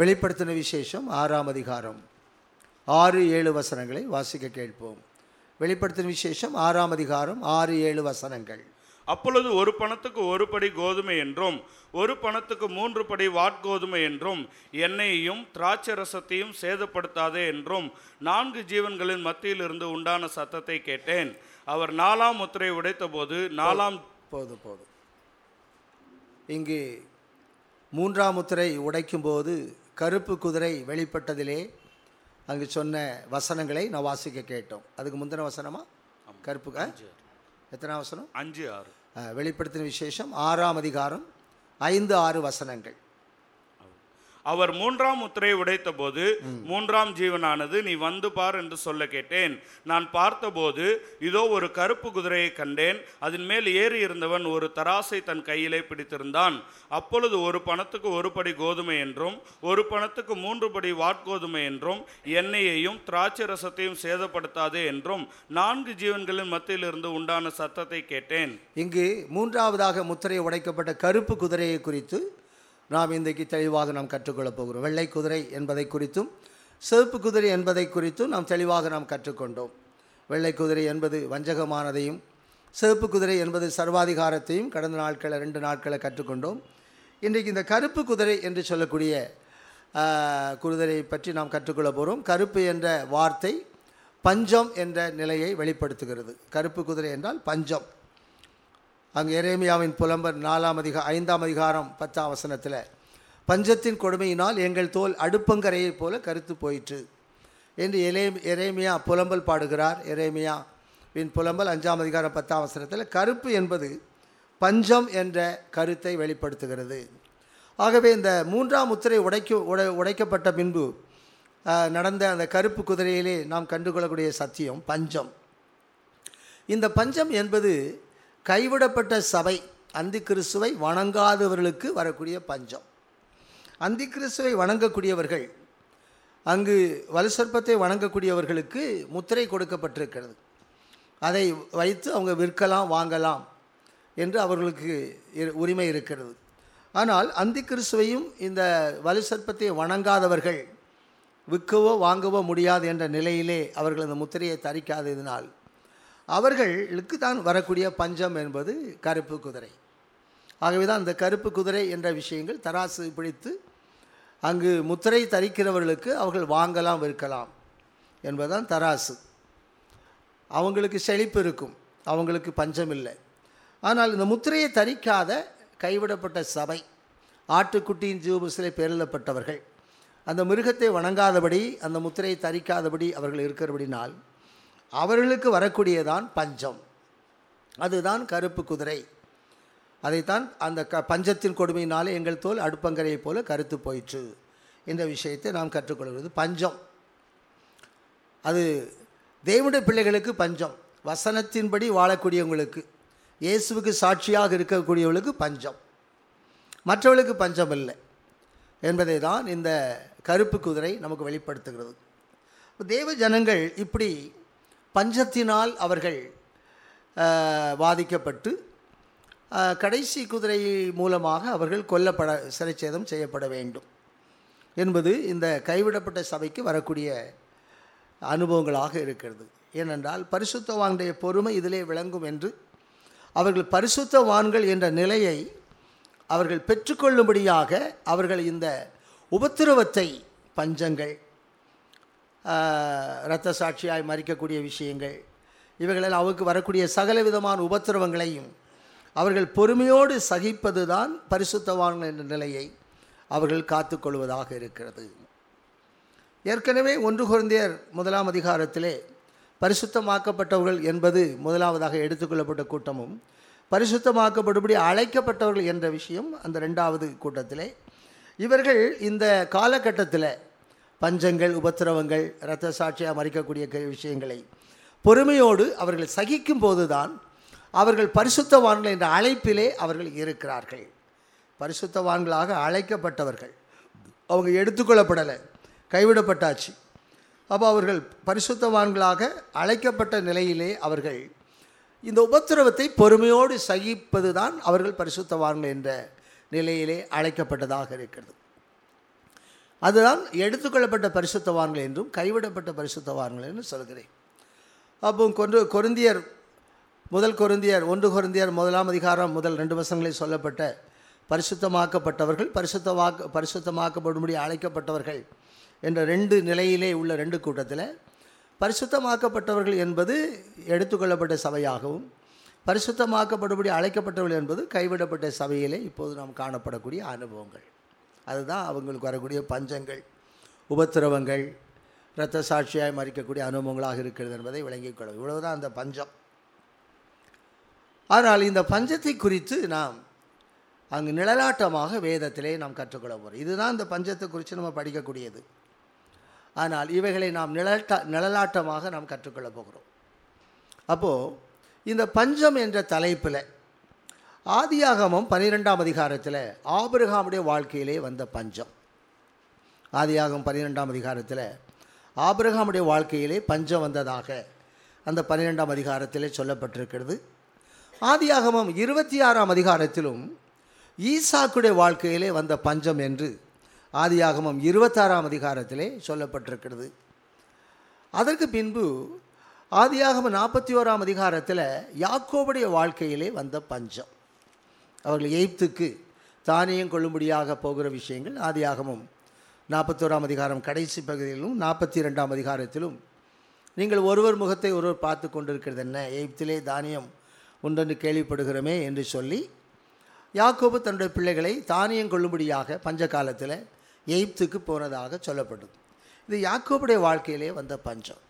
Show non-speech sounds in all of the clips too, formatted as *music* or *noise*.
வெளிப்படுத்தின விசேஷம் ஆறாம் அதிகாரம். ஆறு ஏழு வசனங்களை வாசிக்க கேட்போம். வெளிப்படுத்தின விசேஷம் ஆறாம் அதிகாரம் ஆறு ஏழு வசனங்கள். அப்பொழுது ஒரு பணத்துக்கு ஒரு படி கோதுமை என்றும் ஒரு பணத்துக்கு மூன்று படி வாட்கோதுமை என்றும் எண்ணெயையும் திராட்சை ரசத்தையும் சேதப்படுத்தாதே என்றும் நான்கு ஜீவன்களின் மத்தியிலிருந்து உண்டான சத்தத்தை கேட்டேன். அவர் நாலாம் முத்திரை உடைத்தபோது நாலாம் போதும் போதும். இங்கு மூன்றாம் முத்திரை உடைக்கும்போது கருப்பு குதிரை வெளிப்பட்டதிலே அங்கு சொன்ன வசனங்களை நான் வாசிக்க கேட்டோம். அதுக்கு முந்தின வசனமா? கருப்பு ஆ? எத்தனாம் வசனம்? அஞ்சு ஆறு. வெளிப்படுத்தின விசேஷம் ஆறாம் அதிகாரம் ஐந்து ஆறு வசனங்கள். அவர் மூன்றாம் முத்திரையை உடைத்தபோது மூன்றாம் ஜீவனானது நீ வந்து பார் என்று சொல்ல கேட்டேன். நான் பார்த்தபோது இதோ ஒரு கருப்பு குதிரையை கண்டேன். அதன் மேல் ஏறி இருந்தவன் ஒரு தராசை தன் கையிலே பிடித்திருந்தான். அப்பொழுது ஒரு பணத்துக்கு ஒரு படி கோதுமை என்றும் ஒரு பணத்துக்கு மூன்று படி வாட்கோதுமை என்றும் எண்ணெயையும் திராட்சை ரசத்தையும் சேதப்படுத்தாதே என்றும் நான்கு ஜீவன்களின் மத்தியிலிருந்து உண்டான சத்தத்தை கேட்டேன். இங்கு மூன்றாவதாக முத்திரை உடைக்கப்பட்ட கருப்பு குதிரையை குறித்து நாம் இன்றைக்கு தெளிவாக நாம் கற்றுக்கொள்ளப் போகிறோம். வெள்ளை குதிரை என்பதை குறித்தும் சிவப்பு குதிரை என்பதை குறித்தும் நாம் தெளிவாக நாம் கற்றுக்கொண்டோம். வெள்ளை குதிரை என்பது வஞ்சகமானதையும் சிவப்பு குதிரை என்பது சர்வாதிகாரத்தையும் கடந்த நாட்களை ரெண்டு நாட்களை கற்றுக்கொண்டோம். இன்றைக்கு இந்த கருப்பு குதிரை என்று சொல்லக்கூடிய குதிரையை பற்றி நாம் கற்றுக்கொள்ள போகிறோம் கருப்பு என்ற வார்த்தை பஞ்சம் என்ற நிலையை வெளிப்படுத்துகிறது. கருப்பு குதிரை என்றால் பஞ்சம். அங்கு எரேமியாவின் புலம்பர் நாலாம் அதிகா ஐந்தாம் அதிகாரம் பத்தாம் வசனத்தில் பஞ்சத்தின் கொடுமையினால் எங்கள் தோல் அடுப்பங்கரையைப் போல கருத்து போயிற்று என்று எலே எரேமியா புலம்பல் பாடுகிறார். எரேமியா வின் புலம்பல் அஞ்சாம் அதிகாரம் பத்தாம் வசனத்தில் கருப்பு என்பது பஞ்சம் என்ற கருத்தை வெளிப்படுத்துகிறது ஆகவே இந்த மூன்றாம் முத்திரை உடைக்க உடை உடைக்கப்பட்ட பின்பு நடந்த அந்த கருப்பு குதிரையிலே நாம் கண்டுகொள்ளக்கூடிய சத்தியம் பஞ்சம். இந்த பஞ்சம் என்பது கைவிடப்பட்ட சபை அந்தி கிறிஸ்துவை வணங்காதவர்களுக்கு வரக்கூடிய பஞ்சம். அந்தி கிறிஸ்துவை வணங்கக்கூடியவர்கள் அங்கு வலுசற்பத்தை வணங்கக்கூடியவர்களுக்கு முத்திரை கொடுக்கப்பட்டிருக்கிறது. அதை வைத்து அவங்க விற்கலாம் வாங்கலாம் என்று அவர்களுக்கு இரு- உரிமை இருக்கிறது. ஆனால் அந்தி கிறிஸ்துவையும் இந்த வலுசற்பத்தை வணங்காதவர்கள் விற்கவோ வாங்கவோ முடியாது என்ற நிலையிலே அவர்கள் அந்த முத்திரையை தரிக்காததினால் அவர்களுக்கு தான் வரக்கூடிய பஞ்சம் என்பது கருப்பு குதிரை. ஆகவே தான் இந்த கருப்பு குதிரை என்ற விஷயங்கள் தராசு பிடித்து அங்கு முத்திரை தரிக்கிறவர்களுக்கு அவர்கள் வாங்கலாம் விற்கலாம் என்பதுதான் தராசு. அவங்களுக்கு செழிப்பு இருக்கும் அவங்களுக்கு பஞ்சம் இல்லை. ஆனால் இந்த முத்திரையை தரிக்காத கைவிடப்பட்ட சபை ஆட்டுக்குட்டியின் ஜீவபுசிலை பேரிடப்பட்டவர்கள் அந்த மிருகத்தை வணங்காதபடி அந்த முத்திரையை தரிக்காதபடி அவர்கள் இருக்கிறபடினால் அவர்களுக்கு வரக்கூடியதான் பஞ்சம். அதுதான் கருப்பு குதிரை. அதைத்தான் அந்த க பஞ்சத்தின் கொடுமையினாலே எங்கள் தோல் அடுப்பங்கரையைப் போல கருத்து போயிற்று. என்ற விஷயத்தை நாம் கற்றுக்கொள்கிறது பஞ்சம். அது தேவனுடைய பிள்ளைகளுக்கு பஞ்சம். வசனத்தின்படி வாழக்கூடியவங்களுக்கு இயேசுவுக்கு சாட்சியாக இருக்கக்கூடியவர்களுக்கு பஞ்சம். மற்றவர்களுக்கு பஞ்சம் இல்லை என்பதை தான் இந்த கருப்பு குதிரை நமக்கு வெளிப்படுத்துகிறது. தேவ ஜனங்கள் இப்படி பஞ்சத்தினால் அவர்கள் பாதிக்கப்பட்டு கடைசி குதிரை மூலமாக அவர்கள் கொல்லப்பட சிறைச்சேதம் செய்யப்பட வேண்டும் என்பது இந்த கைவிடப்பட்ட சபைக்கு வரக்கூடிய அனுபவங்களாக இருக்கிறது. ஏனென்றால் பரிசுத்தவானுடைய பொறுமை இதிலே விளங்கும் என்று அவர்கள் பரிசுத்தவான்கள் என்ற நிலையை அவர்கள் பெற்றுக்கொள்ளும்படியாக அவர்கள் இந்த உபத்திரவத்தை பஞ்சங்கள் இரத்த சாட்சியாய் மறிக்கக்கூடிய விஷயங்கள். இவைகளில் அவருக்கு வரக்கூடிய சகல விதமான உபத்திரவங்களையும் அவர்கள் பொறுமையோடு சகிப்பது தான் பரிசுத்தவான்கள் என்ற நிலையை அவர்கள் காத்துக்கொள்வதாக இருக்கிறது. ஏற்கனவே ஒன்று குழந்தையர் முதலாம் அதிகாரத்திலே பரிசுத்தமாக்கப்பட்டவர்கள் என்பது முதலாவதாக எடுத்துக்கொள்ளப்பட்ட கூட்டமும் பரிசுத்தமாக்கப்படும்படி அழைக்கப்பட்டவர்கள் என்ற விஷயம் அந்த ரெண்டாவது கூட்டத்திலே. இவர்கள் இந்த காலகட்டத்தில் பஞ்சங்கள் உபத்திரவங்கள் இரத்த சாட்சியாக மறிக்கக்கூடிய விஷயங்களை. பொறுமையோடு அவர்கள் சகிக்கும் போதுதான் அவர்கள் பரிசுத்தவான்கள் என்ற அழைப்பிலே அவர்கள் இருக்கிறார்கள். பரிசுத்தவான்களாக அழைக்கப்பட்டவர்கள். அவங்க எடுத்துக்கொள்ளப்படலை. கைவிடப்பட்டாச்சு. அப்போ அவர்கள் பரிசுத்தவான்களாக அழைக்கப்பட்ட நிலையிலே அவர்கள் இந்த உபத்திரவத்தை பொறுமையோடு சகிப்பது தான் அவர்கள் பரிசுத்தவான்கள் என்ற நிலையிலே அழைக்கப்பட்டதாக இருக்கிறது. அதுதான் எடுத்துக்கொள்ளப்பட்ட பரிசுத்தவான்கள் என்றும் கைவிடப்பட்ட பரிசுத்தவான்கள் என்று சொல்கிறேன். அப்போ கொண்டு கொருந்தியர் முதல் கொருந்தியர் ஒன்று கொருந்தியர் முதலாம் அதிகாரம் முதல் ரெண்டு வசங்களில் சொல்லப்பட்ட பரிசுத்தமாக்கப்பட்டவர்கள் பரிசுத்தமாக்க பரிசுத்தமாக்கப்படும்படி அழைக்கப்பட்டவர்கள் என்ற ரெண்டு நிலையிலே உள்ள ரெண்டு கூட்டத்தில் பரிசுத்தமாக்கப்பட்டவர்கள் என்பது எடுத்துக்கொள்ளப்பட்ட சபையாகவும் பரிசுத்தமாக்கப்படும்படி அழைக்கப்பட்டவர்கள் என்பது கைவிடப்பட்ட சபையிலே இப்போது நாம் காணப்படக்கூடிய அனுபவங்கள். அதுதான் அவங்களுக்கு வரக்கூடிய பஞ்சங்கள் உபத்திரவங்கள் இரத்த சாட்சியாய் மறிக்கக்கூடிய அனுபவங்களாக இருக்கிறது என்பதை விளங்கிக் கொள்ள இவ்வளவுதான் அந்த பஞ்சம். ஆனால் இந்த பஞ்சத்தை குறித்து நாம் அங்கு நிழலாட்டமாக வேதத்திலே நாம் கற்றுக்கொள்ள போகிறோம் இதுதான் இந்த பஞ்சத்தை குறித்து நம்ம படிக்கக்கூடியது. ஆனால் இவைகளை நாம் நிழலாட்ட நிழலாட்டமாக நாம் கற்றுக்கொள்ள போகிறோம். அப்போது இந்த பஞ்சம் என்ற தலைப்பில் ஆதியாகமம் பன்னிரெண்டாம் அதிகாரத்தில் ஆபிரகாமுடைய வாழ்க்கையிலே வந்த பஞ்சம். ஆதியாகம் பன்னிரெண்டாம் அதிகாரத்தில் ஆபிரகாமுடைய வாழ்க்கையிலே பஞ்சம் வந்ததாக அந்த பன்னிரெண்டாம் அதிகாரத்திலே சொல்லப்பட்டிருக்கிறது. ஆதியாகமம் இருபத்தி ஆறாம் அதிகாரத்திலும் ஈசாக்குடைய வாழ்க்கையிலே வந்த பஞ்சம் என்று ஆதியாகமம் இருபத்தாறாம் அதிகாரத்திலே சொல்லப்பட்டிருக்கிறது. அதற்கு பின்பு ஆதியாகமம் நாற்பத்தி ஓராம் அதிகாரத்தில் யாக்கோபுடைய வாழ்க்கையிலே வந்த பஞ்சம். அவர்கள் எய்ப்துக்கு தானியம் கொள்ளும்படியாக போகிற விஷயங்கள் ஆதியாகமும் நாற்பத்தோராம் அதிகாரம் கடைசி பகுதியிலும் நாற்பத்தி ரெண்டாம் அதிகாரத்திலும். நீங்கள் ஒருவர் முகத்தை ஒருவர் பார்த்து கொண்டிருக்கிறது என்ன? எய்ப்திலே தானியம் உண்டென்று கேள்விப்படுகிறோமே என்று சொல்லி யாக்கோபு தன்னுடைய பிள்ளைகளை தானியம் கொள்ளும்படியாக பஞ்ச காலத்தில் எய்ப்துக்கு போனதாக சொல்லப்படும் இது யாக்கோபுடைய வாழ்க்கையிலே வந்த பஞ்சம்.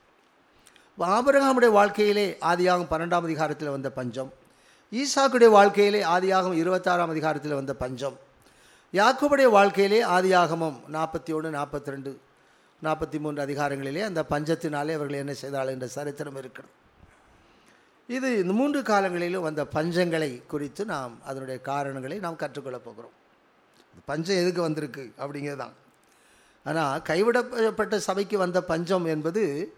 ஆபரகாமுடைய வாழ்க்கையிலே ஆதியாகும் பன்னெண்டாம் அதிகாரத்தில் வந்த பஞ்சம். ஈசாக்குடைய வாழ்க்கையிலே ஆதியாகம் இருபத்தாறாம் அதிகாரத்தில் வந்த பஞ்சம். யாக்குபுடைய வாழ்க்கையிலே ஆதியாகமம் நாற்பத்தி ஒன்று நாற்பத்தி ரெண்டு நாற்பத்தி மூன்று அதிகாரங்களிலே அந்த பஞ்சத்தினாலே அவர்கள் என்ன செய்தார்கள் என்ற சரித்திரம் இருக்கிறது. இது இந்த மூன்று காலங்களிலும் வந்த பஞ்சங்களை குறித்து நாம் அதனுடைய காரணங்களை நாம் கற்றுக்கொள்ளப் போகிறோம். பஞ்சம் எதுக்கு வந்திருக்கு அப்படிங்கிறது தான். ஆனால் கைவிடப்பட்ட சபைக்கு வந்த பஞ்சம் என்பது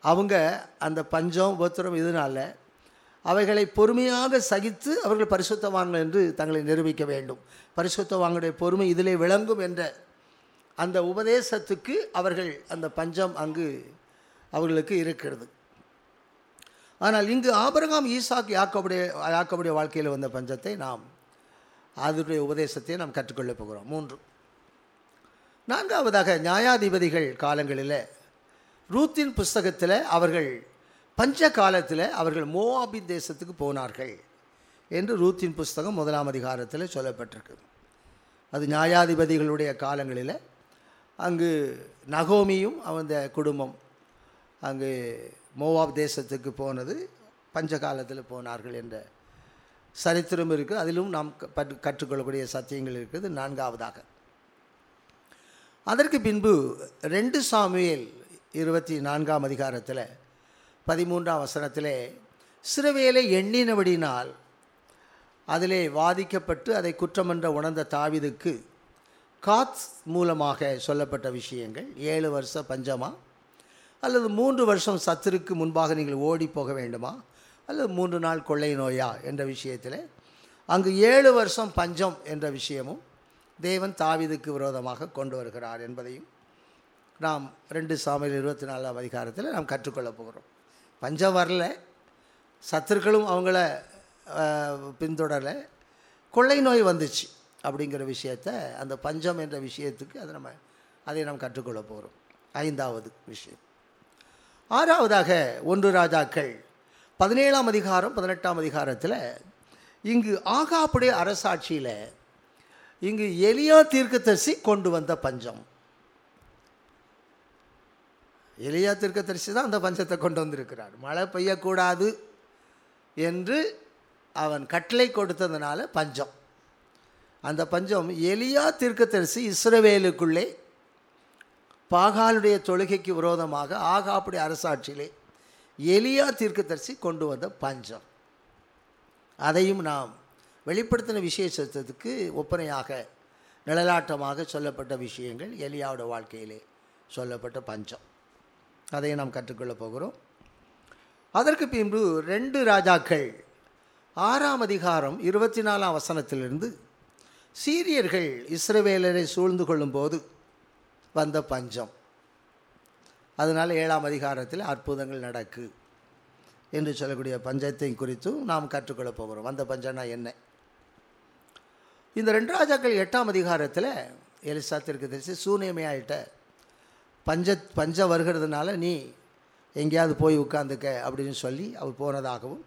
அவங்க அந்த பஞ்சம் உபத்திரம் இதனால் அவைகளை பொறுமையாக சகித்து அவர்கள் பரிசுத்தவான்கள் என்று தங்களை நிரூபிக்க வேண்டும். பரிசுத்தவான்களுடைய பொறுமை இதிலே விளங்கும் என்ற அந்த உபதேசத்துக்கு அவர்கள் அந்த பஞ்சம் அங்கு அவர்களுக்கு இருக்கிறது. ஆனால் இங்கு ஆபரகாம் ஈசாக் யாக்கோபுடைய யாக்கோபுடைய வாழ்க்கையில் வந்த பஞ்சத்தை நாம் அதனுடைய உபதேசத்தை நாம் கற்றுக்கொள்ளப் போகிறோம். மூன்று. நான்காவதாக நியாயாதிபதிகள் காலங்களில் ரூத்தின் புஸ்தகத்தில் அவர்கள் பஞ்ச காலத்தில் அவர்கள் மோவாபின் தேசத்துக்கு போனார்கள் என்று ரூத்தின் புஸ்தகம் முதலாம் அதிகாரத்தில் சொல்லப்பட்டிருக்கு. அது நியாயாதிபதிகளுடைய காலங்களில். அங்கு நகோமியும் அந்த குடும்பம் அங்கு மோவாப் தேசத்துக்கு போனது பஞ்ச காலத்தில் போனார்கள் என்ற சரித்திரம் இருக்குது அதிலும் நாம் பற்று- கற்றுக்கொள்ளக்கூடிய சத்தியங்கள் இருக்குது நான்காவதாக. அதற்கு பின்பு ரெண்டு சாமியல் இருபத்தி நான்காம் அதிகாரத்தில் பதிமூன்றாம் வசனத்திலே சிறுவேலை எண்ணினபடினால் அதிலே வாதிக்கப்பட்டு அதை குற்றமென்ற உணர்ந்த தாவிதுக்கு காத் மூலமாக சொல்லப்பட்ட விஷயங்கள். ஏழு வருஷம் பஞ்சமா? அல்லது மூன்று வருஷம் சத்துருக்கு முன்பாக நீங்கள் ஓடி போக வேண்டுமா? அல்லது மூன்று நாள் கொள்ளை நோயா? என்ற விஷயத்தில் அங்கு ஏழு வருஷம் பஞ்சம் என்ற விஷயமும் தேவன் தாவிதுக்கு விரோதமாக கொண்டு வருகிறார் என்பதையும் நாம் ரெண்டு சாமியில் இருபத்தி நாலாம் அதிகாரத்தில் நாம் கற்றுக்கொள்ளப் போகிறோம். பஞ்சம் வரல. சத்துருக்களும் அவங்கள பின்தொடரலை பின்தொடரல. கொள்ளை நோய் வந்துச்சு அப்படிங்கிற விஷயத்தை அந்த பஞ்சம் என்ற விஷயத்துக்கு அதை நம்ம அதை நாம் கற்றுக்கொள்ள போகிறோம் ஐந்தாவது விஷயம். ஆறாவதாக ஒன்று ராஜாக்கள். பதினேழாம் அதிகாரம் பதினெட்டாம் அதிகாரத்தில் இங்கு ஆகாப்புடைய அரசாட்சியில் இங்கு எளியா தீர்க்கதரிசி கொண்டு வந்த பஞ்சம். எலியா தீர்க்கதரிசி தான் அந்த பஞ்சத்தை கொண்டு வந்திருக்கிறார். மழை பெய்யக்கூடாது என்று அவன் கட்டளை கொடுத்ததுனால பஞ்சம். அந்த பஞ்சம் எலியா தீர்க்கதரிசி இஸ்ரவேலுக்குள்ளே பாகாலுடைய தொழுகைக்கு விரோதமாக ஆகாப்புடைய அரசாட்சியிலே எலியா தீர்க்கதரிசி கொண்டு வந்த பஞ்சம். அதையும் நாம் வெளிப்படுத்தின விசேஷத்துக்கு ஒப்பனையாக நிழலாட்டமாக சொல்லப்பட்ட விஷயங்கள் எலியாவோட வாழ்க்கையிலே சொல்லப்பட்ட பஞ்சம். அதை நாம் கற்றுக்கொள்ளப் போகிறோம். அதற்கு பின்பு ரெண்டு ராஜாக்கள். ஆறாம் அதிகாரம் இருபத்தி நாலாம் வசனத்திலிருந்து சீரியர்கள் இஸ்ரவேலரை சூழ்ந்து கொள்ளும்போது வந்த பஞ்சம். அதனால் ஏழாம் அதிகாரத்தில் அற்புதங்கள் நடக்கு என்று சொல்லக்கூடிய பஞ்சத்தை குறித்தும் நாம் கற்றுக்கொள்ளப் போகிறோம். வந்த பஞ்சம்னா என்ன? இந்த ரெண்டு ராஜாக்கள் எட்டாம் அதிகாரத்தில் எலிசாத்திற்கு தெரிஞ்சு சூனியமையாயிட்ட பஞ்ச பஞ்சம் வருகிறதுனால நீ எங்கேயாவது போய் உட்காந்துக்க அப்படின்னு சொல்லி அவர் போனதாகவும்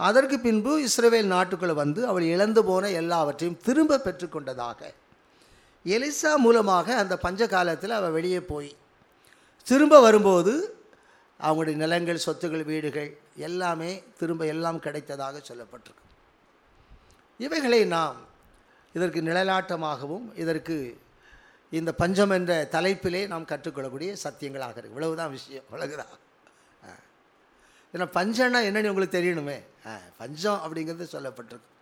அதற்கு பின்பு இஸ்ரேவேல் நாட்டுக்குள்ளே வந்து அவள் இழந்து போன எல்லாவற்றையும் திரும்ப பெற்றுக்கொண்டதாக எலிசா மூலமாக அந்த பஞ்ச காலத்தில் அவள் வெளியே போய் திரும்ப வரும்போது அவங்களுடைய நிலங்கள் சொத்துகள் வீடுகள் எல்லாமே திரும்ப எல்லாம் கிடைத்ததாக சொல்லப்பட்டிருக்கு. இவைகளை நாம் இதற்கு நிழலாட்டமாகவும் இதற்கு இந்த பஞ்சம் என்ற தலைப்பிலே நாம் கற்றுக்கொள்ளக்கூடிய சத்தியங்களாக இருக்குது இவ்வளவுதான் விஷயம். இவ்வளவுதான் ஆ. ஏன்னா பஞ்சம்னா என்னன்னு உங்களுக்கு தெரியணுமே. ஆ, பஞ்சம் அப்படிங்கிறது சொல்லப்பட்டிருக்கு.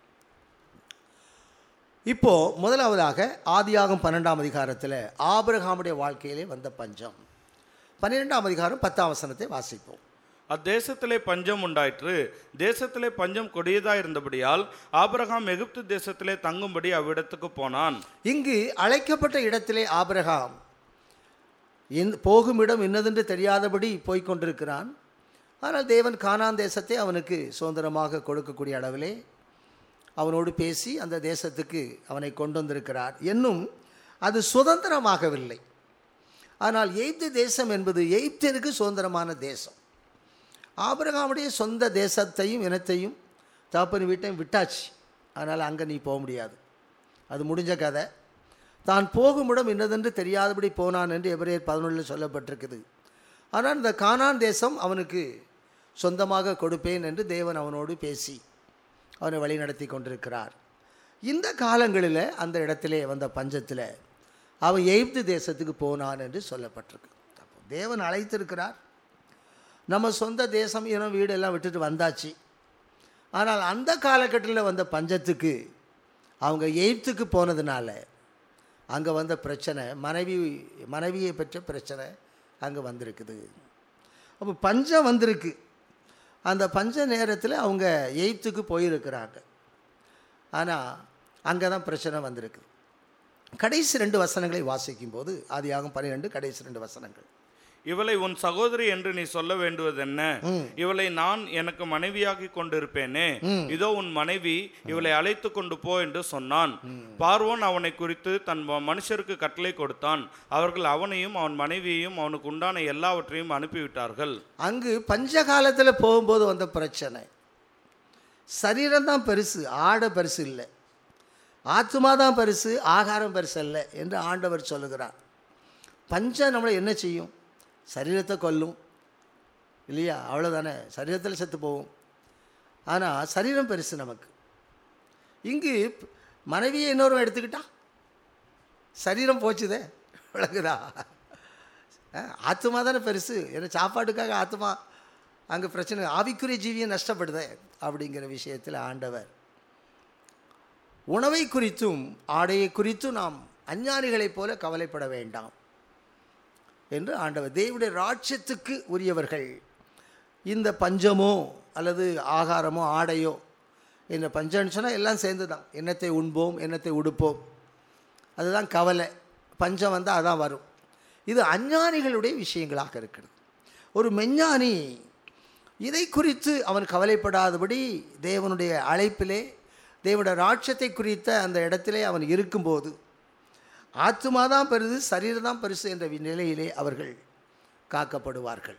இப்போது முதலாவதாக ஆதியாகம் பன்னெண்டாம் அதிகாரத்தில் ஆபிரகாமுடைய வாழ்க்கையிலே வந்த பஞ்சம். பன்னிரெண்டாம் அதிகாரம் பத்தாம் வசனத்தை வாசிப்போம். அத்தேசத்திலே பஞ்சம் உண்டாயிற்று. தேசத்திலே பஞ்சம் கொடியதாக இருந்தபடியால் ஆபிரகாம் எகிப்து தேசத்திலே தங்கும்படி அவ்விடத்துக்கு போனான். இங்கு அழைக்கப்பட்ட இடத்திலே ஆபிரகாம் போகும் இடம் இன்னதென்று தெரியாதபடி போய்கொண்டிருக்கிறான் ஆனால் தேவன் கானான் தேசத்தை அவனுக்கு சுதந்திரமாக கொடுக்கக்கூடிய அளவிலே அவனோடு பேசி அந்த தேசத்துக்கு அவனை கொண்டு வந்திருக்கிறார் என்னும் அது சுதந்திரமாகவில்லை. ஆனால் எய்த்து தேசம் என்பது எய்ப்திற்கு சுதந்திரமான தேசம். ஆபிரகாமுடைய சொந்த தேசத்தையும் இனத்தையும் தகப்பன் வீட்டையும் விட்டாச்சு. அதனால் அங்கே நீ போக முடியாது. அது முடிஞ்ச கதை. தான் போகும் இடம் இன்னதென்று தெரியாதபடி போனான் என்று எபிரேர் பதினொன்றில் சொல்லப்பட்டிருக்குது. ஆனால் இந்த கானான் தேசம் அவனுக்கு சொந்தமாக கொடுப்பேன் என்று தேவன் அவனோடு பேசி அவனை வழி நடத்தி கொண்டிருக்கிறார். இந்த காலங்களில் அந்த இடத்திலே வந்த பஞ்சத்தில் அவன் எகிப்து தேசத்துக்கு போனான் என்று சொல்லப்பட்டிருக்கு. அப்போ தேவன் அழைத்திருக்கிறார். நம்ம சொந்த தேசம் இனம் வீடு எல்லாம் விட்டுட்டு வந்தாச்சு. ஆனால் அந்த காலகட்டத்தில் வந்த பஞ்சத்துக்கு அவங்க எய்த்துக்கு போனதுனால அங்கே வந்த பிரச்சனை மனைவி மனைவியை பெற்ற பிரச்சனை அங்கே வந்திருக்குது. அப்போ பஞ்சம் வந்திருக்கு. அந்த பஞ்ச நேரத்தில் அவங்க எய்த்துக்கு போயிருக்கிறாங்க. ஆனால் அங்கே தான் பிரச்சனை வந்திருக்கு. கடைசி ரெண்டு வசனங்களை வாசிக்கும்போது ஆதியாகும் பன்னிரெண்டு கடைசி ரெண்டு வசனங்கள். இவளை உன் சகோதரி என்று நீ சொல்ல வேண்டுவது என்ன இவளை நான் எனக்கு மனைவியாக்கி கொண்டிருப்பேனே? இதோ உன் மனைவி இவளை அழைத்து கொண்டு போ என்று சொன்னான். பார்வோன் அவனை குறித்து தன் மனுஷருக்கு கட்டளை கொடுத்தான். அவர்கள் அவனையும் அவன் மனைவியையும் அவனுக்கு உண்டான எல்லாவற்றையும் அனுப்பிவிட்டார்கள். அங்கு பஞ்ச காலத்தில் போகும்போது வந்த பிரச்சனை. சரீரம் தான் பெருசு ஆடை பெருசு இல்லை. ஆத்மா தான் பெருசு ஆகாரம் பெருசு அல்ல என்று ஆண்டவர் சொல்லுகிறார். பஞ்சம் நம்மளை என்ன செய்யும்? சரீரத்தை கொல்லும். இல்லையா? அவ்வளோதானே சரீரத்தில் செத்து போகும் ஆனால் சரீரம் பெருசு நமக்கு. இங்கு மனைவியை இன்னொரு எடுத்துக்கிட்டா? சரீரம் போச்சுதே. விளக்குதா? ஆத்மா தானே பெருசு. ஏன்னா சாப்பாட்டுக்காக ஆத்மா அங்கே பிரச்சனை. ஆவிக்குரிய ஜீவியம் நஷ்டப்படுதே அப்படிங்கிற விஷயத்தில் ஆண்டவர். உணவை குறித்தும் ஆடையை குறித்தும் நாம் அஞ்ஞானிகளைப் போல கவலைப்பட வேண்டாம். என்று ஆண்டவர் தேவனுடைய ராட்சியத்துக்கு உரியவர்கள். இந்த பஞ்சமோ அல்லது ஆகாரமோ ஆடையோ என்ற பஞ்சம்னு சொன்னால் எல்லாம் சேர்ந்து தான் எண்ணத்தை உண்போம் எண்ணத்தை உடுப்போம். அதுதான் கவலை. பஞ்சம் வந்தால் அதான் வரும். இது அஞ்ஞானிகளுடைய விஷயங்களாக இருக்கிறது. ஒரு மெஞ்ஞானி இதை குறித்து அவன் கவலைப்படாதபடி தேவனுடைய அழைப்பிலே தேவனுடைய ராட்சத்தை குறித்த அந்த இடத்திலே அவன் இருக்கும்போது ஆத்மா தான் பெருது சரீரம் தான் பெருசு என்ற நிலையிலே அவர்கள் காக்கப்படுவார்கள்.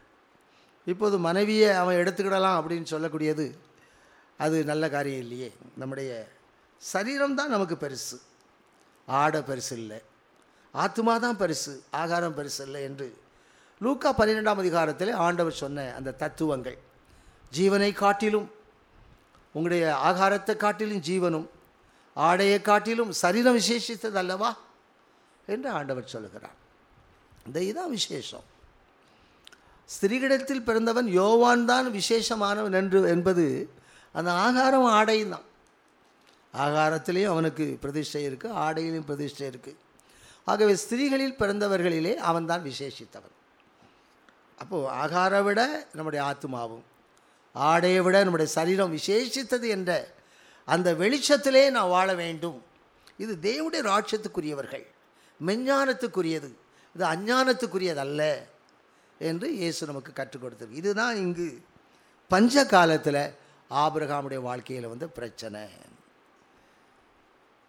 இப்போது மனைவியை அவன் எடுத்துக்கிடலாம் அப்படின்னு சொல்லக்கூடியது அது நல்ல காரியம் இல்லையே. நம்முடைய சரீரம் தான் நமக்கு பெருசு. ஆடை பெருசு இல்லை. ஆத்மா தான் பெருசு ஆகாரம் பெருசு இல்லை என்று லூக்கா பன்னிரெண்டாம் அதிகாரத்தில் ஆண்டவர் சொன்ன அந்த தத்துவங்கள். ஜீவனை காட்டிலும் உங்களுடைய ஆகாரத்தை காட்டிலும் ஜீவனும் ஆடையை காட்டிலும் சரீரம் விசேஷித்தது அல்லவா? என்று ஆண்டவர் சொல்கிறார் இந்த இதுதான் விசேஷம். ஸ்திரீகிடத்தில் பிறந்தவன் யோவான் தான் விசேஷமானவன் என்று என்பது அந்த ஆகாரம் ஆடையும் தான். ஆகாரத்திலையும் அவனுக்கு பிரதிஷ்டை இருக்குது ஆடையிலையும் பிரதிஷ்டை இருக்குது ஆகவே ஸ்திரீகளில் பிறந்தவர்களிலே அவன்தான் விசேஷித்தவன். அப்போது ஆகாரை விட நம்முடைய ஆத்மாவும் ஆடையை விட நம்முடைய சரீரம் விசேஷித்தது என்ற அந்த வெளிச்சத்திலே நான் வாழ வேண்டும். இது தேவனுடைய ராட்சத்துக்குரியவர்கள். மெஞ்ஞானத்துக்குரியது. இது அஞ்ஞானத்துக்குரியதல்ல என்று இயேசு நமக்கு கற்றுக் கொடுத்திருக்கு. இதுதான் இங்கு பஞ்ச காலத்தில் ஆபிரகாமுடைய வாழ்க்கையில் வந்து பிரச்சனை.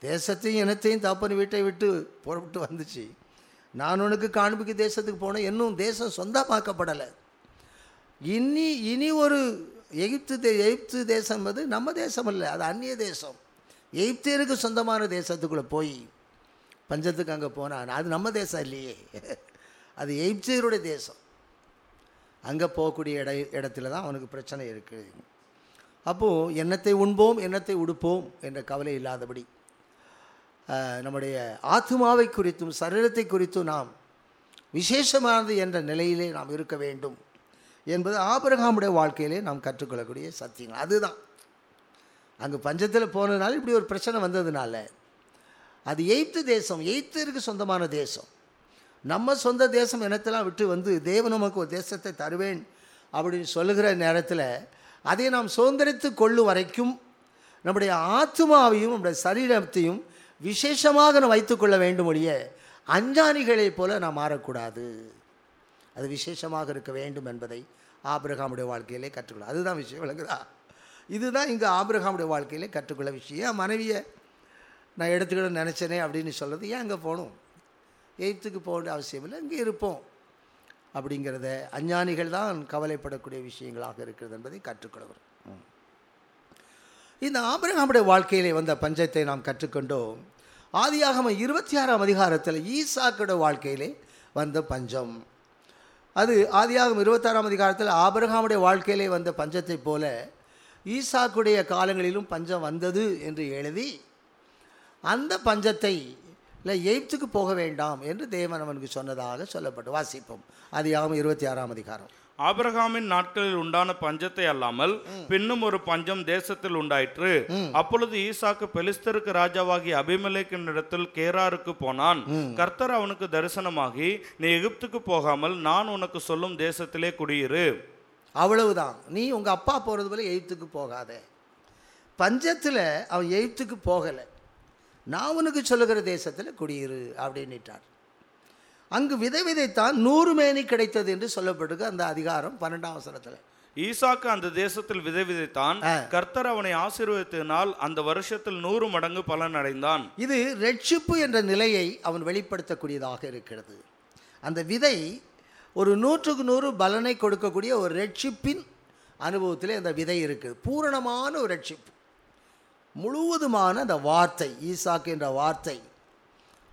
தேசத்தையும் இனத்தையும் தப்பன் வீட்டை விட்டு புறப்பட்டு வந்துச்சு. நான் உனக்கு காண்பிக்கு தேசத்துக்கு போனேன். இன்னும் தேசம் சொந்தமாக்கப்படலை. இனி இனி ஒரு எகிப்து தே எகிப்து தேசம் என்பது நம்ம தேசம் இல்லை அது அந்நிய தேசம். எகிப்தியருக்கு சொந்தமான தேசத்துக்குள்ளே போய் பஞ்சத்துக்கு அங்கே போனான் அது நம்ம தேசம் இல்லையே. அது எய்ப்சியருடைய தேசம். அங்கே போகக்கூடிய இட இடத்துல தான் அவனுக்கு பிரச்சனை இருக்குது அப்போது எண்ணத்தை உண்போம் எண்ணத்தை உடுப்போம்? என்ற கவலை இல்லாதபடி நம்முடைய ஆத்மாவை குறித்தும் சரீரத்தை குறித்தும் நாம் விசேஷமானது என்ற நிலையிலே நாம் இருக்க வேண்டும் என்பது ஆபிரகாமுடைய வாழ்க்கையிலே நாம் கற்றுக்கொள்ளக்கூடிய சத்தியங்கள் அதுதான். அங்கே பஞ்சத்தில் போனதுனால இப்படி ஒரு பிரச்சனை வந்ததுனால அது எய்த்து தேசம் எய்த்திற்கு சொந்தமான தேசம். நம்ம சொந்த தேசம் இனத்தெல்லாம் விட்டு வந்து தேவன் நமக்கு ஒரு தேசத்தை தருவேன் அப்படின்னு சொல்லுகிற நேரத்தில் அதை நாம் சுதந்திரித்து கொள்ளும் வரைக்கும் நம்முடைய ஆத்மாவையும் நம்முடைய சரீரத்தையும் விசேஷமாக நாம் வைத்துக்கொள்ள வேண்டும் ஒழிய அஞ்சானிகளைப் போல நாம் மாறக்கூடாது. அது விசேஷமாக இருக்க வேண்டும் என்பதை ஆபிரகாமுடைய வாழ்க்கையிலே கற்றுக்கொள்ள அதுதான் விஷயம் விளங்குதா? இதுதான் இங்கே ஆபிரகாமுடைய வாழ்க்கையிலே கற்றுக்கொள்ள விஷயம். மனைவியை நான் எடுத்துக்கணும்னு நினச்சேனே அப்படின்னு சொல்கிறது ஏன் அங்கே போகணும்? எயித்துக்கு போக வேண்டிய அவசியம் இல்லை இங்கே இருப்போம். அப்படிங்கிறத அஞ்ஞானிகள் தான் கவலைப்படக்கூடிய விஷயங்களாக இருக்கிறது என்பதை கற்றுக்கொள்வர். இந்த ஆபிரகாமுடைய வாழ்க்கையிலே வந்த பஞ்சத்தை நாம் கற்றுக்கொண்டோம். ஆதியாகம இருபத்தி ஆறாம் அதிகாரத்தில் ஈசாக்கோட வாழ்க்கையிலே வந்த பஞ்சம். அது ஆதியாகம் இருபத்தாறாம் அதிகாரத்தில் ஆபிரகாமுடைய வாழ்க்கையிலே வந்த பஞ்சத்தைப் போல ஈசாக்குடைய காலங்களிலும் பஞ்சம் வந்தது என்று எழுதி அந்த பஞ்சத்தை இல்லை எய்ப்துக்கு போக வேண்டாம் என்று தேவன் அவனுக்கு சொன்னதாக சொல்லப்பட்டு வாசிப்போம். ஆதியாகம இருபத்தி ஆறாம் அதிகாரம். ஆபிரகாமின் நாட்களில் உண்டான பஞ்சத்தை அல்லாமல் பின்னும் ஒரு பஞ்சம் தேசத்தில் உண்டாயிற்று. அப்பொழுது ஈசாக்கு பெலிஸ்தருக்கு ராஜாவாகிய அபிமெலேக்கின் இடத்தில் கேராருக்கு போனான். கர்த்தர் அவனுக்கு தரிசனமாகி நீ எகிப்துக்கு போகாமல் நான் உனக்கு சொல்லும் தேசத்திலே குடியிரு. அவ்வளவுதான். நீ உங்கள் அப்பா போகிறது போல எய்த்துக்கு போகாத. பஞ்சத்தில் அவன் எய்த்துக்கு போகலை. நான் உனக்கு சொல்லுகிற தேசத்தில் குடியிரு அப்படின்னுட்டார். அங்கு விதை விதைத்தான் நூறு மேனி கிடைத்தது என்று சொல்லப்பட்டிருக்கு அந்த அதிகாரம் பன்னெண்டாம் வசனத்தில். ஈசாக்கு அந்த தேசத்தில் விதை விதைத்தான் கர்த்தர் அவனை ஆசீர்வதித்ததினால் அந்த வருஷத்தில் நூறு மடங்கு பலன் அடைந்தான். இது ரட்சிப்பு என்ற நிலையை அவன் வெளிப்படுத்தக்கூடியதாக இருக்கிறது. அந்த விதை ஒரு நூற்றுக்கு நூறு பலனை கொடுக்கக்கூடிய ஒரு ரட்சிப்பின் அனுபவத்திலே அந்த விதை இருக்குது பூரணமான ஒரு ரட்சிப்பு. முழுவதுமான அந்த வார்த்தை ஈசாக்கு என்ற வார்த்தை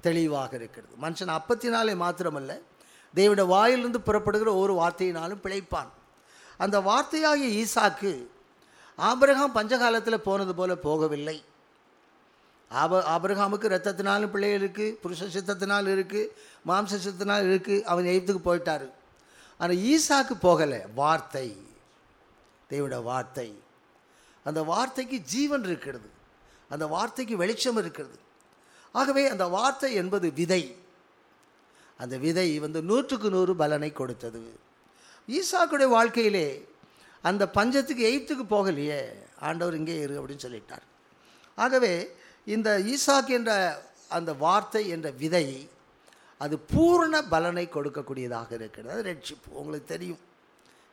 தெளிவாக இருக்கிறது. மனுஷன் அப்பத்தினாலே மாத்திரமல்ல தேவனுடைய வாயிலிருந்து புறப்படுகிற ஒரு வார்த்தையினாலும் பிழைப்பான். அந்த வார்த்தையாகிய ஈசாக்கு ஆபிரகாம் பஞ்சகாலத்தில் போனது போல போகவில்லை. ஆப ஆபிரகாமுக்கு ரத்தத்தினாலும் பிள்ளைகள் இருக்குது புருஷ சித்தத்தினால் இருக்குது மாம்ச சித்தத்தினால் இருக்குது அவன் எய்த்துக்கு போயிட்டாரு. ஆனால் ஈசாக்கு போகலை வார்த்தை தேவிட வார்த்தை. அந்த வார்த்தைக்கு ஜீவன் இருக்கிறது. அந்த வார்த்தைக்கு வெளிச்சம் இருக்கிறது. ஆகவே அந்த வார்த்தை என்பது விதை. அந்த விதை வந்து நூற்றுக்கு நூறு பலனை கொடுத்தது. ஈசாக்குடைய வாழ்க்கையிலே அந்த பஞ்சத்துக்கு எய்த்துக்கு போகலையே ஆண்டவர் இங்கே இரு அப்படின்னு சொல்லிட்டார். ஆகவே இந்த ஈசாக் என்ற அந்த வார்த்தை என்ற விதை அது பூரண பலனை கொடுக்கக்கூடியதாக இருக்கிறது. அது ரட்சிப்பு உங்களுக்கு தெரியும்.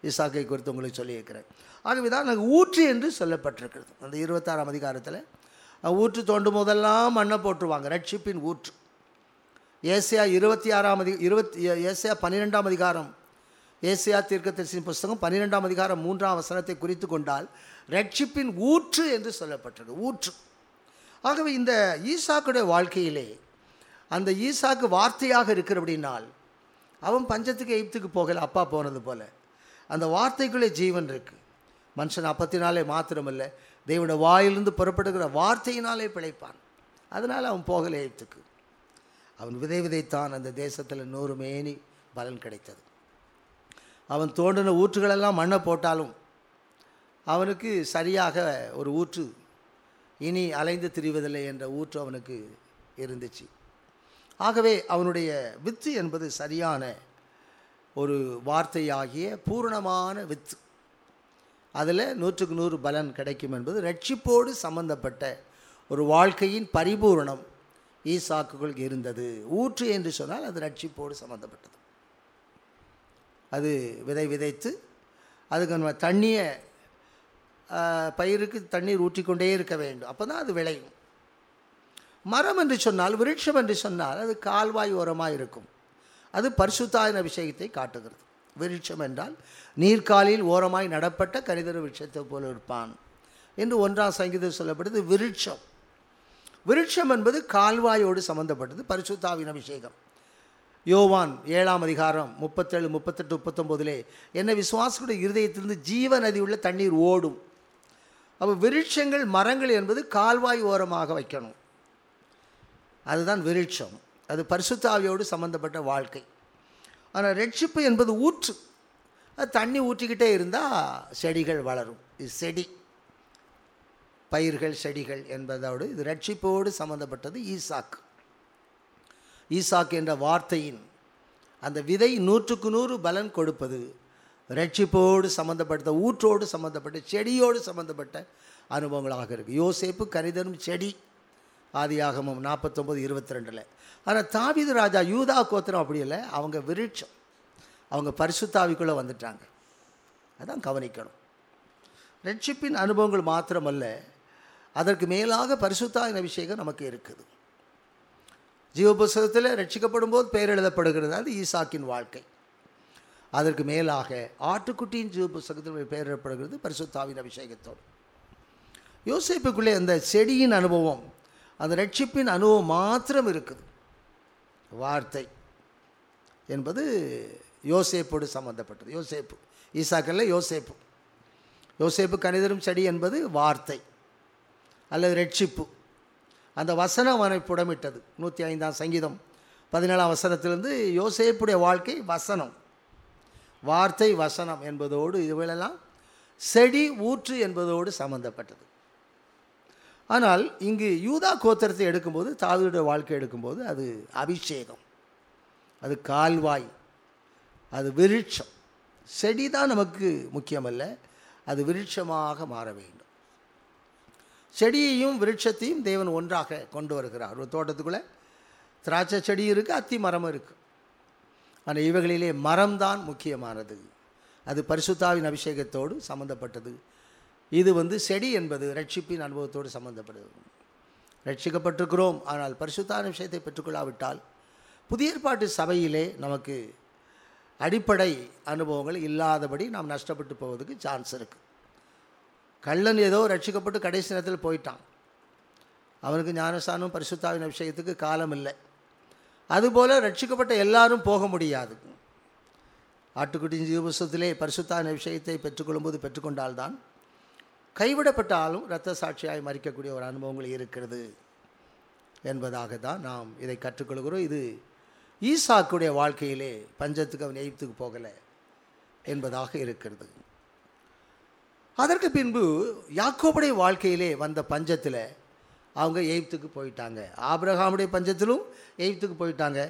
ஈசாக்கை குறித்து உங்களுக்கு சொல்லியிருக்கிறேன். ஆகவே தான் எனக்கு ஊற்று என்று சொல்லப்பட்டிருக்கிறது. அந்த இருபத்தாறாம் அதிகாரத்தில் ஊற்று தோண்டும் போதெல்லாம் மண்ணை போட்டுருவாங்க ரட்சிப்பின் ஊற்று. ஏசியா இருபத்தி ஆறாம் அதி இருபத்தி ஏசியா பன்னிரெண்டாம் அதிகாரம் ஏசியா தீர்க்கதரிசியின் புஸ்தகம் பன்னிரெண்டாம் அதிகாரம் மூன்றாம் வசனத்தை குறித்து கொண்டால் ரட்சிப்பின் ஊற்று என்று சொல்லப்பட்டிருக்கு. ஊற்று. ஆகவே இந்த ஈசாக்குடைய வாழ்க்கையிலே அந்த ஈசாக்கு வார்த்தையாக இருக்கிறபடினால் அவன் பஞ்சத்துக்கு எய்த்துக்கு போகலை அப்பா போனது போல். அந்த வார்த்தைக்குள்ளே ஜீவன் இருக்குது மனுஷன் அப்பத்தினாலே மாத்திரமில்லை தேவனுடைய வாயிலிருந்து புறப்படுகிற வார்த்தையினாலே பிழைப்பான். அதனால் அவன் போகலை எய்த்துக்கு அவன் விதை விதைத்தான் அந்த தேசத்தில் நூறு மேனி பலன் கிடைத்தது. அவன் தோண்டின ஊற்றுகளெல்லாம் மண்ணை போட்டாலும் அவனுக்கு சரியாக ஒரு ஊற்று இனி அலைந்து திரிவதில்லை என்ற ஊற்று அவனுக்கு இருந்துச்சு. ஆகவே அவனுடைய வித்து என்பது சரியான ஒரு வார்த்தையாகிய பூரணமான வித்து. அதில் நூற்றுக்கு நூறு பலன் கிடைக்கும் என்பது ரட்சிப்போடு சம்பந்தப்பட்ட ஒரு வாழ்க்கையின் பரிபூரணம் ஈசாக்குகள் இருந்தது. ஊற்று என்று சொன்னால் அது ரட்சிப்போடு சம்மந்தப்பட்டது அது விதை விதைத்து அதுக்கு நம்ம தண்ணியை பயிருக்கு தண்ணீர் ஊற்றிக்கொண்டே இருக்க வேண்டும். அப்போ தான் அது விளையும். மரம் என்று சொன்னால் விருட்சம் என்று சொன்னால் அது கால்வாய் ஓரமாக இருக்கும். அது பரிசுத்தாயின் அபிஷேகத்தை காட்டுகிறது. விருட்சம் என்றால் நீர்க்காலில் ஓரமாய் நடப்பட்ட கனிதர விருட்சத்தை போல இருப்பான் என்று ஒன்றாம் சங்கீதம் சொல்லப்படுது விருட்சம். விருட்சம் என்பது கால்வாயோடு சம்பந்தப்பட்டது பரிசுத்தாவின் அபிஷேகம் யோவான் ஏழாம் அதிகாரம் முப்பத்தேழு முப்பத்தெட்டு முப்பத்தொம்போதிலே என்னை விசுவாசத்துடைய இருதயத்திலிருந்து ஜீவ நதி உள்ள தண்ணீர் ஓடும். அப்போ விருட்சங்கள் மரங்கள் என்பது கால்வாய் ஓரமாக வைக்கணும். அதுதான் விருட்சம். அது பரிசுத்தாவியோடு சம்பந்தப்பட்ட வாழ்க்கை. ஆனால் ரட்சிப்பு என்பது ஊற்று. அது தண்ணி ஊற்றிக்கிட்டே இருந்தால் செடிகள் வளரும். இது செடி. பயிர்கள் செடிகள் என்பதோடு இது ரட்சிப்போடு சம்பந்தப்பட்டது ஈசாக்கு. ஈசாக்கு என்ற வார்த்தையின் அந்த விதை நூற்றுக்கு நூறு பலன் கொடுப்பது ரட்சிப்போடு சம்பந்தப்பட்ட ஊற்றோடு சம்பந்தப்பட்ட செடியோடு சம்பந்தப்பட்ட அனுபவங்களாக இருக்குது யோசேப்பு கரிதனும் செடி. ஆதியாகமும் நாற்பத்தொம்பது இருபத்தி ரெண்டில் ஆனால் தாவிது ராஜா யூதா கோத்திரம் அப்படி இல்லை அவங்க விருட்சம். அவங்க பரிசுத்தாவிக்குள்ளே வந்துட்டாங்க. அதான் கவனிக்கணும். ரட்சிப்பின் அனுபவங்கள் மாத்திரமல்ல அதற்கு மேலாக பரிசுத்தாவின் அபிஷேகம் நமக்கு இருக்குது. ஜீவ புஸ்தகத்தில் ரட்சிக்கப்படும் போது பெயர் எழுதப்படுகிறது அது ஈசாக்கின் வாழ்க்கை. அதற்கு மேலாக ஆட்டுக்குட்டியின் ஜீவ புஸ்தகத்தில் பெயர் எழுதப்படுகிறது பரிசுத்தாவின் அபிஷேகத்தோடு. யோசிப்புக்குள்ளே அந்த செடியின் அனுபவம் அந்த ரட்சிப்பின் அனுபவம் மாத்திரம் இருக்குது. வார்த்தை என்பது யோசேப்போடு சம்மந்தப்பட்டது யோசேப்பு ஈசாக்கல்ல யோசேப்பு. யோசேப்பு கணிதரும் செடி என்பது வார்த்தை அல்லது ரட்சிப்பு. அந்த வசனம் அவனை புடமிட்டது. நூற்றி ஐந்தாம் சங்கீதம் பதினேழாம் வசனத்திலிருந்து யோசேப்புடைய வாழ்க்கை வசனம். வார்த்தை வசனம் என்பதோடு இதுவெல்லாம் செடி ஊற்று என்பதோடு சம்பந்தப்பட்டது. ஆனால் இங்கு யூதா கோத்திரத்தை எடுக்கும்போது தாவீதுடைய வாழ்க்கை எடுக்கும்போது அது அபிஷேகம். அது கால்வாய். அது விருட்சம். செடி தான் நமக்கு முக்கியமல்ல. அது விருட்சமாக மாற வேண்டும். செடியையும் விருட்சத்தையும் தேவன் ஒன்றாக கொண்டு வருகிறார். ஒரு தோட்டத்துக்குள்ளே திராட்சை செடி இருக்குது அத்தி மரமும் இருக்குது ஆனால் இவைகளிலே மரம்தான் முக்கியமானது. அது பரிசுத்தாவின் அபிஷேகத்தோடு சம்மந்தப்பட்டது இது வந்து செடி என்பது ரட்சிப்பின் அனுபவத்தோடு சம்பந்தப்படுது ரட்சிக்கப்பட்டிருக்கிறோம் ஆனால் பரிசுத்தான விஷயத்தை பெற்றுக்கொள்ளாவிட்டால் புதிய ஏற்பாட்டு சபையிலே நமக்கு அடிப்படை அனுபவங்கள் இல்லாதபடி நாம் நஷ்டப்பட்டு போவதுக்கு சான்ஸ் இருக்குது கள்ளன் ஏதோ ரட்சிக்கப்பட்டு கடைசி நேரத்தில் போயிட்டான். அவனுக்கு ஞானஸ்தானம் பரிசுத்தாவின் அபிஷேகத்துக்கு காலம் இல்லை. அதுபோல் ரட்சிக்கப்பட்ட எல்லாரும் போக முடியாது. ஆட்டுக்குட்டி ஜீவபுஸ்தத்திலே பரிசுத்தான விஷயத்தை பெற்றுக்கொள்ளும்போது பெற்றுக்கொண்டால்தான் கைவிடப்பட்டாலும் இரத்த சாட்சியாய் மறிக்கக்கூடிய ஒரு அனுபவங்கள் இருக்கிறது என்பதாக தான் நாம் இதை கற்றுக்கொள்கிறோம். இது ஈசாக்குடைய வாழ்க்கையிலே பஞ்சத்துக்கு அவன் எய்த்துக்கு போகலை என்பதாக இருக்கிறது. அதற்கு பின்பு யாக்கோபுடைய வாழ்க்கையிலே வந்த பஞ்சத்தில் அவங்க எய்ப்துக்கு போயிட்டாங்க. ஆபிரகாமுடைய பஞ்சத்திலும் எய்ப்துக்கு போயிட்டாங்க.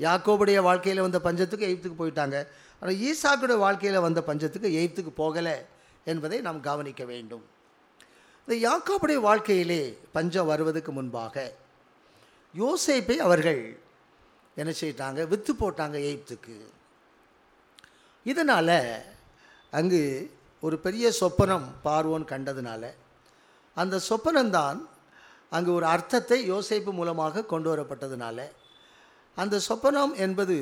யாக்கோபுடைய வாழ்க்கையில் வந்த பஞ்சத்துக்கு எய்ப்துக்கு போயிட்டாங்க. ஆனால் ஈசாக்குடைய வாழ்க்கையில் வந்த பஞ்சத்துக்கு எய்ப்துக்கு போகலை என்பதை நாம் கவனிக்க வேண்டும். இந்த யாக்கோபுடைய வாழ்க்கையிலே பஞ்சம் வருவதற்கு முன்பாக யோசேப்பை அவர்கள் என்ன செய்தாங்க? விற்று போட்டாங்க எய்ப்துக்கு இதனால் அங்கு ஒரு பெரிய சொப்பனம் பார்வோன் கண்டதுனால அந்த சொப்பனம்தான் அங்கு ஒரு அர்த்தத்தை யோசேப்பு மூலமாக கொண்டு வரப்பட்டதுனால அந்த சொப்பனம் என்பது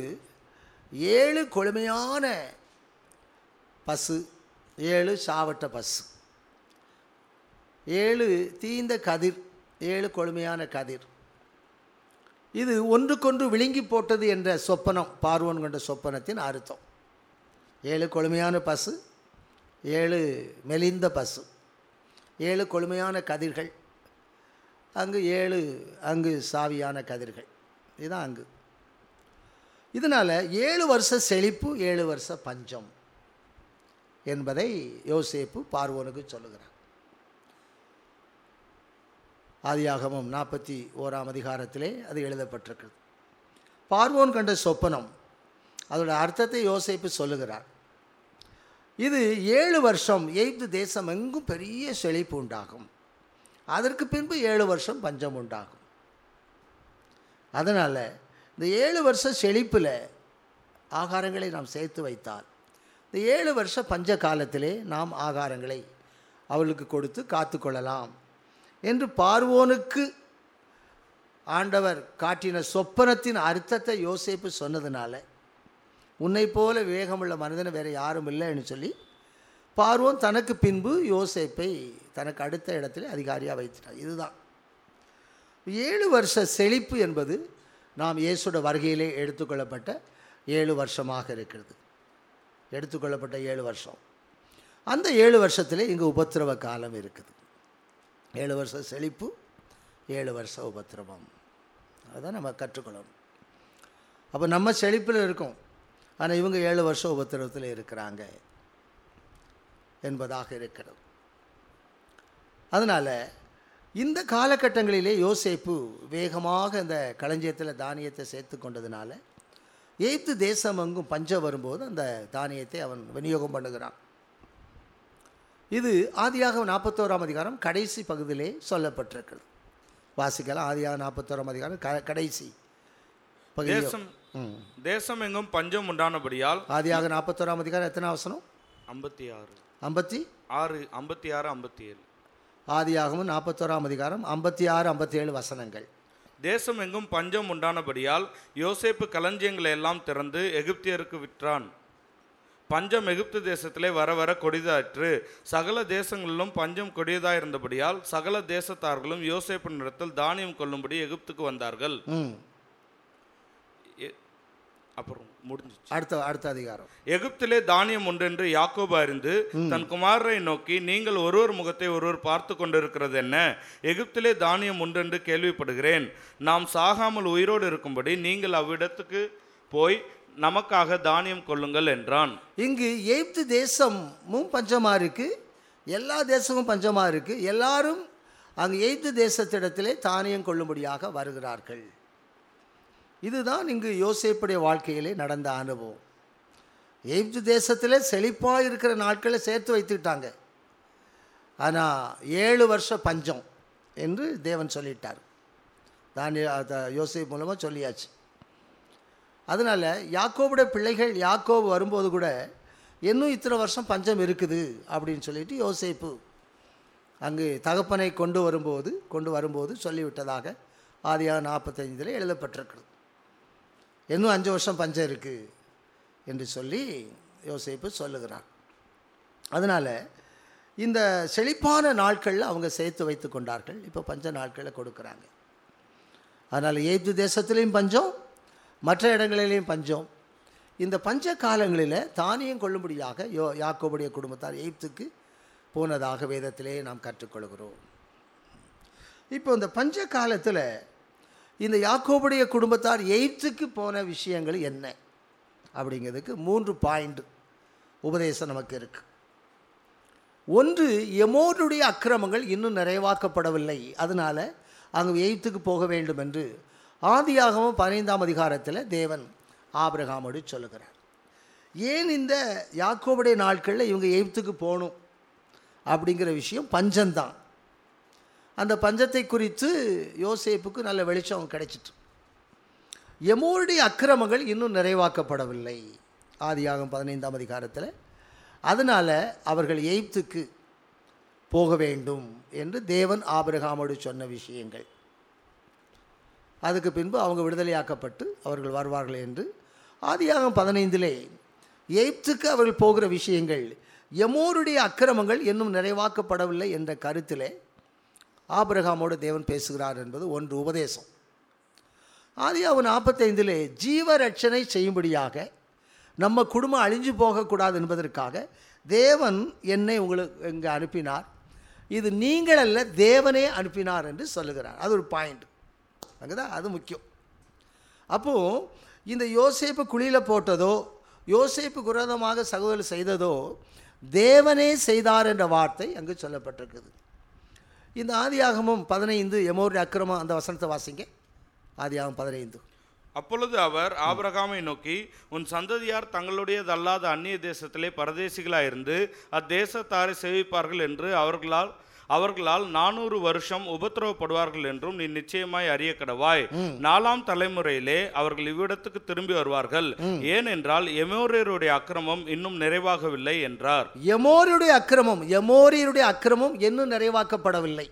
ஏழு கொழுமையான பசு ஏழு சாவட்ட பசு ஏழு தீந்த கதிர் ஏழு கொழுமையான கதிர். இது ஒன்றுக்கொன்று விழுங்கி போட்டது என்ற சொப்பனம் பார்வன் கொண்ட சொப்பனத்தின் அர்த்தம். ஏழு கொழுமையான பசு ஏழு மெலிந்த பசு ஏழு கொழுமையான கதிர்கள் அங்கு ஏழு அங்கு சாவியான கதிர்கள். இதுதான் அங்கு. இதனால் ஏழு வருஷ செழிப்பு ஏழு வருஷ பஞ்சம். என்பதை யோசேப்பு பார்வோனுக்கு சொல்லுகிறார் ஆதியாகமும் நாற்பத்தி ஓராம் அதிகாரத்திலே அது எழுதப்பட்டிருக்கிறது. பார்வோன் கண்ட சொப்பனம் அதோட அர்த்தத்தை யோசேப்பு சொல்லுகிறார் இது ஏழு வருஷம் எய்து தேசம் எங்கும் பெரிய செழிப்பு உண்டாகும். அதற்கு பின்பு ஏழு வருஷம் பஞ்சம் உண்டாகும். அதனால் இந்த ஏழு வருஷ செழிப்பில் ஆகாரங்களை நாம் சேர்த்து வைத்தால் இந்த ஏழு வருஷ பஞ்ச காலத்திலே நாம் ஆகாரங்களை அவளுக்கு கொடுத்து காத்துக்கொள்ளலாம் என்று பார்வோனுக்கு ஆண்டவர் காட்டின சொப்பனத்தின் அர்த்தத்தை யோசேப்பு சொன்னதுனால உன்னை போல வேகமுள்ள மனிதன் வேறு யாரும் இல்லைன்னு சொல்லி பார்வோன் தனக்கு பின்பு யோசேப்பை தனக்கு அடுத்த இடத்துல அதிகாரியாக வைத்தார் இதுதான். ஏழு வருஷ செழிப்பு என்பது நாம் இயேசுட வருகையிலே எடுத்துக்கொள்ளப்பட்ட ஏழு வருஷமாக இருக்கிறது. எடுத்துக்கொள்ளப்பட்ட ஏழு வருஷம். அந்த ஏழு வருஷத்தில் இங்கே உபத்திரவ காலம் இருக்குது. ஏழு வருஷம் செழிப்பு ஏழு வருஷ உபத்திரவம். அதுதான் நம்ம கற்றுக்கொள்ளணும். அப்போ நம்ம செழிப்பில் இருக்கோம். ஆனால் இவங்க ஏழு வருஷம் உபத்திரவத்தில் இருக்கிறாங்க என்பதாக இருக்கிறது. அதனால் இந்த காலகட்டங்களிலே யோசிப்பு வேகமாக இந்த களஞ்சியத்தில் தானியத்தை சேர்த்து கொண்டதுனால எய்த்து தேசம் எங்கும் பஞ்சம் வரும்போது அந்த தானியத்தை அவன் விநியோகம் பண்ணுகிறான். இது ஆதியாக நாற்பத்தோராம் அதிகாரம் கடைசி பகுதியிலே சொல்லப்பட்டிருக்கிறது. வாசிக்கலாம். ஆதியாக நாற்பத்தோராம் அதிகாரம் க கடைசி தேசம் தேசம் எங்கும் பஞ்சம் உண்டானபடியால் ஆதியாக நாற்பத்தோராம் அதிகாரம் எத்தனை அவசரம் ஐம்பத்தி ஆறு. ஐம்பத்தி? ஆறு ஐம்பத்தி ஆறு ஐம்பத்தி ஏழு. ஆதியாகமும் நாற்பத்தோராம் அதிகாரம் ஐம்பத்தி ஆறு ஐம்பத்தி ஏழு வசனங்கள். தேசம் எங்கும் பஞ்சம் உண்டானபடியால் யோசேப்பு களஞ்சியங்களை எல்லாம் திறந்து எகிப்தியருக்கு விற்றான். பஞ்சம் எகிப்து தேசத்திலே வர வர கொடிதாயிற்று. சகல தேசங்களிலும் பஞ்சம் கொடியதாயிருந்தபடியால் சகல தேசத்தார்களும் யோசேப்பின் இடத்தில் தானியம் கொள்ளும்படி எகிப்துக்கு வந்தார்கள். அப்புறம் முடிஞ்சிச்சு. அடுத்த அடுத்த அதிகாரம். எகிப்திலே தானியம் உண்டென்று யாக்கோபு அறிந்து தன் குமாரரை நோக்கி நீங்கள் ஒருவர் முகத்தை ஒருவர் பார்த்து கொண்டிருக்கிறது என்ன? எகிப்திலே தானியம் உண்டென்று கேள்விப்படுகிறேன். நாம் சாகாமல் உயிரோடு இருக்கும்படி நீங்கள் அவ்விடத்துக்கு போய் நமக்காக தானியம் கொள்ளுங்கள் என்றான். இங்கு எய்ப்து தேசமும் பஞ்சமாக இருக்குது எல்லா தேசமும் பஞ்சமாக இருக்குது எல்லாரும் அங்கு எய்ப்து தேசத்திடத்திலே தானியம் கொள்ளும்படியாக வருகிறார்கள். இதுதான் இங்கு யோசிப்புடைய வாழ்க்கையிலே நடந்த அனுபவம். எய்ப்து தேசத்தில் செழிப்பாக இருக்கிற நாட்களை சேர்த்து வைத்துக்கிட்டாங்க ஆனால் ஏழு வருஷ பஞ்சம் என்று தேவன் சொல்லிட்டார். தான் அதை யோசேப்பு மூலமாக சொல்லியாச்சு. அதனால் யாக்கோபுடைய பிள்ளைகள் யாக்கோபு வரும்போது கூட இன்னும் இத்தனை வருஷம் பஞ்சம் இருக்குது அப்படின்னு சொல்லிட்டு யோசிப்பு அங்கு தகப்பனை கொண்டு வரும்போது கொண்டு வரும்போது சொல்லிவிட்டதாக ஆதியாக நாற்பத்தைந்தில் எழுதப்பட்டிருக்கிறது. இன்னும் அஞ்சு வருஷம் பஞ்சம் இருக்குது என்று சொல்லி யோசிப்பு சொல்லுகிறார் அதனால் இந்த செழிப்பான நாட்களில் அவங்க சேர்த்து வைத்து கொண்டார்கள். இப்போ பஞ்ச நாட்களை கொடுக்குறாங்க. அதனால் எய்ப்து தேசத்துலேயும் பஞ்சம் மற்ற இடங்களிலேயும் பஞ்சம். இந்த பஞ்ச காலங்களில் தானியம் கொள்ளும்படியாக யோ யாக்கோபுடைய குடும்பத்தார் எய்ப்துக்கு போனதாக வேதத்திலே நாம் கற்றுக்கொள்கிறோம். இப்போ இந்த பஞ்ச காலத்தில் இந்த யாக்கோபுடைய குடும்பத்தார் எயித்துக்கு போன விஷயங்கள் என்ன? அப்படிங்கிறதுக்கு மூன்று பாயிண்ட் உபதேசம் நமக்கு இருக்குது ஒன்று எமோருடைய அக்கிரமங்கள் இன்னும் நிறைவாக்கப்படவில்லை. அதனால் அங்கே எயித்துக்கு போக வேண்டும் என்று ஆதியாகவும் பதினைந்தாம் அதிகாரத்தில் தேவன் ஆபிரகாமோடு சொல்லுகிறார். ஏன் இந்த யாக்கோபுடைய நாட்களில் இவங்க எயித்துக்கு போகணும்? அப்படிங்கிற விஷயம் பஞ்சம்தான். அந்த பஞ்சத்தை குறித்து யோசேப்புக்கு நல்ல வெளிச்சம் கிடைச்சிட்டு. எமோருடைய அக்கிரமங்கள் இன்னும் நிறைவாக்கப்படவில்லை. ஆதியாகம் பதினைந்தாம் அதிகாரத்தில். அதனால் அவர்கள் எய்ப்துக்கு போக வேண்டும் என்று தேவன் ஆபிரகாமோடு சொன்ன விஷயங்கள். அதுக்கு பின்பு அவங்க விடுதலையாக்கப்பட்டு அவர்கள் வருவார்கள் என்று ஆதியாகம் பதினைந்திலே எய்ப்துக்கு அவர்கள் போகிற விஷயங்கள் எமோருடைய அக்கிரமங்கள் இன்னும் நிறைவாக்கப்படவில்லை என்ற கருத்திலே ஆபிரகாமோடு தேவன் பேசுகிறார் என்பது ஒன்று உபதேசம். ஆதியாவு நாற்பத்தைந்திலே ஜீவரட்சணை செய்யும்படியாக நம்ம குடும்பம் அழிஞ்சு போகக்கூடாது என்பதற்காக தேவன் என்னை உங்களுக்கு இங்கே அனுப்பினார். இது நீங்கள் அல்ல தேவனே அனுப்பினார் என்று சொல்லுகிறார். அது ஒரு பாயிண்ட் அங்கதான் அது முக்கியம். அப்போது இந்த யோசேப்பு குழியில் போட்டதோ யோசேப்பு குரதமாக சகோதரர் செய்ததோ தேவனே செய்தார் என்ற வார்த்தை அங்கு சொல்லப்பட்டிருக்குது. இந்த ஆதியாகமும் பதினைந்து எமோரி அக்கிரமம் அந்த வசனத்தை வாசிங்க. ஆதியாகம் பதினைந்து. அப்பொழுது அவர் ஆபிரகாமை நோக்கி உன் சந்ததியார் தங்களுடையதல்லாத அந்நிய தேசத்திலே பரதேசிகளாயிருந்து அத்தேசத்தாரை சேவிப்பார்கள் என்று அவர்களால் அவர்களால் நானூறு வருஷம் உபத்திரவப்படுவார்கள் என்றும் நீ நிச்சயமாய் அறிய கடவாய் நாலாம் தலைமுறையிலே அவர்கள் இவ்விடத்துக்கு திரும்பி வருவார்கள். ஏனென்றால் எமோரியருடைய அக்கிரமம் இன்னும் நிறைவாகவில்லை என்றார். எமோரியுடைய அக்கிரமம் எமோரியருடைய அக்கிரமம் இன்னும் நிறைவாக்கப்படவில்லை.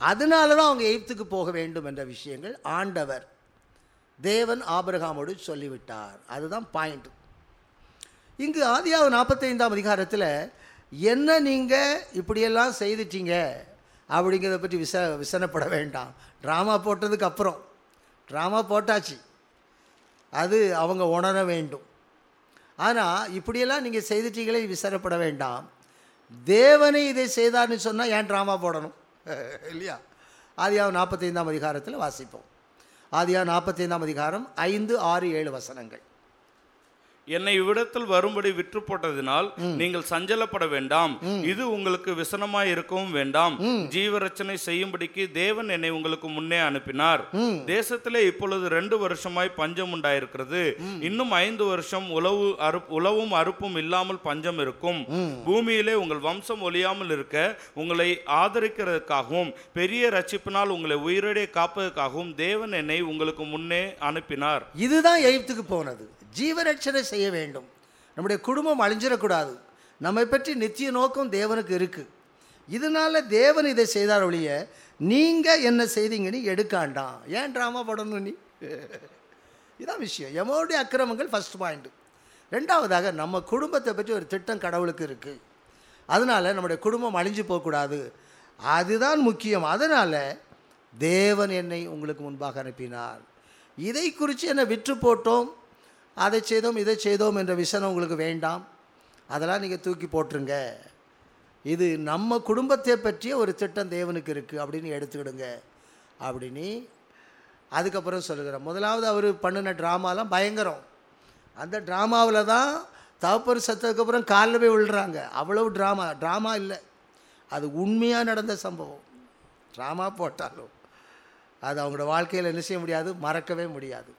அதனால தான் அவங்க எகிப்துக்கு போக வேண்டும் என்ற விஷயங்கள் ஆண்டவர் தேவன் ஆபிரகாமோடு சொல்லிவிட்டார். அதுதான் பாயிண்ட் இங்கு ஆதியாவது நாற்பத்தைந்தாம் அதிகாரத்தில் என்ன நீங்கள் இப்படியெல்லாம் செய்துட்டீங்க? அப்படிங்கிறத பற்றி விச விசனப்பட வேண்டாம். ட்ராமா போட்டதுக்கு அப்புறம். ட்ராமா போட்டாச்சு. அது அவங்க உணர வேண்டும். ஆனால் இப்படியெல்லாம் நீங்கள் செய்துட்டீங்களே விசாரப்பட வேண்டாம். தேவனே இதை செய்தார்னு சொன்னால் ஏன் ட்ராமா போடணும்? *laughs* இல்லையா? ஆதியாவது நாற்பத்தைந்தாம் அதிகாரத்தில் வாசிப்போம். ஆதியா நாற்பத்தைந்தாம் அதிகாரம் ஐந்து ஆறு ஏழு வசனங்கள். என்னை இவ்விடத்தில் வரும்படி விற்று போட்டதினால் நீங்கள் சஞ்சலப்பட வேண்டாம். இது உங்களுக்கு விசனமாய் இருக்கவும் வேண்டாம். ஜீவரச்சனை செய்யும்படிக்கு தேவன் என்னை உங்களுக்கு முன்னே அனுப்பினார். தேசத்திலே இப்பொழுது ரெண்டு வருஷமாய் பஞ்சம் உண்டாயிருக்கிறது. இன்னும் ஐந்து வருஷம் உழவு அறுப் உழவும் அறுப்பும் இல்லாமல் பஞ்சம் இருக்கும். பூமியிலே உங்கள் வம்சம் ஒழியாமல் இருக்க உங்களை ஆதரிக்கிறதுக்காகவும் பெரிய ரட்சிப்பினால் உங்களை உயிரோடே காப்பதற்காகவும் தேவன் என்னை உங்களுக்கு முன்னே அனுப்பினார். இதுதான் எகிப்துக்கு போனது. ஜீவரட்சணை செய்ய வேண்டும். நம்முடைய குடும்பம் அழிஞ்சிடக்கூடாது. நம்மை பற்றி நித்திய நோக்கம் தேவனுக்கு இருக்குது இதனால தேவன் இதை செய்தார் ஒழிய நீங்கள் என்ன செய்தீங்கன்னு எடுக்காண்டாம் ஏன் ட்ராமா படணும் நீ? *laughs* இதான் விஷயம். எமோடைய அக்கிரமங்கள் ஃபஸ்ட் பாயிண்ட்டு ரெண்டாவதாக நம்ம குடும்பத்தை பற்றி ஒரு திட்டம் கடவுளுக்கு இருக்குது அதனால் நம்முடைய குடும்பம் அழிஞ்சு போகக்கூடாது. அதுதான் முக்கியம். அதனால் தேவன் என்னை உங்களுக்கு முன்பாக அனுப்பினார். இதை குறித்து என்னை விற்று போட்டோம்? அதை செய்தோம் இதை செய்தோம் என்ற விஷயம் உங்களுக்கு வேண்டாம். அதெல்லாம் நீங்கள் தூக்கி போட்டுருங்க. இது நம்ம குடும்பத்தை பற்றிய ஒரு திட்டம் தேவனுக்கு இருக்குது அப்படின்னு எடுத்துக்கிடுங்க. அப்படின்னு அதுக்கப்புறம் சொல்லுகிறேன் முதலாவது அவர் பண்ணின ட்ராமாலாம் பயங்கரம். அந்த ட்ராமாவில் தான் தகப்பர் சத்ததுக்கப்புறம் காலில் போய் விழுறாங்க. அவ்வளவு ட்ராமா ட்ராமா இல்லை. அது உண்மையாக நடந்த சம்பவம். ட்ராமா போட்டாலும் அது அவங்களோட வாழ்க்கையில் என்ன செய்ய முடியாது? மறக்கவே முடியாது.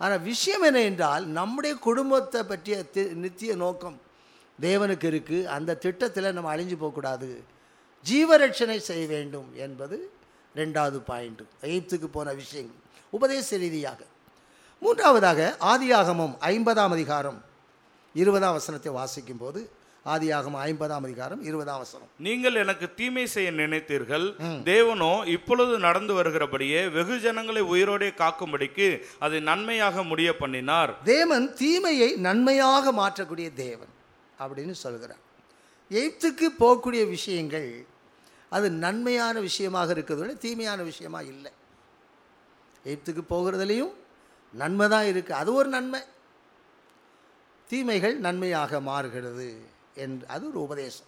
ஆனால் விஷயம் என்ன என்றால் நம்முடைய குடும்பத்தை பற்றிய நித்திய நோக்கம் தேவனுக்கு இருக்குது அந்த திட்டத்தில் நம்ம அழிஞ்சு போகக்கூடாது. ஜீவரட்சணை செய்ய வேண்டும் என்பது ரெண்டாவது பாயிண்ட்டு எகிப்துக்கு போன விஷயங்கள் உபதேச ரீதியாக. மூன்றாவதாக ஆதியாகமம் ஐம்பதாம் அதிகாரம் இருபதாம் வசனத்தை வாசிக்கும் போது ஆதியாகமம் ஐம்பதாம் அதிகாரம் இருபதாம் வசனம். நீங்கள் எனக்கு தீமை செய்ய நினைத்தீர்கள். தேவனோ இப்பொழுது நடந்து வருகிறபடியே வெகு ஜனங்களை உயிரோடே காக்கும்படிக்கு அதை நன்மையாக முடிய பண்ணினார். தேவன் தீமையை நன்மையாக மாற்றக்கூடிய தேவன் அப்படின்னு சொல்கிறார். எய்த்துக்கு போகக்கூடிய விஷயங்கள் அது நன்மையான விஷயமாக இருக்கிறத விட தீமையான விஷயமா இல்லை. எய்த்துக்கு போகிறதுலையும் நன்மை தான் இருக்குது அது ஒரு நன்மை. தீமைகள் நன்மையாக மாறுகிறது. என்று அது ஒரு உபதேசம்.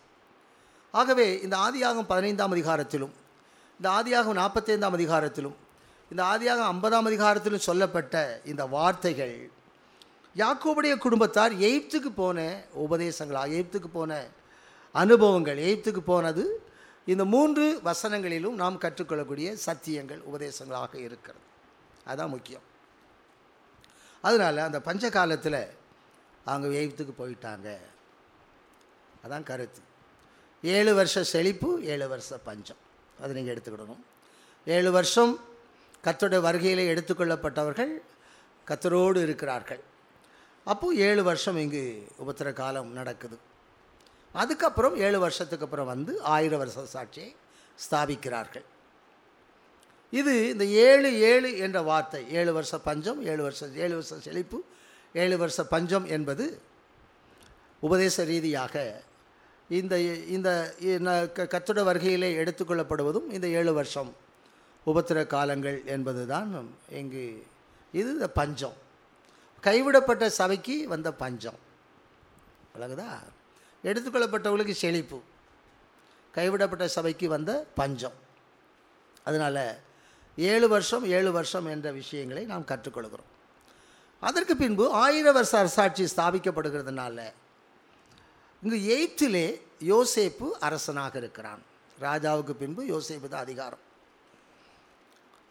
ஆகவே இந்த ஆதியாகம் பதினைந்தாம் அதிகாரத்திலும் இந்த ஆதியாகம் நாற்பத்தைந்தாம் அதிகாரத்திலும் இந்த ஆதியாகம் ஐம்பதாம் அதிகாரத்திலும் சொல்லப்பட்ட இந்த வார்த்தைகள் யாக்கோபுடைய குடும்பத்தார் எகிப்துக்கு போன உபதேசங்களாக எகிப்துக்கு போன அனுபவங்கள் எகிப்துக்கு போனது இந்த மூன்று வசனங்களிலும் நாம் கற்றுக்கொள்ளக்கூடிய சத்தியங்கள் உபதேசங்களாக இருக்கிறது. அதுதான் முக்கியம். அதனால் அந்த பஞ்ச காலத்தில் அவங்க எகிப்துக்கு போயிட்டாங்க. அதான் கருத்து. ஏழு வருஷ செழிப்பு ஏழு வருஷ பஞ்சம். அது நீங்கள் எடுத்துக்கிடணும். ஏழு வருஷம் கத்தோட வருகையில் எடுத்துக்கொள்ளப்பட்டவர்கள் கத்தரோடு இருக்கிறார்கள். அப்போது ஏழு வருஷம் இங்கு உபத்திர காலம் நடக்குது. அதுக்கப்புறம் ஏழு வருஷத்துக்கு அப்புறம் வந்து ஆயிரம் வருஷ சாட்சியை ஸ்தாபிக்கிறார்கள். இது இந்த ஏழு ஏழு என்ற வார்த்தை ஏழு வருஷ பஞ்சம் ஏழு வருஷம் ஏழு வருஷ செழிப்பு ஏழு வருஷ பஞ்சம் என்பது உபதேச ரீதியாக இந்த இந்த கத்துட வருகையிலே எடுத்துக்கொள்ளப்படுவதும் இந்த ஏழு வருஷம். உபத்திர காலங்கள் என்பது தான் இங்கு இது இந்த பஞ்சம். கைவிடப்பட்ட சபைக்கு வந்த பஞ்சம். விளங்குதா எடுத்துக்கொள்ளப்பட்டவங்களுக்கு செழிப்பு. கைவிடப்பட்ட சபைக்கு வந்த பஞ்சம். அதனால் ஏழு வருஷம் ஏழு வருஷம் என்ற விஷயங்களை நாம் கற்றுக்கொள்கிறோம். அதற்கு பின்பு ஆயிரம் வருஷ அரசாட்சி ஸ்தாபிக்கப்படுகிறதுனால இங்கு எயித்திலே யோசேப்பு அரசனாக இருக்கிறான். ராஜாவுக்கு பின்பு யோசேப்பு தான் அதிகாரம்.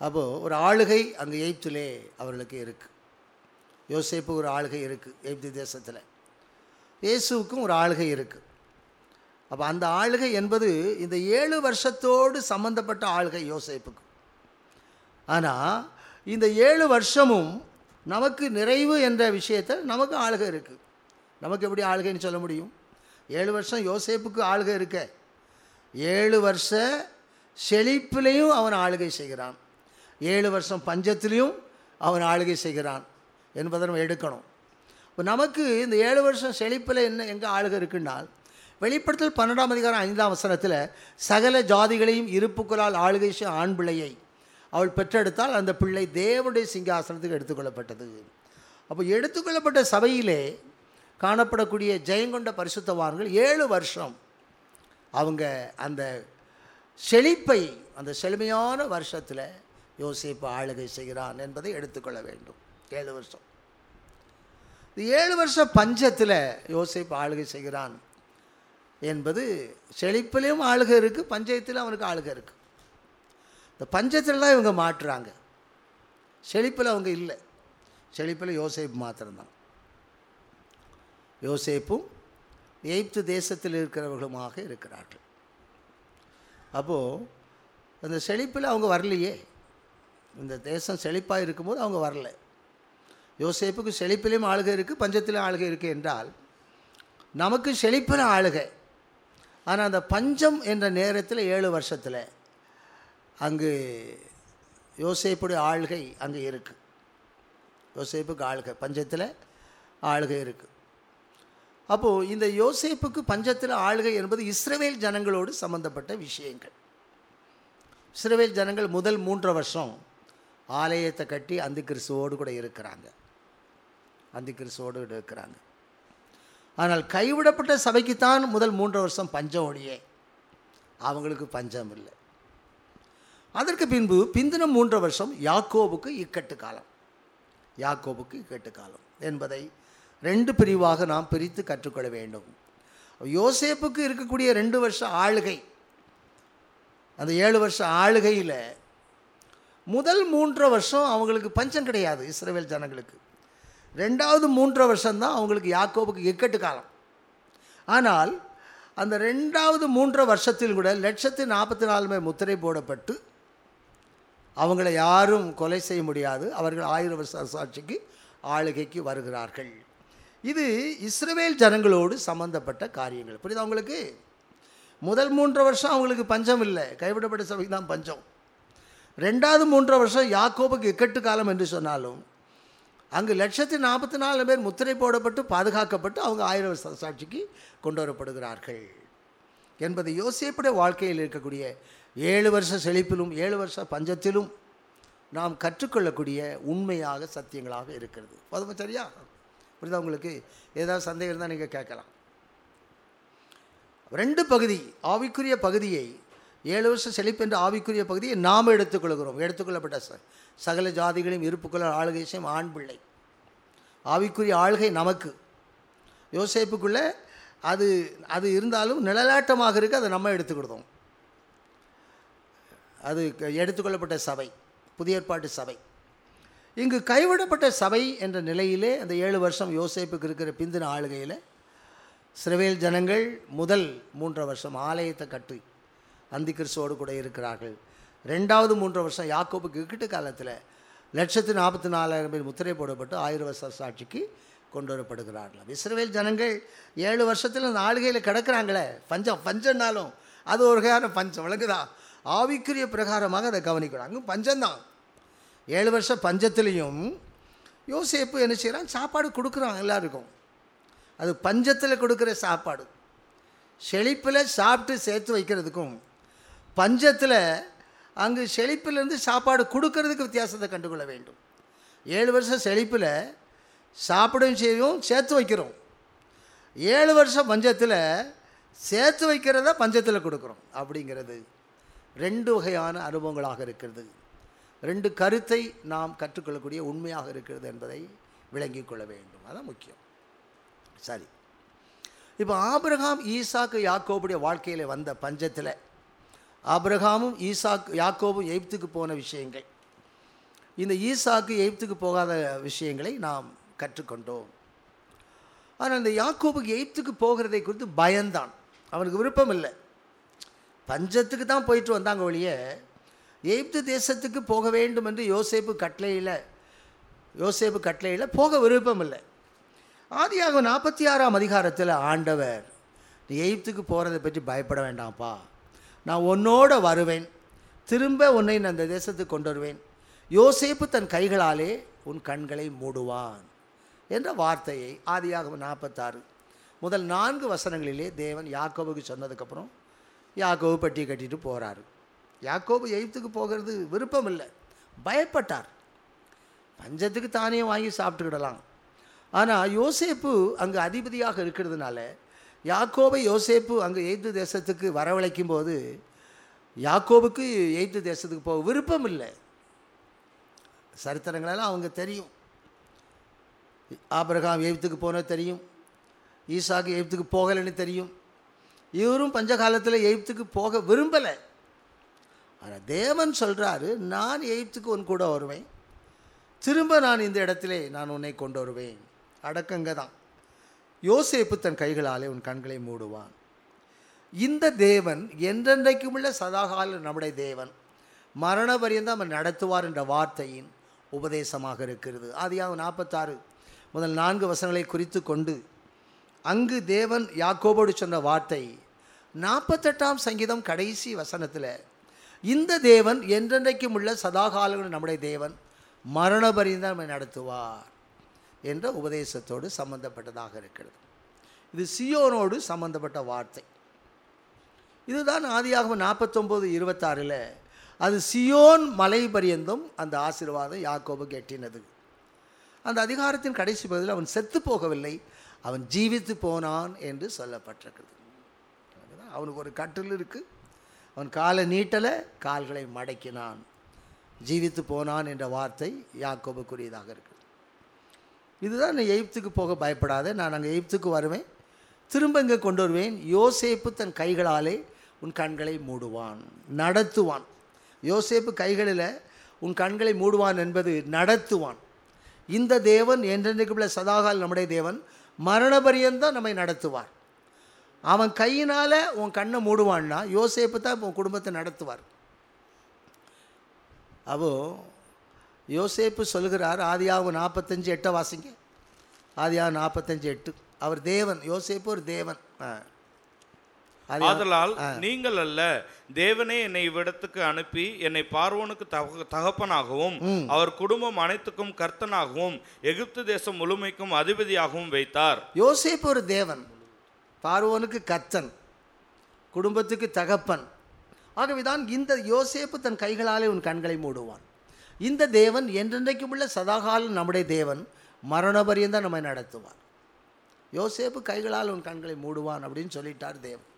அப்போது ஒரு ஆளுகை அங்கே எய்த்திலே அவர்களுக்கு இருக்குது யோசேப்பு ஒரு ஆளுகை இருக்குது எய்ப்து தேசத்தில். இயேசுவுக்கும் ஒரு ஆளுகை இருக்குது அப்போ அந்த ஆளுகை என்பது இந்த ஏழு வருஷத்தோடு சம்பந்தப்பட்ட ஆளுகை யோசேப்புக்கு. ஆனால் இந்த ஏழு வருஷமும் நமக்கு நிறைவு என்ற விஷயத்தில் நமக்கு ஆளுகை இருக்குது நமக்கு எப்படி ஆளுகைன்னு சொல்ல முடியும்? ஏழு வருஷம் யோசேப்புக்கு ஆளுகை இருக்க. ஏழு வருஷ செழிப்பிலையும் அவன் ஆளுகை செய்கிறான். ஏழு வருஷம் பஞ்சத்திலையும் அவன் ஆளுகை செய்கிறான் என்பதை நம்ம எடுக்கணும். இப்போ நமக்கு இந்த ஏழு வருஷம் செழிப்பில் என்ன எங்கே ஆளுகை இருக்குன்னால் வெளிப்படுத்தல் பன்னெண்டாம் அதிகாரம் ஐந்தாம் வசனத்தில் சகல ஜாதிகளையும் இருப்புக்களால் ஆளுகை செய்யும் ஆண் பிள்ளையை. அவள் பெற்றெடுத்தால் அந்த பிள்ளை தேவனுடைய சிங்காசனத்துக்கு எடுத்துக்கொள்ளப்பட்டது. அப்போ எடுத்துக்கொள்ளப்பட்ட சபையிலே காணப்படக்கூடிய ஜெயங்கொண்ட பரிசுத்தவான்கள் ஏழு வருஷம் அவங்க அந்த செழிப்பை அந்த செழுமையான வருஷத்தில் யோசிப்பு ஆளுகை செய்கிறான் என்பதை எடுத்துக்கொள்ள வேண்டும். ஏழு வருஷம். இந்த ஏழு வருஷ பஞ்சத்தில் யோசிப்பு ஆளுகை செய்கிறான் என்பது செழிப்பிலையும் ஆளுகை இருக்குது பஞ்சயத்திலும் அவனுக்கு ஆளுகை இருக்குது இந்த பஞ்சத்தில் தான் இவங்க மாட்டுறாங்க செழிப்பில் அவங்க இல்லை. செழிப்பில் யோசிப்பு மாத்திரம்தான். யோசேப்பும் எய்ப்து தேசத்தில் இருக்கிறவர்களுமாக இருக்கிறார்கள். அப்போது அந்த செழிப்பில் அவங்க வரலையே. இந்த தேசம் செழிப்பாக இருக்கும்போது அவங்க வரல. யோசேப்புக்கு செழிப்பிலையும் ஆளுகை இருக்குது பஞ்சத்திலும் ஆளுகை இருக்குது என்றால் நமக்கு செழிப்பில் ஆளுகை. ஆனால் அந்த பஞ்சம் என்ற நேரத்தில் ஏழு வருஷத்தில் அங்கு யோசேப்புடைய ஆளுகை அங்கே இருக்குது யோசேப்புக்கு ஆளுகை பஞ்சத்தில் ஆளுகை இருக்குது அப்போது இந்த யோசேப்புக்கு பஞ்சத்தில் ஆளுகை என்பது இஸ்ரவேல் ஜனங்களோடு சம்பந்தப்பட்ட விஷயங்கள். இஸ்ரவேல் ஜனங்கள் முதல் மூன்று வருஷம் ஆலயத்தை கட்டி அந்த கிறிஸ்துவோடு கூட இருக்கிறாங்க. அந்த கிறிஸ்துவோடு கூட இருக்கிறாங்க. ஆனால் கைவிடப்பட்ட சபைக்குத்தான் முதல் மூன்று வருஷம் பஞ்சம் ஒழியே அவங்களுக்கு பஞ்சம் இல்லை. அதற்கு பின்பு பிந்தின மூன்று வருஷம் யாக்கோபுக்கு இக்கட்டு காலம். யாக்கோபுக்கு இக்கட்டு காலம் என்பதை ரெண்டு பிரிவாக நாம் பிரித்து கற்றுக்கொள்ள வேண்டும். யோசேப்புக்கு இருக்கக்கூடிய ரெண்டு வருஷ ஆளுகை அந்த ஏழு வருஷ ஆளுகையில் முதல் மூன்று வருஷம் அவங்களுக்கு பஞ்சம் கிடையாது இஸ்ரேல் ஜனங்களுக்கு. ரெண்டாவது மூன்று வருஷம்தான் அவங்களுக்கு யாக்கோபுக்கு இக்கட்டு காலம். ஆனால் அந்த ரெண்டாவது மூன்று வருஷத்தில் கூட லட்சத்து நாற்பத்தி நாலு பேர் முத்திரை போடப்பட்டு அவங்கள யாரும் கொலை செய்ய முடியாது. அவர்கள் ஆயிரம் வருஷ சாட்சிக்கு ஆளுகைக்கு வருகிறார்கள். இது இஸ்ரவேல் ஜனங்களோடு சம்பந்தப்பட்ட காரியங்கள். புரியுது அவங்களுக்கு முதல் மூன்று வருஷம் அவங்களுக்கு பஞ்சம் இல்லை. கைவிடப்பட்ட சபைக்கு தான் பஞ்சம். ரெண்டாவது மூன்று வருஷம் யாக்கோபுக்கு இக்கட்டு காலம் என்று சொன்னாலும் அங்கு லட்சத்தி நாற்பத்தி நாலு பேர் முத்திரை போடப்பட்டு பாதுகாக்கப்பட்டு அவங்க ஆயிரம் சாட்சிக்கு கொண்டு வரப்படுகிறார்கள். என்பது யோசிப்புடைய வாழ்க்கையில் இருக்கக்கூடிய ஏழு வருஷ செழிப்பிலும் ஏழு வருஷ பஞ்சத்திலும் நாம் கற்றுக்கொள்ளக்கூடிய உண்மையாக சத்தியங்களாக இருக்கிறது. போதுமா சரியா? புரியுதா உங்களுக்கு? ஏதாவது சந்தேகம் இருந்தால் நீங்கள் கேட்கலாம். ரெண்டு பகுதி ஆவிக்குரிய பகுதியை ஏழு வருஷம் செழிப்பென்ற ஆவிக்குரிய பகுதியை நாம் எடுத்துக்கொள்கிறோம். எடுத்துக்கொள்ளப்பட்ட ச சகல ஜாதிகளையும் இருப்புக்குள்ள ஆளுகை செய்யும் ஆண் பிள்ளை. ஆவிக்குரிய ஆளுகை நமக்கு. யோசிப்புக்குள்ளே அது அது இருந்தாலும் நிழலாட்டமாக இருக்குது அதை நம்ம எடுத்துக்கிடுதோம். அது க- எடுத்துக்கொள்ளப்பட்ட சபை புதிய ஏற்பாட்டு சபை. இங்கு கைவிடப்பட்ட சபை என்ற நிலையிலே அந்த ஏழு வருஷம் யோசிப்புக்கு இருக்கிற பிந்தின ஆளுகையில் சிறவேல் ஜனங்கள் முதல் மூன்று வருஷம் ஆலயத்தை கட்டி அந்தி கிறிஸ்துவோடு கூட இருக்கிறார்கள். ரெண்டாவது மூன்று வருஷம் யாக்கோபுக்கு இக்கட்டு காலத்தில் லட்சத்து நாற்பத்தி நாலாயிரம் பேர் முத்திரை போடப்பட்டு ஆயிரம் வருஷ சாட்சிக்கு கொண்டு வரப்படுகிறார்கள். இஸ்ரவேல் ஜனங்கள் ஏழு வருஷத்தில் அந்த ஆளுகையில் கிடக்கிறாங்களே பஞ்சம் பஞ்சம்னாலும் அது ஒரு வகையான பஞ்சம் விளங்குதா ஆவிக்குரிய பிரகாரமாக அதை கவனிக்கணும் அங்கும் பஞ்சம்தான். ஏழு வருஷம் பஞ்சத்துலேயும் யோசேப்பு என்ன செய்கிறான் சாப்பாடு கொடுக்குறான் எல்லாருக்கும். அது பஞ்சத்தில் கொடுக்குற சாப்பாடு. செழிப்பில் சாப்பிட்டு சேர்த்து வைக்கிறதுக்கும் பஞ்சத்தில் அங்கு செழிப்பிலேருந்து சாப்பாடு கொடுக்கறதுக்கு வித்தியாசத்தை கண்டுகொள்ள வேண்டும். ஏழு வருஷம் செழிப்பில் சாப்பிடும் செய்யும் சேர்த்து வைக்கிறோம். ஏழு வருஷம் பஞ்சத்தில் சேர்த்து வைக்கிறத பஞ்சத்தில் கொடுக்குறோம் அப்படிங்கிறது ரெண்டு வகையான அனுபவங்களாக இருக்கிறது. ரெண்டு கருத்தை நாம் கற்றுக்கொள்ளக்கூடிய உண்மையாக இருக்கிறது என்பதை விளங்கிக் கொள்ள வேண்டும். அதான் முக்கியம். சரி. இப்போ ஆபிரகாம் ஈசாக்கு யாக்கோபுடைய வாழ்க்கையில் வந்த பஞ்சத்தில் ஆபிரகாமும் ஈசாக்கு யாக்கோபும் எய்ப்துக்கு போன விஷயங்கள். இந்த ஈசாக்கு எய்ப்துக்கு போகாத விஷயங்களை நாம் கற்றுக்கொண்டோம். ஆனால் இந்த யாக்கோபுக்கு எய்ப்துக்கு போகிறதை குறித்து பயந்தான். அவனுக்கு விருப்பம் இல்லை. பஞ்சத்துக்கு தான் போயிட்டு வந்தாங்க ஒழிய எகிப்து தேசத்துக்கு போக வேண்டும் என்று யோசேப்பு கட்டளையில் யோசேப்பு கட்டளையில் போக விருப்பம் இல்லை. ஆதியாக நாற்பத்தி ஆறாம் அதிகாரத்தில் ஆண்டவர் நீ எகிப்துக்கு போகிறதை பற்றி பயப்பட வேண்டாம்ப்பா. நான் உன்னோட வருவேன். திரும்ப உன்னை நான் அந்த தேசத்துக்கு கொண்டு வருவேன். யோசேப்பு தன் கைகளாலே உன் கண்களை மூடுவான். என்ற வார்த்தையை ஆதியாக நாற்பத்தாறு முதல் நான்கு வசனங்களிலே தேவன் யாக்கோவுக்கு சொன்னதுக்கப்புறம் யாக்கோவு பட்டியை கட்டிட்டு போகிறாரு யாக்கோபு எகிப்துக்கு போகிறது விருப்பம் இல்லை பயப்பட்டார். பஞ்சத்துக்கு தானே வாங்கி சாப்பிட்டுக்கிடலாம். ஆனால் யோசேப்பு அங்கே அதிபதியாக இருக்கிறதுனால யாக்கோபை யோசேப்பு அங்கே எய்த்து தேசத்துக்கு வரவழைக்கும் போது யாக்கோபுக்கு எய்த்து தேசத்துக்கு போக விருப்பம் இல்லை சரித்திரங்களெல்லாம் அவங்க தெரியும். ஆபிரகாம் எய்த்துக்கு போனது தெரியும். ஈசாக்கு எய்த்துக்கு போகலைன்னு தெரியும். இவரும் பஞ்ச காலத்தில் எய்த்துக்கு போக விரும்பலை. ஆனால் தேவன் சொல்கிறாரு நான் எய்த்துக்கு உன் கூட வருவேன். திரும்ப நான் இந்த இடத்திலே நான் உன்னை கொண்டு வருவேன். அடக்கங்க தான். யோசேப்பு தன் கைகளாலே உன் கண்களை மூடுவான். இந்த தேவன் என்றென்றைக்கும் உள்ள சதாகால நம்முடைய தேவன் மரண பரியந்தம் அவர் நடத்துவார் என்ற வார்த்தையின் உபதேசமாக இருக்கிறது. ஆதியாக நாற்பத்தாறு முதல் நான்கு வசனங்களை குறித்து கொண்டு அங்கு தேவன் யாக்கோபோடு சொன்ன வார்த்தை நாற்பத்தெட்டாம் சங்கீதம் கடைசி வசனத்தில் இந்த தேவன் என்றென்றைக்கும் உள்ள சதாகாலங்கள் நம்முடைய தேவன் மரண பரிந்தான் நம்மை நடத்துவார் என்ற உபதேசத்தோடு சம்பந்தப்பட்டதாக இருக்கிறது. இது சியோனோடு சம்பந்தப்பட்ட வார்த்தை. இதுதான் ஆதியாகவும் நாற்பத்தொம்போது இருபத்தாறில் அது சியோன் மலை பரியந்தம் அந்த ஆசீர்வாதம் யாக்கோபு கெட்டினது. அந்த அதிகாரத்தின் கடைசி பகுதியில் அவன் செத்து போகவில்லை அவன் ஜீவித்து போனான் என்று சொல்லப்பட்டிருக்கிறது. அவனுக்கு ஒரு கட்டில் இருக்குது அவன் காலை நீட்டலை கால்களை மடக்கினான். ஜீவித்து போனான் என்ற வார்த்தை யாக்கோபுக்குரியதாக இருக்குது இதுதான் நீ எகிப்துக்கு போக பயப்படாத நான் அங்கே எகிப்துக்கு வருவேன். திரும்ப இங்கே கொண்டு வருவேன். யோசேப்பு தன் கைகளாலே உன் கண்களை மூடுவான் நடத்துவான். யோசேப்பு கைகளில் உன் கண்களை மூடுவான் என்பது நடத்துவான். இந்த தேவன் என்றென்றைக்குள்ள சதாகால் நம்முடைய தேவன் மரணபரியந்தான் நம்மை நடத்துவார். அவன் கையினால் உன் கண்ணை மூடுவான்னா யோசேப்பு தான் உன் குடும்பத்தை நடத்துவார். அப்போ யோசேப்பு சொல்கிறார் ஆதியாவும் நாற்பத்தஞ்சு எட்டை வாசிங்க. ஆதியாவும் நாற்பத்தஞ்சு எட்டு. அவர் தேவன் யோசேப்பு ஒரு தேவன். ஆதலால் நீங்கள் அல்ல தேவனே என்னை இவ்விடத்துக்கு அனுப்பி என்னை பார்வோனுக்கு தக- தகப்பனாகவும் அவர் குடும்பம் அனைத்துக்கும் கர்த்தனாகவும் எகிப்து தேசம் முழுமைக்கும் அதிபதியாகவும் வைத்தார். யோசேப்பு ஒரு தேவன். பார்வோனுக்கு கத்தன் குடும்பத்துக்கு தகப்பன். ஆகவேதான் இந்த யோசேப்பு தன் கைகளாலே உன் கண்களை மூடுவான். இந்த தேவன் என்றென்றைக்கும் உள்ள சதாகாலம் நம்முடைய தேவன் மரணபரியந்தான் நம்மை நடத்துவான் யோசேப்பு கைகளால் உன் கண்களை மூடுவான் அப்படின்னு சொல்லிட்டார் தேவன்.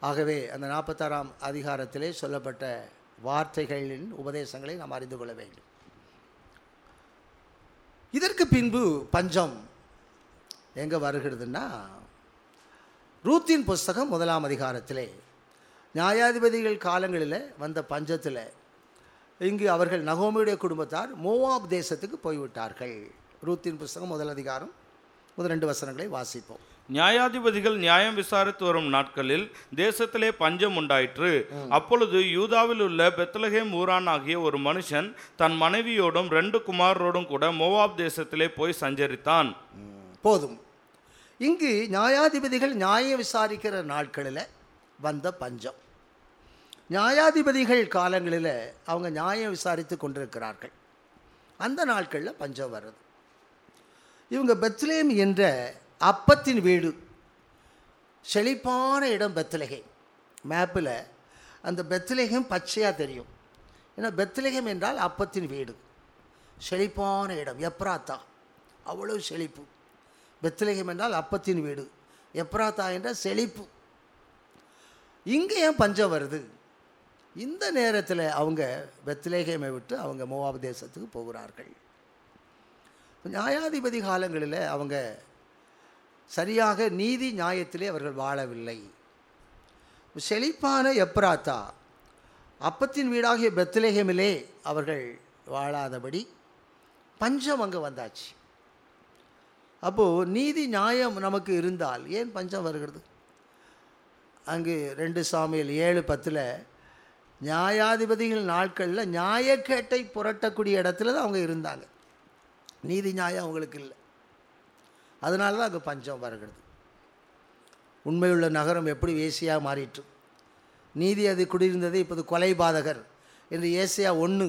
ஆகவே அந்த நாற்பத்தாறாம் அதிகாரத்திலே சொல்லப்பட்ட வார்த்தைகளின் உபதேசங்களை நாம் அறிந்து கொள்ள வேண்டும். இதற்கு பின்பு பஞ்சம் எங்கே வருகிறதுன்னா ரூத்தின் புஸ்தகம் முதலாம் அதிகாரத்திலே. நியாயாதிபதிகள் காலங்களில் வந்த பஞ்சத்தில். இங்கு அவர்கள் நகோமியுடைய குடும்பத்தார் மோவாப் தேசத்துக்கு போய்விட்டார்கள். ரூத்தின் புஸ்தகம் முதல் அதிகாரம் முதல் ரெண்டு வசனங்களை வாசிப்போம். நியாயாதிபதிகள் நியாயம் விசாரித்து வரும் நாட்களில் தேசத்திலே பஞ்சம் உண்டாயிற்று. அப்பொழுது யூதாவில் உள்ள பெத்லகேம் ஊரான் ஆகிய ஒரு மனுஷன் தன் மனைவியோடும் ரெண்டு குமாரரோடும் கூட மோவாப் தேசத்திலே போய் சஞ்சரித்தான். போதும். இங்கு நியாயாதிபதிகள் நியாயம் விசாரிக்கிற நாட்களில் வந்த பஞ்சம். நியாயாதிபதிகள் காலங்களில் அவங்க நியாயம் விசாரித்து கொண்டிருக்கிறார்கள். அந்த நாட்களில் பஞ்சம் வருது. இவங்க பெத்லேம் என்ற அப்பத்தின் வீடு செழிப்பான இடம் பெத்லகேம் மேப்பில் அந்த பெத்லகேம் பச்சையாக தெரியும். ஏன்னா பெத்லகேம் என்றால் அப்பத்தின் வீடு. செழிப்பான இடம் எப்ராத்தா. அவ்வளவு செழிப்பு. பெத்லகேம் என்றால் அப்பத்தின் வீடு. எப்ராத்தா என்ற செழிப்பு. இங்கே ஏன் பஞ்சம் வருது? இந்த நேரத்தில் அவங்க பெத்லேகேமை விட்டு அவங்க மோவாப் தேசத்துக்கு போகிறார்கள். நியாயாதிபதி காலங்களில் அவங்க சரியாக நீதி நியாயத்திலே அவர்கள் வாழவில்லை. செழிப்பான எப்ராத்தா அப்பத்தின் வீடாகிய பெத்திலேகமிலே அவர்கள் வாழாதபடி பஞ்சம் அங்கே வந்தாச்சு. அப்போது நீதி நியாயம் நமக்கு இருந்தால் ஏன் பஞ்சம் வருகிறது? அங்கு ரெண்டு சாமியில் ஏழு பத்தில் நியாயாதிபதிகள் நாட்களில் நியாயக்கேட்டை புரட்டக்கூடிய இடத்துல தான் அவங்க இருந்தாங்க. நீதி நியாயம் அவங்களுக்கு இல்லை. அதனால தான் அங்கே பஞ்சம் வருகிறது. உண்மையுள்ள நகரம் எப்படி ஏசியாக மாறிற்று? நீதி அது குடியிருந்தது இப்போது கொலைபாதகர் என்று ஏசியா ஒன்று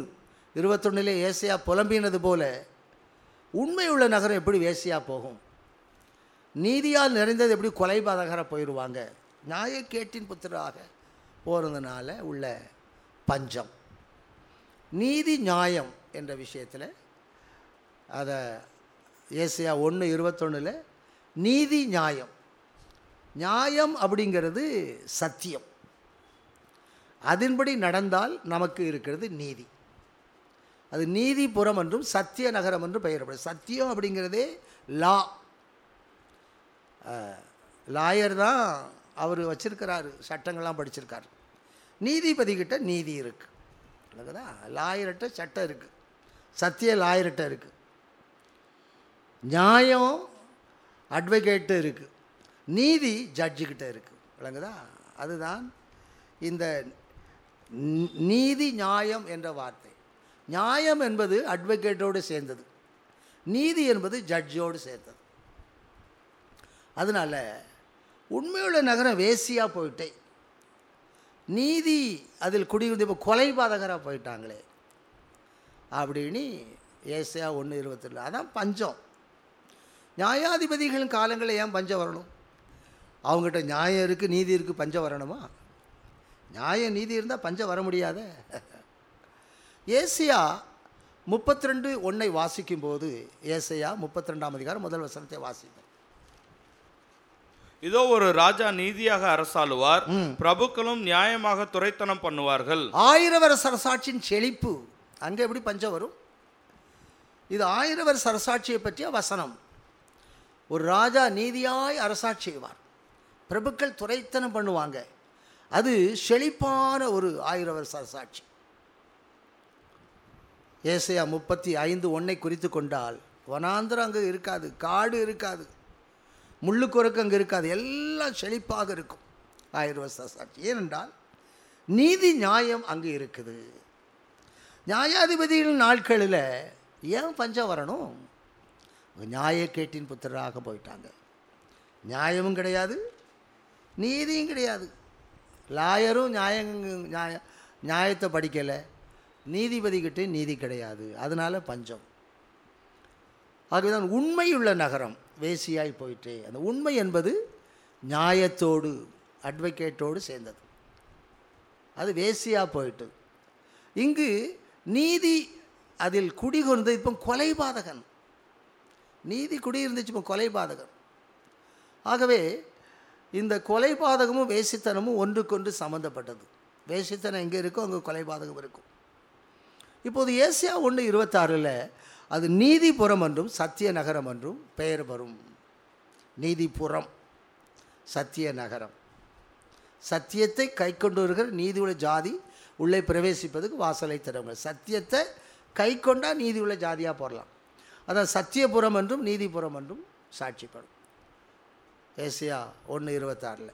இருபத்தொன்னிலே ஏசியா புலம்பினது போல உண்மையுள்ள நகரம் எப்படி வேசியாக போகும்? நீதியால் நிறைந்தது எப்படி கொலைபாதகராக போயிடுவாங்க? நியாயக்கேட்டின் புத்திராக போகிறதுனால உள்ள பஞ்சம். நீதி நியாயம் என்ற விஷயத்தில் அதை ஏசியா ஒன்று இருபத்தொன்னில் நீதி நியாயம். நியாயம் அப்படிங்கிறது சத்தியம். அதன்படி நடந்தால் நமக்கு இருக்கிறது நீதி. அது நீதிபுரம் என்றும் சத்திய நகரம் என்றும் பெயரப்படும் சத்தியம் அப்படிங்கிறதே லா. லாயர் தான் அவர் வச்சிருக்கிறாரு சட்டங்கள்லாம் படிச்சிருக்காரு. நீதிபதிக்கிட்ட நீதி இருக்குது இல்லைங்கதா லாயர்கிட்ட சட்டம் இருக்குது சத்திய லாயர்கிட்ட இருக்குது நியாயம் அட்வொகேட்டு இருக்குது நீதி ஜட்ஜுக்கிட்ட இருக்குது விளங்குதா அதுதான் இந்த நீதி நியாயம் என்ற வார்த்தை. நியாயம் என்பது அட்வொகேட்டோடு சேர்ந்தது. நீதி என்பது ஜட்ஜோடு சேர்ந்தது. அதனால் உண்மையுள்ள நகரம் வேசியாக போயிட்டே. நீதி அதில் குடியிருந்து இப்போ கொலைபாதகராக போயிட்டாங்களே. அப்படின்னு ஏசியா ஒன்று இருபத்தி அதான் பஞ்சம். நியாயாதிபதிகளின் காலங்களில் ஏன் பஞ்சம் வரணும்? அவங்ககிட்ட நியாயம் இருக்குது நீதி இருக்குது பஞ்சம் வரணுமா? நியாயம் நீதி இருந்தால் பஞ்சம் வர முடியாத. ஏசியா முப்பத்தி ரெண்டு ஒன்றை வாசிக்கும்போது ஏசையா முப்பத்தி ரெண்டாம் அதிகாரம் முதல் வசனத்தை வாசிப்போம். இதோ ஒரு ராஜா நீதியாக அரசாளுவார் பிரபுக்களும் நியாயமாக துரைத்தனம் பண்ணுவார்கள். ஆயிரம் வருஷ அரசாட்சியின் செழிப்பு. அங்கே எப்படி பஞ்சம் வரும்? இது ஆயிரம் வருஷ அரசாட்சியை பற்றிய வசனம். ஒரு ராஜா நீதியாய் அரசாட்சி செய்வார். பிரபுக்கள் துரைத்தனம் பண்ணுவாங்க. அது செழிப்பான ஒரு ஆயிரம் வருஷ அரசாட்சி ஏசையா முப்பத்தி ஐந்து ஒன்றை குறித்து கொண்டால் வனாந்திரம் அங்கே இருக்காது காடு இருக்காது முள்ளுக்குறக்கு அங்கே இருக்காது எல்லாம் செழிப்பாக இருக்கும். ஆயிரம் வருஷ ஏனென்றால் நீதி நியாயம் அங்கே இருக்குது. நியாயாதிபதிகள் நாட்களில் ஏன் பஞ்சம் வரணும்? நியாயக்கேட்டின் புத்திரராக போயிட்டாங்க. நியாயமும் கிடையாது நீதியும் கிடையாது. லாயரும் நியாயம் நியாய நியாயத்தை படிக்கலை. நீதிபதிக்கிட்டே நீதி கிடையாது. அதனால் பஞ்சம். ஆகவேதான் உண்மையுள்ள நகரம் வேசியாய் போயிட்டே. அந்த உண்மை என்பது நியாயத்தோடு அட்வொகேட்டோடு சேர்ந்தது. அது வேசியாக போயிட்டு. இங்கு நீதி அதில் குடிகொண்டு இப்போ கொலைபாதகன். நீதி குடியிருந்துச்சு இப்போ கொலைபாதகன். ஆகவே இந்த கொலைபாதகமும் வேசித்தனமும் ஒன்றுக்கொன்று சம்மந்தப்பட்டது வேசித்தனம் எங்கே இருக்கோ அங்கே கொலைபாதகம் இருக்கும். இப்போது ஏசியா ஒன்று இருபத்தாறில் அது நீதிபுரம் என்றும் சத்திய நகரம் என்றும் பெயர் வரும். நீதிபுரம் சத்திய நகரம். சத்தியத்தை கை கொண்டு வருகிற நீதியுள்ள ஜாதி உள்ளே பிரவேசிப்பதுக்கு வாசலை தருவாங்க. சத்தியத்தை கை நீதி நீதியுள்ள ஜாதியாக போடலாம். அதான் சத்தியபுரம் என்றும் நீதிபுரம் என்றும் சாட்சிப்படும். ஏசியா ஒன்று இருபத்தாறில்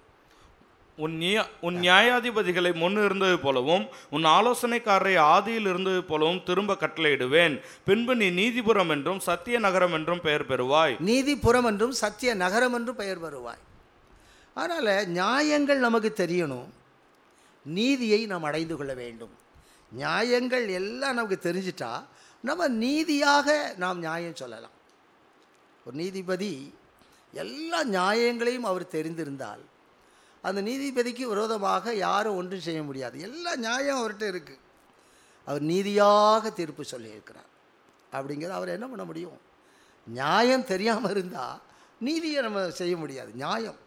உன் நியா உன் நியாயாதிபதிகளை முன் இருந்தது போலவும் உன் ஆலோசனைக்காரரை ஆதியில் இருந்தது போலவும் திரும்ப கட்டளையிடுவேன். பின்பு நீ நீதிபுரம் என்றும் சத்திய நகரம் என்றும் பெயர் பெறுவாய். நீதிபுரம் என்றும் சத்திய நகரம் என்றும் பெயர் வருவாய் அதனால் நியாயங்கள் நமக்கு தெரியணும். நீதியை நாம் அடைந்து கொள்ள வேண்டும். நியாயங்கள் எல்லாம் நமக்கு தெரிஞ்சிட்டா நம்ம நீதியாக நாம் நியாயம் சொல்லலாம். ஒரு நீதிபதி எல்லா நியாயங்களையும் அவர் தெரிந்திருந்தால் அந்த நீதிபதிக்கு விரோதமாக யாரும் ஒன்றும் செய்ய முடியாது. எல்லா நியாயம் அவர்கிட்ட இருக்குது அவர் நீதியாக தீர்ப்பு சொல்லியிருக்கிறார். அப்படிங்கிறது அவர் என்ன பண்ண முடியும்? நியாயம் தெரியாமல் இருந்தால் நீதியை நம்ம செய்ய முடியாது. நியாயம்.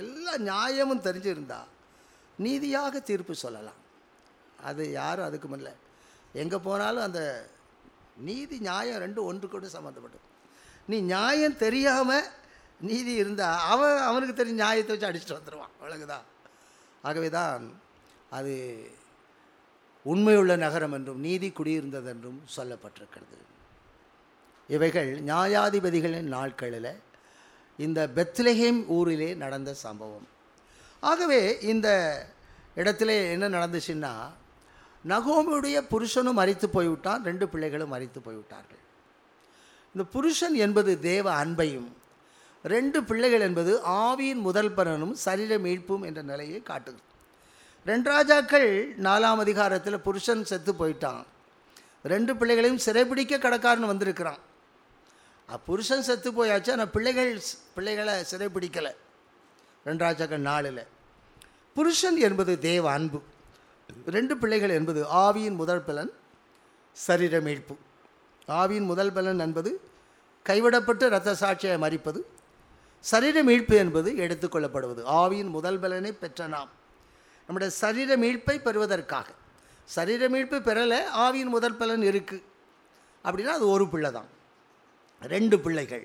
எல்லா நியாயமும் தெரிஞ்சிருந்தால் நீதியாக தீர்ப்பு சொல்லலாம். அது யாரும் அதுக்கு இல்லை எங்கே போனாலும் அந்த நீதி நியாயம் ரெண்டும் ஒன்று கூட சம்மந்தப்பட்டது. நீ நியாயம் தெரியாமல் நீதி இருந்தால் அவன் அவனுக்கு தெரிஞ்ச நியாயத்தை வச்சு அடிச்சுட்டு வந்துடுவான் அவ்வளவுதான். ஆகவே தான் அது உண்மையுள்ள நகரம் என்றும் நீதி குடியிருந்தது என்றும் சொல்லப்பட்டிருக்கிறது. இவைகள் நியாயாதிபதிகளின் நாட்களில் இந்த பெத்லஹேம் ஊரிலே நடந்த சம்பவம். ஆகவே இந்த இடத்துல என்ன நடந்துச்சுன்னா நகோமியுடைய புருஷனும் மறித்து போய்விட்டான் ரெண்டு பிள்ளைகளும் மறித்து போய்விட்டார்கள். இந்த புருஷன் என்பது தேவ அன்பையும் ரெண்டு பிள்ளைகள் என்பது ஆவியின் முதல் பலனும் சரீர மீட்பும் என்ற நிலையை காட்டுது. ரெண்டு ராஜாக்கள் நாலாம் அதிகாரத்தில் புருஷன் செத்து போயிட்டான். ரெண்டு பிள்ளைகளையும் சிறைபிடிக்க கடக்காரன் வந்திருக்கிறான். புருஷன் செத்து போயாச்சு ஆனால் பிள்ளைகள் பிள்ளைகளை சிறைபிடிக்கலை. ரெண்டு ராஜாக்கள் நாளில் புருஷன் என்பது தேவ அன்பு. ரெண்டு பிள்ளைகள் என்பது ஆவியின் முதல் பலன் சரீர மீட்பு ஆவியின் முதல் பலன் என்பது கைவிடப்பட்டு இரத்த சாட்சியை மறிப்பது சரீர மீட்பு என்பது எடுத்துக்கொள்ளப்படுவது. ஆவியின் முதல் பலனை பெற்ற நாம். நம்முடைய சரீர மீட்பை பெறுவதற்காக. சரீர மீட்பு பெறலை ஆவியின் முதல் பலன் இருக்குது அப்படின்னா அது ஒரு பிள்ளை தான். ரெண்டு பிள்ளைகள்.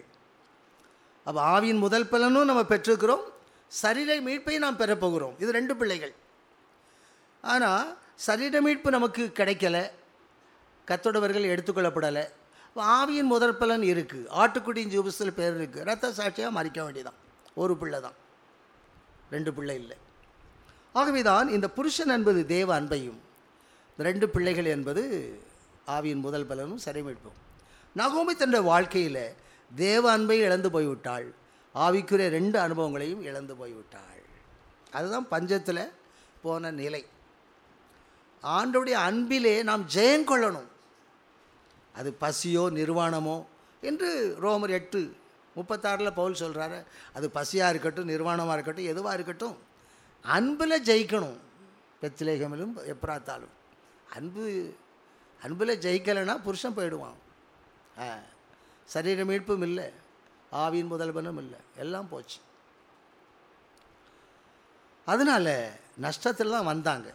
அப்போ ஆவியின் முதல் பலனும் நம்ம பெற்றுக்கிறோம் சரீர மீட்பை நாம் பெறப்போகிறோம் இது ரெண்டு பிள்ளைகள். ஆனால் சரீர மீட்பு நமக்கு கிடைக்கல. கத்தோடவர்கள் எடுத்துக்கொள்ளப்படலை. ஆவியின் முதல் பலன் இருக்குது ஆட்டுக்குடியின் ஜூபிஸில் பேர் இருக்குது ரத்த சாட்சியாக மறிக்க வேண்டியதான் ஒரு பிள்ளை தான் ரெண்டு பிள்ளை இல்லை. ஆகவேதான் இந்த புருஷன் என்பது தேவ அன்பையும் ரெண்டு பிள்ளைகள் என்பது ஆவியின் முதல் பலனும் சரிமீட்பும் நகோமி தன்னுடைய வாழ்க்கையில் தேவ அன்பை இழந்து போய்விட்டாள். ஆவிக்குரிய ரெண்டு அனுபவங்களையும் இழந்து போய்விட்டாள். அதுதான் பஞ்சத்தில் போன நிலை. ஆண்டோடைய அன்பிலே நாம் ஜெயம் கொள்ளணும். அது பசியோ நிர்வாணமோ என்று ரோமர் எட்டு முப்பத்தாறில் பவுல் சொல்கிறாரு அது பசியாக இருக்கட்டும் நிர்வாணமாக இருக்கட்டும் எதுவாக இருக்கட்டும் அன்பில் ஜெயிக்கணும். பெத்திலேகமிலும் எப்ராத்தாலும். அன்பு அன்பில் ஜெயிக்கலைன்னா புருஷன் போயிடுவான். சரீர மீட்பும் இல்லை ஆவியின் முதல்வனும் இல்லை எல்லாம் போச்சு. அதனால் நஷ்டத்தில் தான் வந்தாங்க.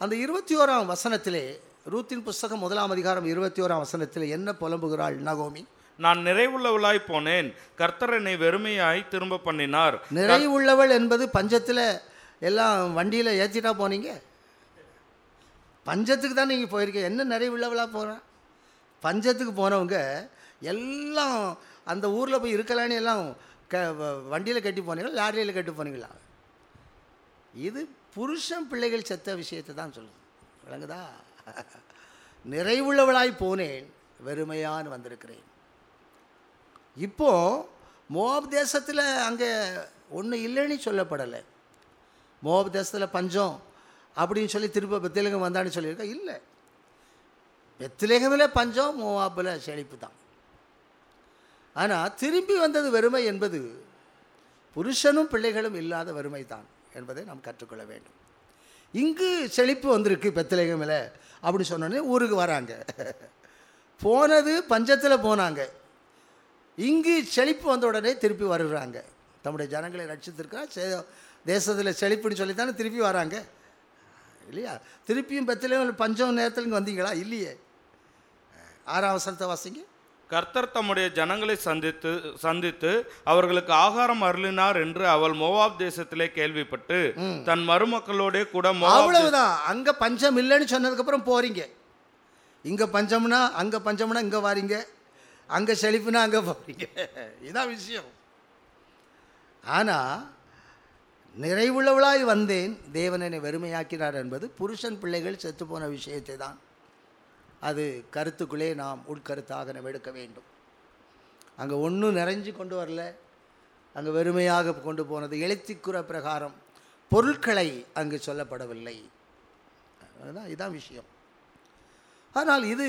அந்த இருபத்தி ஓராம் வசனத்திலே ரூத்தின் புஸ்தகம் முதலாம் அதிகாரம் இருபத்தி ஓராம் வசனத்தில் என்ன புலம்புகிறாள் நகோமி? நான் நிறைவுள்ளவளாய் போனேன். கர்த்தர் என்னை வெறுமையாய் திரும்ப பண்ணினார். நிறைவுள்ளவள் என்பது பஞ்சத்தில் எல்லாம் வண்டியில் ஏற்றிட்டா போனீங்க? பஞ்சத்துக்கு தான் நீங்கள் போயிருக்கீங்க என்ன நிறைவுள்ளவளாக போகிறேன் பஞ்சத்துக்கு போனவங்க எல்லாம் அந்த ஊரில் போய் இருக்கலான்னு எல்லாம் க வண்டியில் கட்டி போனீங்களா? லாரியில் கட்டி போனீங்களா? இது புருஷன் பிள்ளைகள் செத்த விஷயத்தை தான் சொல்லுது. விளங்குதா? *laughs* நிறைவுள்ளவளாய் போனேன் வெறுமையான் வந்திருக்கிறேன். இப்போ மோப் தேசத்தில் அங்கே ஒன்றும் இல்லைன்னு சொல்லப்படலை. மோப் தேசத்தில் பஞ்சம் அப்படின்னு சொல்லி திரும்ப பெத்திலேகம் வந்தான்னு சொல்லியிருக்கா? இல்லை. பெத்திலேகமில் பஞ்சம் மோவாப்பில் செழிப்பு தான். ஆனால் திரும்பி வந்தது வெறுமை என்பது புருஷனும் பிள்ளைகளும் இல்லாத வறுமை தான் என்பதை நாம் கற்றுக்கொள்ள வேண்டும். இங்கு செழிப்பு வந்திருக்கு பெத்தலேகமில் அப்படி சொன்னோன்னே ஊருக்கு வராங்க. போனது பஞ்சத்தில் போனாங்க. இங்கு செழிப்பு வந்த உடனே திருப்பி வருகிறாங்க. தம்முடைய ஜனங்களை ரட்சித்திருக்கா? சே தேசத்தில் செழிப்புன்னு சொல்லித்தானே திருப்பி வராங்க. இல்லையா? திருப்பியும் பெத்தலேகம் பஞ்சம் நேரத்தில் இங்கே வந்தீங்களா? இல்லையே. ஆறாம் வசனத்தை வாசிங்க. கர்த்தர் தம்முடைய ஜனங்களை சந்தித்து சந்தித்து அவர்களுக்கு ஆகாரம் அருளினார் என்று அவள் மோவாப் தேசத்திலே கேள்விப்பட்டு தன் மருமக்களோடே கூட அவ்வளவுதான். அங்கே பஞ்சம் இல்லைன்னு சொன்னதுக்கப்புறம் போகிறீங்க இங்கே பஞ்சம்னா அங்கே பஞ்சம்னா இங்கே வாரீங்க. அங்கே செழிப்புனா அங்கே போகிறீங்க *laughs* இதான் விஷயம். ஆனால் நிறைவுள்ளவளாய் வந்தேன். தேவனனை வெறுமையாக்கினார் என்பது புருஷன் பிள்ளைகள் செத்து போன விஷயத்தை தான் அது கருத்துக்குள்ளே நாம் உட்கருத்தாக நம்ம எடுக்க வேண்டும். அங்கே ஒன்றும் நிறைஞ்சு கொண்டு வரல. அங்கே வெறுமையாக கொண்டு போனது எழுத்திக்குற பிரகாரம் பொருட்களை அங்கு சொல்லப்படவில்லை. அதுதான் இதுதான் விஷயம். ஆனால் இது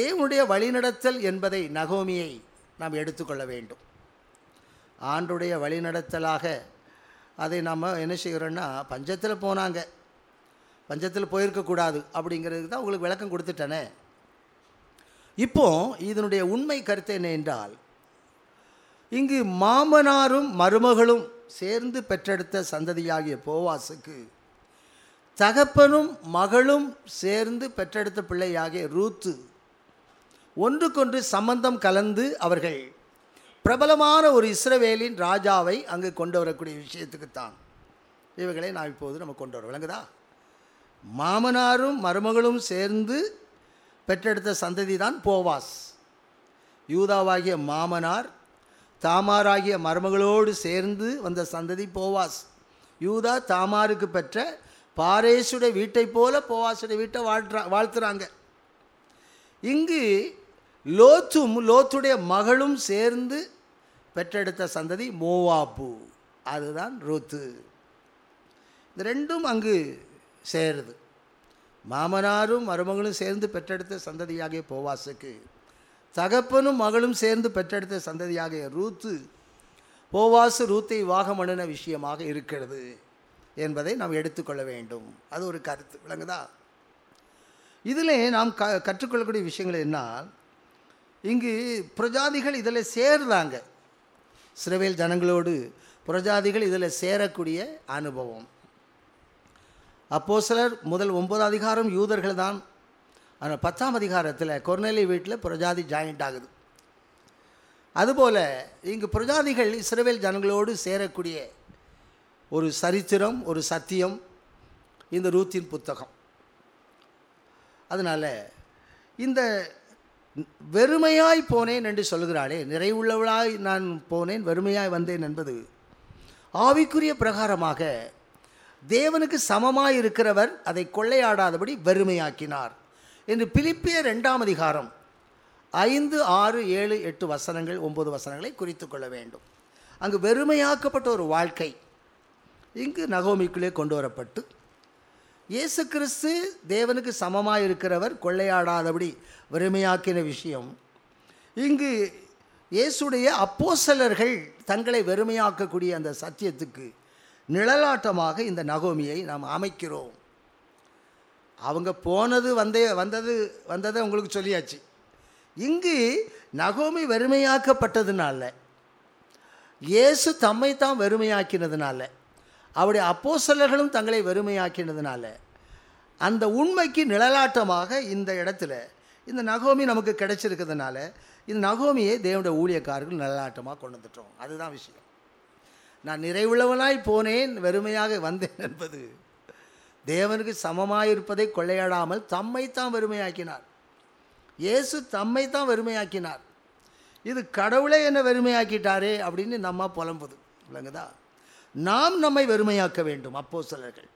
தேவனுடைய வழிநடத்தல் என்பதை நகோமியை நாம் எடுத்துக்கொள்ள வேண்டும். ஆண்டுடைய வழிநடத்தலாக அதை நம்ம என்ன செய்கிறோன்னா பஞ்சத்தில் போனாங்க. பஞ்சத்தில் போயிருக்கக்கூடாது அப்படிங்கிறதுக்கு தான் உங்களுக்கு விளக்கம் கொடுத்துட்டேனே. இப்போ இதனுடைய உண்மை கருத்து என்ன என்றால் இங்கு மாமனாரும் மருமகளும் சேர்ந்து பெற்றெடுத்த சந்ததியாகிய போவாசுக்கு தகப்பனும் மகளும் சேர்ந்து பெற்றெடுத்த பிள்ளையாகிய ரூத்து ஒன்றுக்கொன்று சம்பந்தம் கலந்து அவர்கள் பிரபலமான ஒரு இஸ்ரவேலின் ராஜாவை அங்கு கொண்டு வரக்கூடிய விஷயத்துக்குத்தான். இவைகளை நான் இப்போது நம்ம கொண்டு வரோம் விளங்குதா? மாமனாரும் மருமகளும் சேர்ந்து பெற்றெடுத்த சந்ததி தான் போவாஸ். யூதாவாகிய மாமனார் தாமாராகிய மருமகளோடு சேர்ந்து வந்த சந்ததி போவாஸ். யூதா தாமாருக்கு பெற்ற பாரேசுடைய வீட்டைப் போல போவாசுடைய வீட்டை வாழ்த்துறா வாழ்த்துறாங்க. இங்கு லோத்தும் லோத்துடைய மகளும் சேர்ந்து பெற்றெடுத்த சந்ததி மோவாப்பு அதுதான் ரோத்து இந்த ரெண்டும் அங்கு சேருது. மாமனாரும் மருமகளும் சேர்ந்து பெற்றெடுத்த சந்ததியாகிய போவாசுக்கு தகப்பனும் மகளும் சேர்ந்து பெற்றெடுத்த சந்ததியாகிய ரூத்து போவாசு ரூத்தை வாகமணுன விஷயமாக இருக்கிறது என்பதை நாம் எடுத்துக்கொள்ள வேண்டும். அது ஒரு கருத்து. விளங்குதா? இதில் நாம் க கற்றுக்கொள்ளக்கூடிய விஷயங்கள் என்ன இங்கு பிரஜாதிகள் இதில் சேர்றாங்க. சிறவேல் ஜனங்களோடு பிரஜாதிகள் இதில் சேரக்கூடிய அனுபவம். அப்போ சிலர் முதல் ஒன்பது அதிகாரம் யூதர்கள் தான் ஆனால் பத்தாம் அதிகாரத்தில் கொர்நெலி வீட்டில் பிரஜாதி ஜாயிண்ட் ஆகுது. அதுபோல் இங்கு பிரஜாதிகள் இஸ்ரவேல் ஜனங்களோடு சேரக்கூடிய ஒரு சரித்திரம் ஒரு சத்தியம் இந்த ரூத்தின் புத்தகம். அதனால் இந்த வெறுமையாய் போனேன் என்று சொல்கிறாளே நிறைவுள்ளவளாய் நான் போனேன் வெறுமையாய் வந்தேன் என்பது ஆவிக்குரிய பிரகாரமாக தேவனுக்கு சமமாக இருக்கிறவர் அதை கொள்ளையாடாதபடி வெறுமையாக்கினார். என்று பிலிப்பிய ரெண்டாம் அதிகாரம் ஐந்து ஆறு ஏழு எட்டு வசனங்கள் ஒம்பது வசனங்களை குறித்து கொள்ள வேண்டும். அங்கு வெறுமையாக்கப்பட்ட ஒரு வாழ்க்கை இங்கு நகோமிக்குள்ளே கொண்டு வரப்பட்டு இயேசு கிறிஸ்து தேவனுக்கு சமமாக இருக்கிறவர் கொள்ளையாடாதபடி வெறுமையாக்கின விஷயம். இங்கு இயேசுடைய அப்போசலர்கள் தங்களை வெறுமையாக்கக்கூடிய அந்த சத்தியத்துக்கு நிழலாட்டமாக இந்த நகோமியை நாம் அமைக்கிறோம். அவங்க போனது வந்தே வந்தது வந்ததை உங்களுக்கு சொல்லியாச்சு. இங்கு நகோமி வெறுமையாக்கப்பட்டதுனால இயேசு தம்மை தான் வெறுமையாக்கினதுனால அவருடைய அப்போசலர்களும் தங்களை வெறுமையாக்கினதுனால அந்த உண்மைக்கு நிழலாட்டமாக இந்த இடத்துல இந்த நகோமி நமக்கு கிடைச்சிருக்கிறதுனால இந்த நகோமியை தேவனுடைய ஊழியக்காரர்கள் நிழலாட்டமாக கொண்டு வந்துட்டோம். அதுதான் விஷயம். நான் நிறைவுள்ளவனாய் போனேன் வெறுமையாக வந்தேன் என்பது. தேவனுக்கு சமமாயிருப்பதை கொள்ளையாடாமல் தம்மைத்தான் வெறுமையாக்கினார். இயேசு தம்மை தான் வெறுமையாக்கினார். இது கடவுளே என்ன வெறுமையாக்கிட்டாரே அப்படின்னு நம்ம புலம்புது இல்லைங்கதா? நாம் நம்மை வெறுமையாக்க வேண்டும் அப்போ சிலர்கள்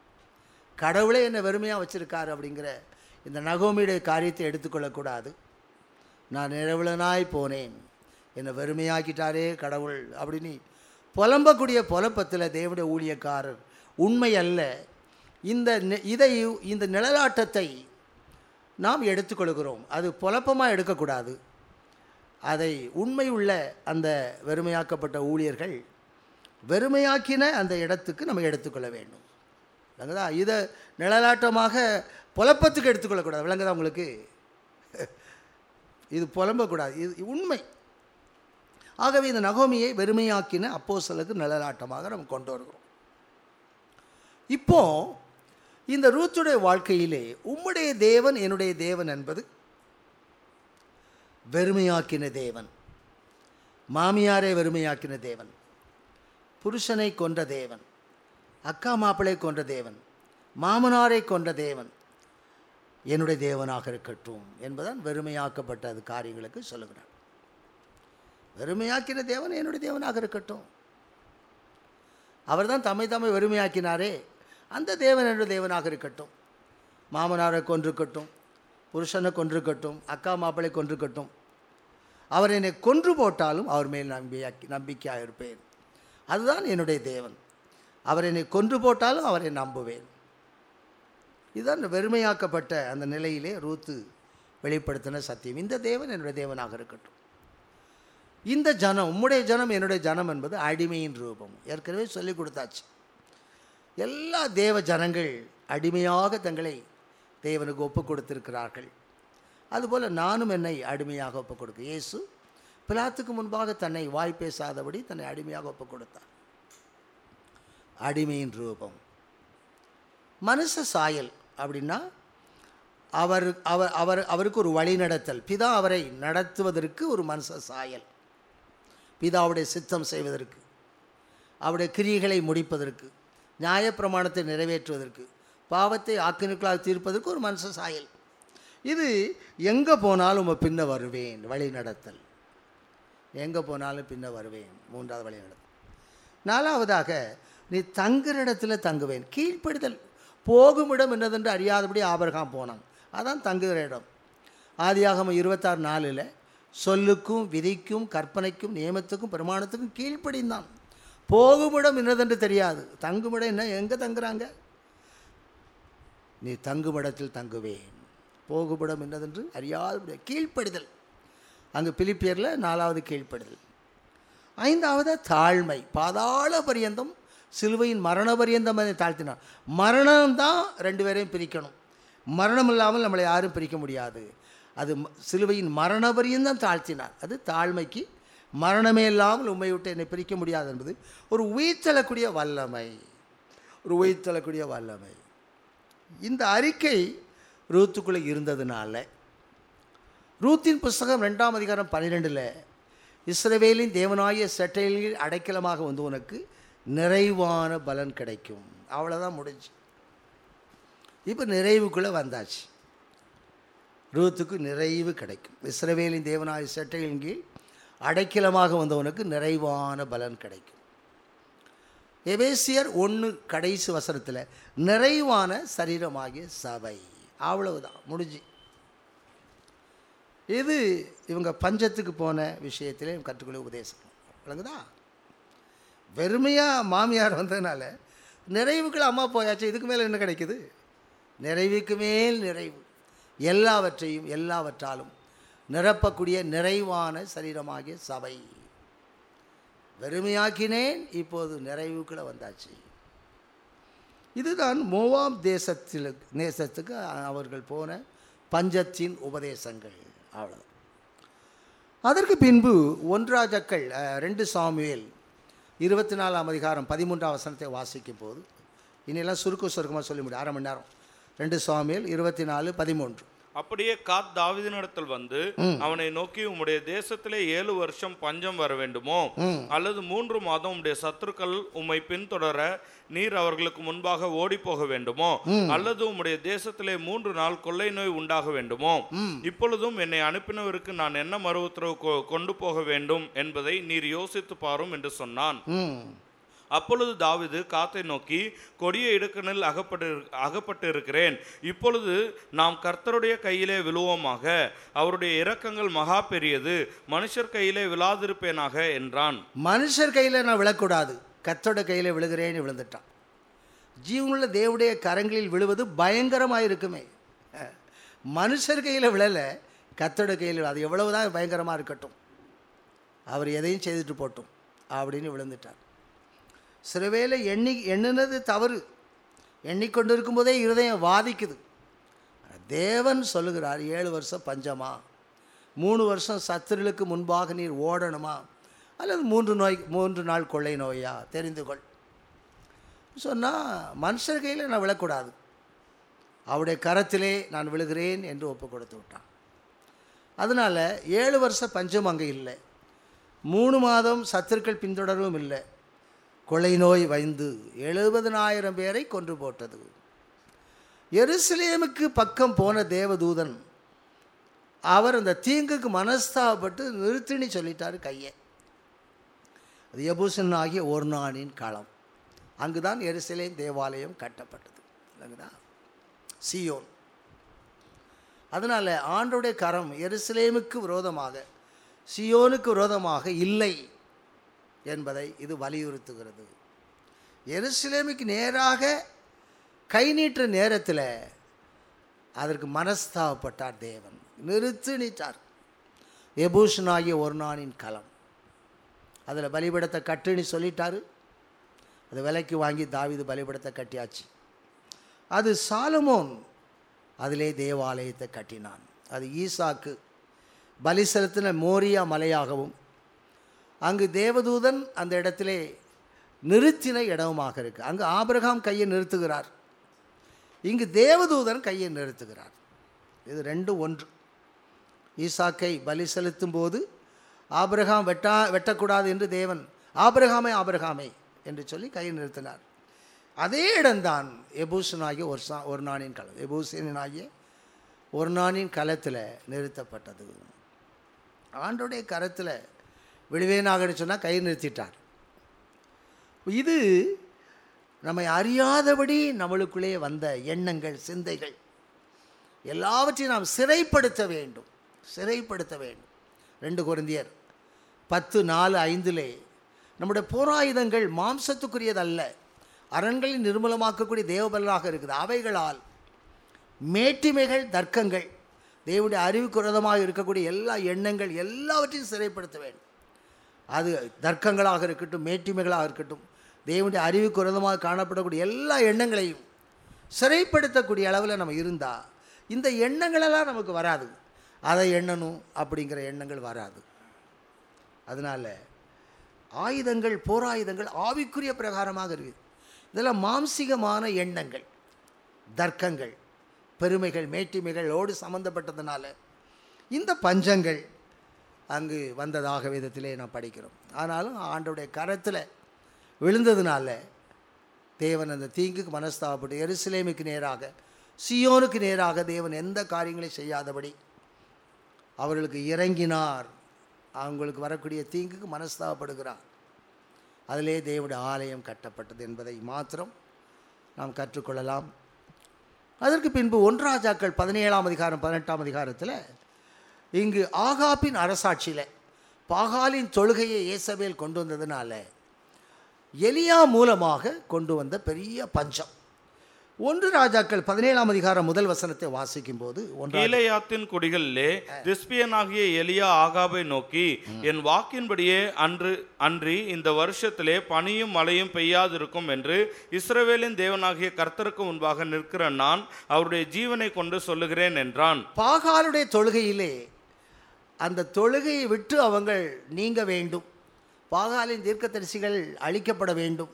கடவுளே என்னை வெறுமையாக வச்சுருக்காரு அப்படிங்கிற இந்த நகோமியுடைய காரியத்தை எடுத்துக்கொள்ளக்கூடாது. நான் நிறவுளனாய் போனேன் என்னை வெறுமையாக்கிட்டாரே கடவுள் அப்படின்னு புலம்பக்கூடிய புலப்பத்தில் தேவனுடைய ஊழியக்காரர். உண்மை அல்ல இந்த இதை இந்த நிழலாட்டத்தை நாம் எடுத்துக்கொள்கிறோம். அது புலப்பமாக எடுக்கக்கூடாது. அதை உண்மை உள்ள அந்த வெறுமையாக்கப்பட்ட ஊழியர்கள் வெறுமையாக்கின அந்த இடத்துக்கு நம்ம எடுத்துக்கொள்ள வேண்டும். விளங்குதா? இதை நிழலாட்டமாக புலப்பத்துக்கு எடுத்துக்கொள்ளக்கூடாது. விளங்குதா உங்களுக்கு? இது புலம்பக்கூடாது. இது உண்மை. ஆகவே இந்த நகோமியை வெறுமையாக்கின அப்போ சிலருக்கு நிழலாட்டமாக நம்ம கொண்டு வருகிறோம். இப்போ இந்த ரூத்துடைய வாழ்க்கையிலே உம்முடைய தேவன் என்னுடைய தேவன் என்பது வெறுமையாக்கின தேவன். மாமியாரை வெறுமையாக்கின தேவன். புருஷனை கொன்ற தேவன். அக்கா மாப்பிளை கொன்ற தேவன். மாமனாரை கொன்ற தேவன். என்னுடைய தேவனாக இருக்கட்டும் என்பதான் வெறுமையாக்கப்பட்ட அது காரியங்களுக்கு சொல்லுகிறார். வெறுமையாக்கின தேவன் என்னுடைய தேவனாக இருக்கட்டும். அவர்தான் தம்மை தம்மை வெறுமையாக்கினாரே. அந்த தேவன் என்னுடைய தேவனாக இருக்கட்டும். மாமனாரை கொன்றுக்கட்டும் புருஷனை கொன்றுக்கட்டும் அக்கா மாப்பிளை கொன்றுக்கட்டும். அவர் என்னை கொன்று போட்டாலும் அவர் மேல் நம்பியாக்கி நம்பிக்கையாக இருப்பேன். அதுதான் என்னுடைய தேவன். அவர் என்னை கொன்று போட்டாலும் அவரை நம்புவேன். இதுதான் வெறுமையாக்கப்பட்ட அந்த நிலையிலே ரூத்து வெளிப்படுத்தின சத்தியம். இந்த தேவன் என்னுடைய தேவனாக இருக்கட்டும். இந்த ஜனம் உம்முடைய ஜனம் என்னுடைய ஜனம் என்பது அடிமையின் ரூபம். ஏற்கனவே சொல்லி கொடுத்தாச்சு. எல்லா தேவ ஜனங்கள் அடிமையாக தங்களை தேவனுக்கு ஒப்பு கொடுத்திருக்கிறார்கள். அதுபோல் நானும் என்னை அடிமையாக ஒப்புக் கொடுக்க. இயேசு பிலாத்துக்கு முன்பாக தன்னை வாய் பேசாதபடி தன்னை அடிமையாக ஒப்புக் கொடுத்தார். அடிமையின் ரூபம். மனுஷ சாயல் அப்படின்னா அவர் அவர் அவர் அவருக்கு ஒரு வழிநடத்தல். பிதா அவரை நடத்துவதற்கு ஒரு மனுஷ சாயல். பிதாவுடைய சித்தம் செய்வதற்கு அவருடைய கிரியைகளை முடிப்பதற்கு நியாயப்பிரமாணத்தை நிறைவேற்றுவதற்கு பாவத்தை ஆக்கினுக்களாக தீர்ப்பதற்கு ஒரு மனுஷ சாயல். இது எங்கே போனாலும் உங்கள் பின்ன வருவேன் வழி நடத்தல். எங்கே போனாலும் பின்ன வருவேன் மூன்றாவது வழி நடத்தல். நாலாவதாக நீ தங்குற இடத்துல தங்குவேன். கீழ்ப்படுதல். போகும் இடம் என்னதென்று அறியாதபடி ஆபரகாம் போனான். அதான் தங்குகிற இடம். ஆதியாகம இருபத்தாறு நாலில் சொல்லுக்கும் விதிக்கும் கற்பனைக்கும் நியமத்துக்கும் பிரமாணத்துக்கும் கீழ்ப்படிந்தான் போகுமிடம் என்னதென்று தெரியாது. தங்குமிடம் என்ன? எங்கே தங்குறாங்க? நீ தங்குமிடத்தில் தங்குவேன். போகுமிடம் என்னதென்று அறியாதபடி கீழ்ப்படிதல். அங்கு பிலிப்பியரில் நாலாவது கீழ்ப்படுதல். ஐந்தாவது தாழ்மை. பாதாள பரியந்தம் சிலுவையின் மரண பரியந்தம் அதை தாழ்த்தினான் மரணம்தான் ரெண்டு பேரையும் பிரிக்கணும். மரணம் இல்லாமல் நம்மளை யாரும் பிரிக்க முடியாது. அது சிலுவையின் மரண பரியந்தம் தாழ்த்தினார். அது தாழ்மைக்கு மரணமே இல்லாமல் உண்மை விட்டு என்னை பிரிக்க முடியாது என்பது ஒரு உயிர்த்தெழக்கூடிய வல்லமை. ஒரு உயிர்த்தெழக்கூடிய வல்லமை. இந்த அறிக்கை ரூத்துக்குள்ளே இருந்ததுனால ரூத்தின் புஸ்தகம் ரெண்டாம் அதிகாரம் பன்னிரெண்டில் இஸ்ரவேலின் தேவனாய செட்டையில் அடைக்கலமாக வந்து உனக்கு நிறைவான பலன் கிடைக்கும். அவ்வளோதான் முடிஞ்சு. இப்போ நிறைவுக்குள்ளே வந்தாச்சு. ரூத்துக்கு நிறைவு கிடைக்கும். இஸ்ரவேலின் தேவனாகிய சட்டையின் கீழ் அடைக்கலமாக வந்தவனுக்கு நிறைவான பலன் கிடைக்கும். எபேசியர் ஒன்று கடைசி வசனத்தில் நிறைவான சரீரமாகிய சபை. அவ்வளவுதான் முடிஞ்சு. இது இவங்க பஞ்சத்துக்கு போன விஷயத்திலே கற்றுக்கொள்ள உபதேசம். விளங்குதா? வெறுமையாக மாமியார் வந்ததுனால நிறைவுக்குள்ள அம்மா போயாச்சு இதுக்கு மேலே என்ன கிடைக்குது? நிறைவுக்கு மேல் நிறைவு. எல்லாவற்றையும் எல்லாவற்றாலும் நிரப்பக்கூடிய நிறைவான சரீரமாகிய சபை. வெறுமையாக்கினேன் இப்போது நிறைவுக்குள்ள வந்தாச்சு. இதுதான் மோவாம் தேசத்தில் தேசத்துக்கு அவர்கள் போன பஞ்சத்தின் உபதேசங்கள். அவ்வளோ அதற்கு பின்பு ஒன்றாஜக்கள் ரெண்டு சாமியல் இருபத்தி நாலாம் அதிகாரம் பதிமூன்றாம் வசனத்தை வாசிக்கும் போது இனியெல்லாம் சுருக்க சுருக்கமாக சொல்ல முடியும். அரை மணி நேரம். ரெண்டு சாமுவேல் இருபத்தி நாலு பதிமூன்று. அப்படியே காத் தாவீதினிடத்தில் வந்து அவனை நோக்கி உம்முடைய தேசத்திலே ஏழு வருஷம் பஞ்சம் வர வேண்டுமோ? அல்லது மூன்று மாதம் உம்முடைய சத்துருக்கள் உம்மை பின்தொடர நீர் அவர்களுக்கு முன்பாக ஓடி போக வேண்டுமோ அல்லது உம்முடைய தேசத்திலே மூன்று நாள் கொள்ளை நோய் உண்டாக வேண்டுமோ? இப்பொழுதும் என்னை அனுப்பினவருக்கு நான் என்ன மறு உத்தரவு கொண்டு போக வேண்டும் என்பதை நீர் யோசித்து பாரும் என்று சொன்னான். அப்பொழுது தாவிது காத்தை நோக்கி கொடிய இடுக்கணில் அகப்பட்டு அகப்பட்டு இருக்கிறேன் இப்பொழுது நாம் கர்த்தருடைய கையிலே விழுவோமாக. அவருடைய இரக்கங்கள் மகா பெரியது. மனுஷர் கையிலே விழாதிருப்பேனாக என்றான். மனுஷர் கையில் நான் விழக்கூடாது. கர்த்தருடைய கையில் விழுகிறேன்னு விழுந்துட்டான். ஜீவனுள்ள தேவடைய கரங்களில் விழுவது பயங்கரமாக இருக்குமே. மனுஷர் கையில் விழலை. கத்தோட கையில் அது எவ்வளவுதான் பயங்கரமாக இருக்கட்டும். அவர் எதையும் செய்துட்டு போட்டும். அப்படின்னு விழுந்துட்டார். சிலவேளை எண்ணி எண்ணினது தவறு. எண்ணிக்கொண்டு இருக்கும்போதே இருதயம் வாதிக்குது. தேவன் சொல்லுகிறார் ஏழு வருஷம் பஞ்சமா? மூணு வருஷம் சத்துருளுக்கு முன்பாக நீர் ஓடணுமா? அல்லது மூன்று நோய் மூன்று நாள் கொள்ளை நோயா? தெரிந்து கொள். சொன்னால் மனுஷர் கையில் நான் விழக்கூடாது. அவருடைய கரத்திலே நான் விழுகிறேன் என்று ஒப்பு கொடுத்து விட்டான். அதனால் ஏழு வருஷம் பஞ்சம் அங்கே இல்லை. மூணு மாதம் சத்துருக்கள் பின்தொடரவும் இல்லை. கொலை நோய் வைந்து எழுபதனாயிரம் பேரை கொன்று போட்டது. எருசலேமுக்கு பக்கம் போன தேவதூதன் அவர் அந்த தீங்குக்கு மனஸ்தாபப்பட்டு நிறுத்தினி சொல்லிட்டார் கையை. அது எபூசன் ஆகிய ஒரு நாளின் களம். அங்குதான் எருசலேம் தேவாலயம் கட்டப்பட்டது. இல்லைங்களா சியோன். அதனால் ஆண்டோடைய கரம் எருசலேமுக்கு விரோதமாக சியோனுக்கு விரோதமாக இல்லை. என்பதை இது வலியுறுத்துகிறது. எருசலேமுக்கு நேராக கை நீட்டுற நேரத்தில் அதற்கு மனஸ்தாபப்பட்டார் தேவன். நிறுத்து நீட்டார். எபூஷனாகிய ஒரு நாளின் களம் அதில் பலிபடத்தை கட்டுன்னு சொல்லிட்டாரு. அதை விலைக்கு வாங்கி தாவிது பலிபடத்தை கட்டியாச்சு. அது சாலமோன் அதிலே தேவாலயத்தை கட்டினான். அது ஈசாக்கு பலி செலுத்தின மோரியா மலையாகவும் அங்கு தேவதூதன் அந்த இடத்திலே நிறுத்தின இடமாக இருக்குது அங்கு ஆபிரகாம் கையை நிறுத்துகிறார். இங்கு தேவதூதன் கையை நிறுத்துகிறார். இது ரெண்டும் ஒன்று. ஈசாக்கை பலி செலுத்தும் போது ஆபிரகாம் வெட்டா வெட்டக்கூடாது என்று தேவன் ஆபிரகாமே ஆபிரகாமே என்று சொல்லி கையை நிறுத்தினார். அதே இடம்தான் எபூசனாகிய ஒரு சா ஒரு நாளின் களம் எபூசனாகிய ஒரு நாளின் களத்தில் நிறுத்தப்பட்டது. ஆண்டோடைய கரத்தில் விடுவேனாகன்னு சொன்னால் கை நிறுத்திட்டார். இது நம்மை அறியாதபடி நம்மளுக்குள்ளே வந்த எண்ணங்கள் சிந்தைகள் எல்லாவற்றையும் நாம் சிறைப்படுத்த வேண்டும். சிறைப்படுத்த வேண்டும். ரெண்டு குருந்தியர் பத்து நாலு ஐந்திலே நம்முடைய போராயுதங்கள் மாம்சத்துக்குரியதல்ல. அரண்களை நிர்மூலமாக்கக்கூடிய தேவபலனாக இருக்குது. அவைகளால் மேட்டிமைகள் தர்க்கங்கள் தேவனுடைய அறிவுக்குரதமாக இருக்கக்கூடிய எல்லா எண்ணங்கள் எல்லாவற்றையும் சிறைப்படுத்த வேண்டும். அது தர்க்கங்களாக இருக்கட்டும் மேட்டிமைகளாக இருக்கட்டும் தேவனுடைய அறிவுக்குரதமாக காணப்படக்கூடிய எல்லா எண்ணங்களையும் சிறைப்படுத்தக்கூடிய அளவில் நம்ம இருந்தால் இந்த எண்ணங்களெல்லாம் நமக்கு வராது. அதை எண்ணணும் அப்படிங்கிற எண்ணங்கள் வராது. அதனால் ஆயுதங்கள் போராயுதங்கள் ஆவிக்குரிய பிரகாரமாக இருக்குது. இதெல்லாம் மாம்சிகமான எண்ணங்கள் தர்க்கங்கள் பெருமைகள் மேட்டிமைகளோடு சம்மந்தப்பட்டதுனால இந்த பஞ்சங்கள் அங்கு வந்ததாக விதத்திலே நாம் படிக்கிறோம். ஆனாலும் ஆண்டோடைய கரத்தில் விழுந்ததுனால தேவன் அந்த தீங்குக்கு மனஸ்தாபப்பட்டு எருசலேமுக்கு நேராக சியோனுக்கு நேராக தேவன் எந்த காரியங்களையும் செய்யாதபடி அவர்களுக்கு இறங்கினார். அவங்களுக்கு வரக்கூடிய தீங்குக்கு மனஸ்தாபப்படுகிறார். அதிலே தேவனுடைய ஆலயம் கட்டப்பட்டது என்பதை மாத்திரம் நாம் கற்றுக்கொள்ளலாம். அதற்கு பின்பு ஒன்றாஜாக்கள் பதினேழாம் அதிகாரம் பதினெட்டாம் அதிகாரத்தில் இங்கு ஆகாப்பின் அரசாட்சியில் பாகாலின் தொழுகையை ஏசபேல் கொண்டு வந்ததுனால எலியா மூலமாக கொண்டு வந்த பெரிய பஞ்சம். ஒன்று ராஜாக்கள் பதினேழாம் அதிகாரம் முதல் வசனத்தை வாசிக்கும் போது ஒன்றா கீலேயாத்தின் குடிகளிலே திஸ்பியனாகிய எலியா ஆகாபை நோக்கி என் வாக்கின்படியே அன்று அன்றி இந்த வருஷத்திலே பனியும் மழையும் பெய்யாதிருக்கும் என்று இஸ்ரவேலின் தேவனாகிய கர்த்தருக்கு முன்பாக நிற்கிற நான் அவருடைய ஜீவனை கொண்டு சொல்லுகிறேன் என்றான். பாகாலுடைய தொழுகையிலே அந்த தொழுகையை விட்டு அவங்கள் நீங்க வேண்டும். பாகாலின் தீர்க்கதரிசிகள் அழிக்கப்பட வேண்டும்.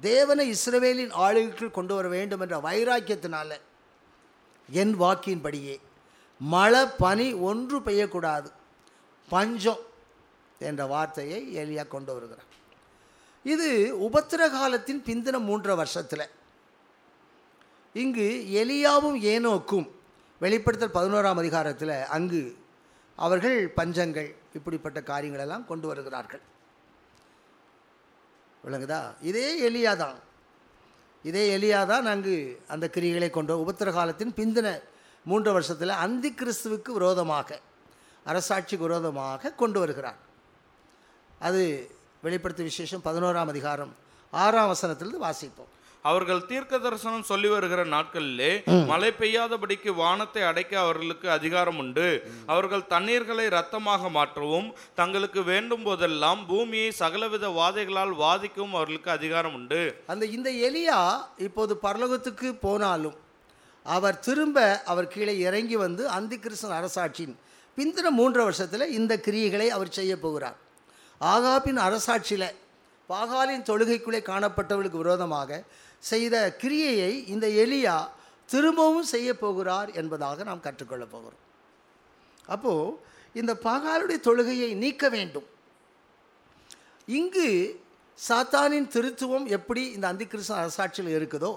தேவனை இஸ்ரவேலின் ஆளுகைக்குள் கொண்டு வர வேண்டும் என்ற வைராக்கியத்தினால என் வாக்கின்படியே மழை பனி ஒன்று பெய்யக்கூடாது. பஞ்சம் என்ற வார்த்தையை எலியா கொண்டு வருகிறார். இது உபத்திர காலத்தின் பிந்தின மூன்று வருஷத்தில். இங்கு எலியாவும் ஏனோக்கும் வெளிப்படுத்தல் பதினோராம் அதிகாரத்தில் அங்கு அவர்கள் பஞ்சங்கள் இப்படிப்பட்ட காரியங்களெல்லாம் கொண்டு வருகிறார்கள். விளங்குதா? இதே எலியா தான். இதே எலியா தான் அங்கு அந்த கிரிகளை கொண்டு உபத்திர காலத்தின் பிந்தின மூன்று வருஷத்தில் அந்தி கிறிஸ்துவுக்கு விரோதமாக அரசாட்சிக்கு விரோதமாக கொண்டு வருகிறார். அது வெளிப்படுத்த விசேஷம் பதினோராம் அதிகாரம் ஆறாம் வசனத்திலிருந்து வாசிப்போம். அவர்கள் தீர்க்க தரிசனம் சொல்லி வருகிற நாட்களிலே மழை பெய்யாதபடிக்கு வானத்தை அடைக்க அவர்களுக்கு அதிகாரம் உண்டு. அவர்கள் தண்ணீர்களை இரத்தமாக மாற்றவும் தங்களுக்கு வேண்டும் போதெல்லாம் பூமியை சகலவித வாதைகளால் வாதிக்கவும் அவர்களுக்கு அதிகாரம் உண்டு. அந்த இந்த எலியா இப்போது பரலோகத்துக்கு போனாலும் அவர் திரும்ப அவர் கீழே இறங்கி வந்து அந்தி கிறிஸ்தன் அரசாட்சியின் பிந்தின மூன்று வருஷத்தில் இந்த கிரியைகளை அவர் செய்ய போகிறார். ஆகாப்பின் அரசாட்சியில் பாகாலின் தொழுகைக்குள்ளே காணப்பட்டவர்களுக்கு விரோதமாக செய்த கிரியையை இந்த எலியா திரும்பவும் செய்ய போகிறார் என்பதாக நாம் கற்றுக்கொள்ளப் போகிறோம். அப்போது இந்த பாகாலுடைய தொழுகையை நீக்க வேண்டும். இங்கு சாத்தானின் திருத்துவம் எப்படி இந்த அந்திகிருஷ்ண அரசாட்சியில் இருக்குதோ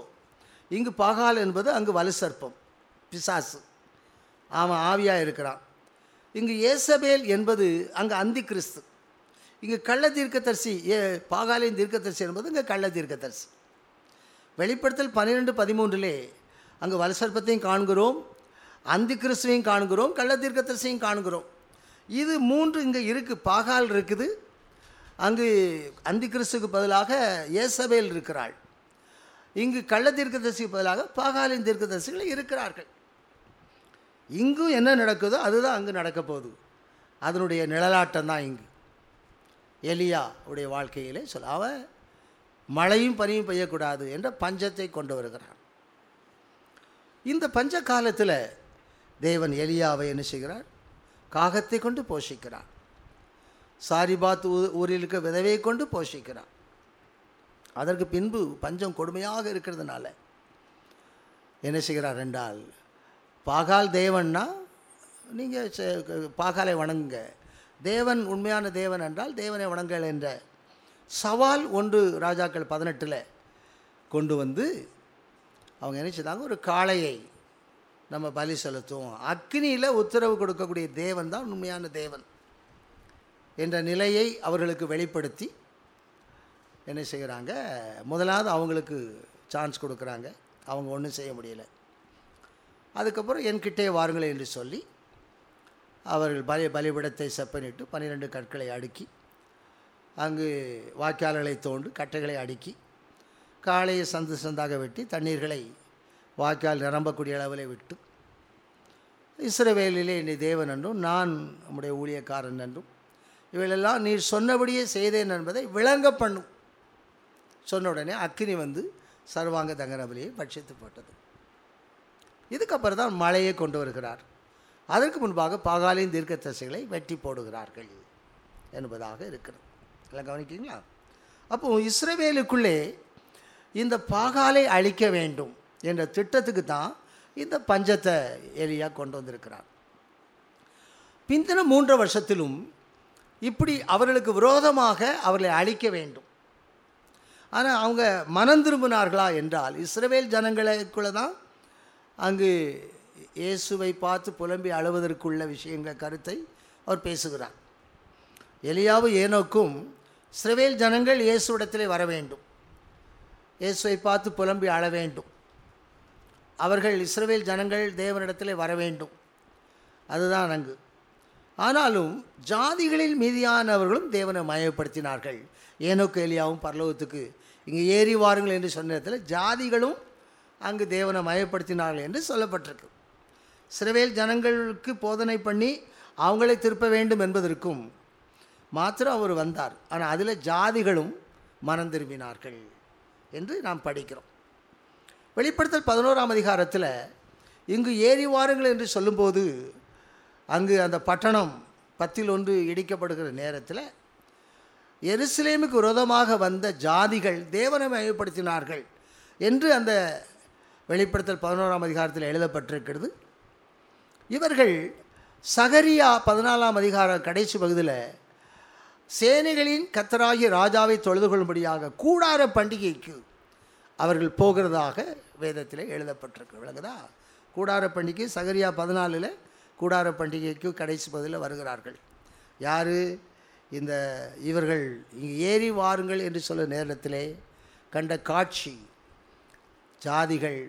இங்கு பாகால் என்பது அங்கு வலுசற்பம் பிசாசு. அவன் ஆவியாக இருக்கிறான். இங்கு ஏசபேல் என்பது அங்கு அந்தி கிறிஸ்து இங்கு கள்ள தீர்க்கதரிசி ஏ பாகாலின் தீர்க்கதரிசி என்பது இங்கே கள்ள தீர்க்கதரிசி வெளிப்படுத்தல் பன்னிரெண்டு பதிமூன்றிலே அங்கு வலு காண்கிறோம் அந்தி கிறிஸ்துவையும் காண்கிறோம் கள்ள காண்கிறோம். இது மூன்று இங்கே இருக்குது பாகால் இருக்குது. அங்கு அந்தி கிறிஸ்துக்கு பதிலாக ஏசபேல் இருக்கிறாள். இங்கு கள்ள தீர்க்கதரிசிக்கு பதிலாக பாகாலின் தீர்க்கதரிசிகள் இருக்கிறார்கள். இங்கும் என்ன நடக்குதோ அதுதான் அங்கு நடக்க போகுது. அதனுடைய நிழலாட்டம் தான் இங்கு. எலியா உடைய வாழ்க்கையிலே சொல்ல அவன் மழையும் பனியும் பெய்யக்கூடாது என்ற பஞ்சத்தை கொண்டு வருகிறான். இந்த பஞ்ச காலத்தில் தேவன் எலியாவை என்ன செய்கிறார்? காகத்தை கொண்டு போஷிக்கிறார். சாரிபாத் ஊ ஊரில் இருக்க விதவையை கொண்டு போஷிக்கிறார். அதற்கு பின்பு பஞ்சம் கொடுமையாக இருக்கிறதுனால என்ன செய்கிறார் ரெண்டால் பாகால் தேவன்னா நீங்கள் பாகாலை வணங்குங்க. தேவன் உண்மையான தேவன் என்றால் தேவனை வணங்கல் என்ற சவால் ஒன்று ராஜாக்கள் பதினெட்டில் கொண்டு வந்து அவங்க என்ன ஒரு காளையை நம்ம பலி செலுத்துவோம். அக்னியில் உத்தரவு கொடுக்கக்கூடிய தேவன் தான் உண்மையான தேவன் என்ற நிலையை அவர்களுக்கு வெளிப்படுத்தி என்ன செய்கிறாங்க? முதலாவது அவங்களுக்கு சான்ஸ் கொடுக்குறாங்க. அவங்க ஒன்றும் செய்ய முடியல. அதுக்கப்புறம் என்கிட்டே வாருங்களேன் என்று சொல்லி அவர்கள் பலி பலிபிடத்தை செப்பனிட்டு பன்னிரெண்டு கற்களை அடுக்கி அங்கு வாய்க்கால்களை தோண்டு கட்டைகளை அடுக்கி காலையை சந்து சந்தாக வெட்டி தண்ணீர்களை வாய்க்கால் நிரம்பக்கூடிய அளவில் விட்டு இஸ்ரவேலிலே என்னை தேவன் என்றும் நான் நம்முடைய ஊழியக்காரன் என்றும் இவைகளெல்லாம் நீர் சொன்னபடியே செய்தேன் என்பதை விளங்க பண்ணும். சொன்ன உடனே அக்னி வந்து சர்வாங்க தங்கநபலியை பட்சித்து போட்டது. இதுக்கப்புறம் தான் மழையை கொண்டு வருகிறார். அதற்கு முன்பாக பாகாலின் தீர்க்க தசைகளை வெட்டி போடுகிறார்கள் என்பதாக இருக்கிறது. எல்லாம் கவனிக்கிறீங்களா? அப்போது இஸ்ரவேலுக்குள்ளே இந்த பாகாலை அழிக்க வேண்டும் என்ற திட்டத்துக்கு தான் இந்த பஞ்சத்தை ஏரியா கொண்டு வந்திருக்கிறார். பிந்தின மூன்று வருஷத்திலும் இப்படி அவர்களுக்கு விரோதமாக அவர்களை அழிக்க வேண்டும். ஆனால் அவங்க மனம் திரும்பினார்களா என்றால் இஸ்ரவேல் ஜனங்களுக்குள்ளே தான் அங்கு இயேசுவை பார்த்து புலம்பி அழுவதற்குள்ள விஷயங்கள் கருத்தை அவர் பேசுகிறார். எலியாவும் ஏனோக்கும் சிறவேல் ஜனங்கள் இயேசுவிடத்திலே வர வேண்டும். இயேசுவை பார்த்து புலம்பி அழ வேண்டும். அவர்கள் இஸ்ரவேல் ஜனங்கள் தேவனிடத்திலே வர வேண்டும். அதுதான் அங்கு. ஆனாலும் ஜாதிகளில் மீதியானவர்களும் தேவனை மயப்படுத்தினார்கள். ஏனோக்கு எலியாவும் பரலோகத்துக்கு இங்கே ஏறி வாருங்கள் என்று சொன்ன இடத்துல ஜாதிகளும் அங்கு தேவனை மயப்படுத்தினார்கள் என்று சொல்லப்பட்டிருக்கு. சிறவேல் ஜனங்களுக்கு போதனை பண்ணி அவங்களை திருப்ப வேண்டும் என்பதற்கும் மாத்திரம் அவர் வந்தார். ஆனால் அதில் ஜாதிகளும் மனம் திரும்பினார்கள் என்று நாம் படிக்கிறோம். வெளிப்படுத்தல் பதினோராம் அதிகாரத்தில் இங்கு ஏறி வாருங்கள் என்று சொல்லும்போது அங்கு அந்த பட்டணம் பத்தில் ஒன்று இடிக்கப்படுகிற நேரத்தில் எருசலேமுக்கு விரோதமாக வந்த ஜாதிகள் தேவனை மையப்படுத்தினார்கள் என்று அந்த வெளிப்படுத்தல் பதினோராம் அதிகாரத்தில் எழுதப்பட்டிருக்கிறது. இவர்கள் சகரியா பதினாலாம் அதிகார கடைசி பகுதியில் சேனைகளின் கத்தராகிய ராஜாவை தொழுது கொள்ளும்படியாக கூடார பண்டிகைக்கு அவர்கள் போகிறதாக வேதத்தில் எழுதப்பட்டிருக்கு. விளங்குதா? கூடார பண்டிகை சகரியா பதினாலில் கூடார பண்டிகைக்கு கடைசி பகுதியில் வருகிறார்கள். யார்? இந்த இவர்கள் இங்கே ஏறி வாருங்கள் என்று சொல்ல நேரத்திலே கண்ட காட்சி ஜாதிகள்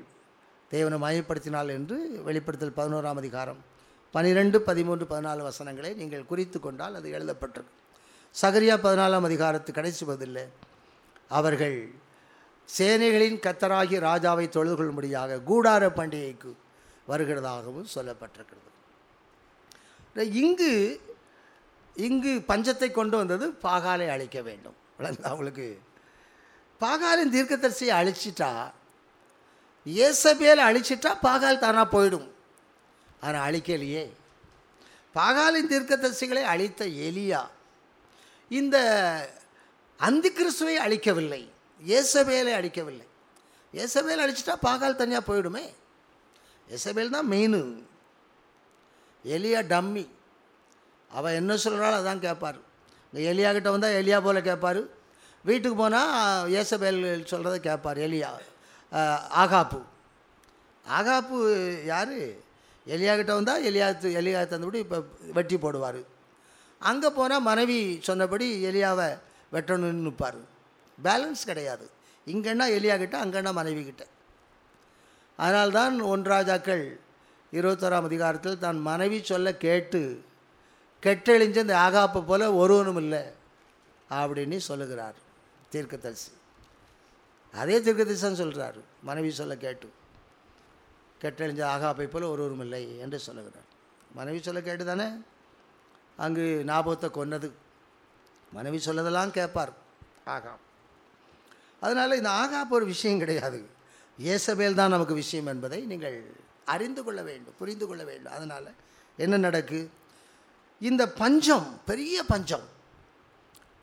தேவனை மயப்படுத்தினால் என்று வெளிப்படுத்தல் பதினோராம் அதிகாரம் பனிரெண்டு பதிமூன்று பதினாலு வசனங்களை நீங்கள் குறித்து கொண்டால் அது எழுதப்பட்டிருக்கு. சகரியா பதினாலாம் அதிகாரத்து கடைசி பதில் அவர்கள் சேனைகளின் கத்தராகி ராஜாவை தொழுது கொள்ளும்படியாக கூடார பண்டிகைக்கு வருகிறதாகவும் சொல்லப்பட்டிருக்கிறது. இங்கு இங்கு பஞ்சத்தை கொண்டு வந்தது பாகாலை அழிக்க வேண்டும். அவங்களுக்கு பாகாலின் தீர்க்கதரிசியை அழிச்சிட்டா ஏசபேல் அழிச்சிட்டா பாகால் தானாக போயிடும். ஆனால் அழிக்கலையே. பாகாலின் தீர்க்கதரிசிகளை அழித்த எலியா இந்த அந்தி கிறிஸ்துவை அழிக்கவில்லை இயேசபேலை அழிக்கவில்லை. இயேசபேல் அழிச்சிட்டா பாகால் தனியாக போயிடுமே. இயேசபேல் தான் மெயின் எலியா டம்மி. அவள் என்ன சொல்கிறாலும் அதான் கேட்பார் இந்த எலியாகிட்ட வந்தால் எலியா போல் கேட்பார் வீட்டுக்கு போனால் இயேசபேல் சொல்கிறத கேட்பார் எலியா. ஆகாப்பு. ஆகாப்பு யார்? எலியாகிட்ட வந்தால் எலியா எலியா தந்துவிட்டு இப்போ வெட்டி போடுவார். அங்கே போனால் மனைவி சொன்னபடி எலியாவை வெட்டணும்னு நிற்பார் பேலன்ஸ் கிடையாது. இங்கன்னா எலியா கிட்ட அங்கன்னா மனைவி கிட்ட. அதனால்தான் ஒன்றாஜாக்கள் இருபத்தோராம் அதிகாரத்தில் தான் மனைவி சொல்ல கேட்டு கெட்டெழிஞ்ச இந்த ஆகாப்பை போல் ஒருவனும் இல்லை அப்படின்னு சொல்லுகிறார் தீர்க்கதரிசி. அதே தீர்க்கதரிசன் சொல்கிறார் மனைவி சொல்ல கேட்டு. கெட்டெழிஞ்ச ஆகாப்பை போல் ஒருவரும் இல்லை என்று சொல்லுகிறார். மனைவி சொல்ல கேட்டு தானே அங்கு ஞாபகத்தை கொன்னது. மனைவி சொல்லதெல்லாம் கேட்பார். ஆகாப் அதனால் இந்த ஆகாப் ஒரு விஷயம் கிடையாது. இயேசபேல் தான் நமக்கு விஷயம் என்பதை நீங்கள் அறிந்து கொள்ள வேண்டும் புரிந்து கொள்ள வேண்டும். அதனால் என்ன நடக்கு? இந்த பஞ்சம் பெரிய பஞ்சம்.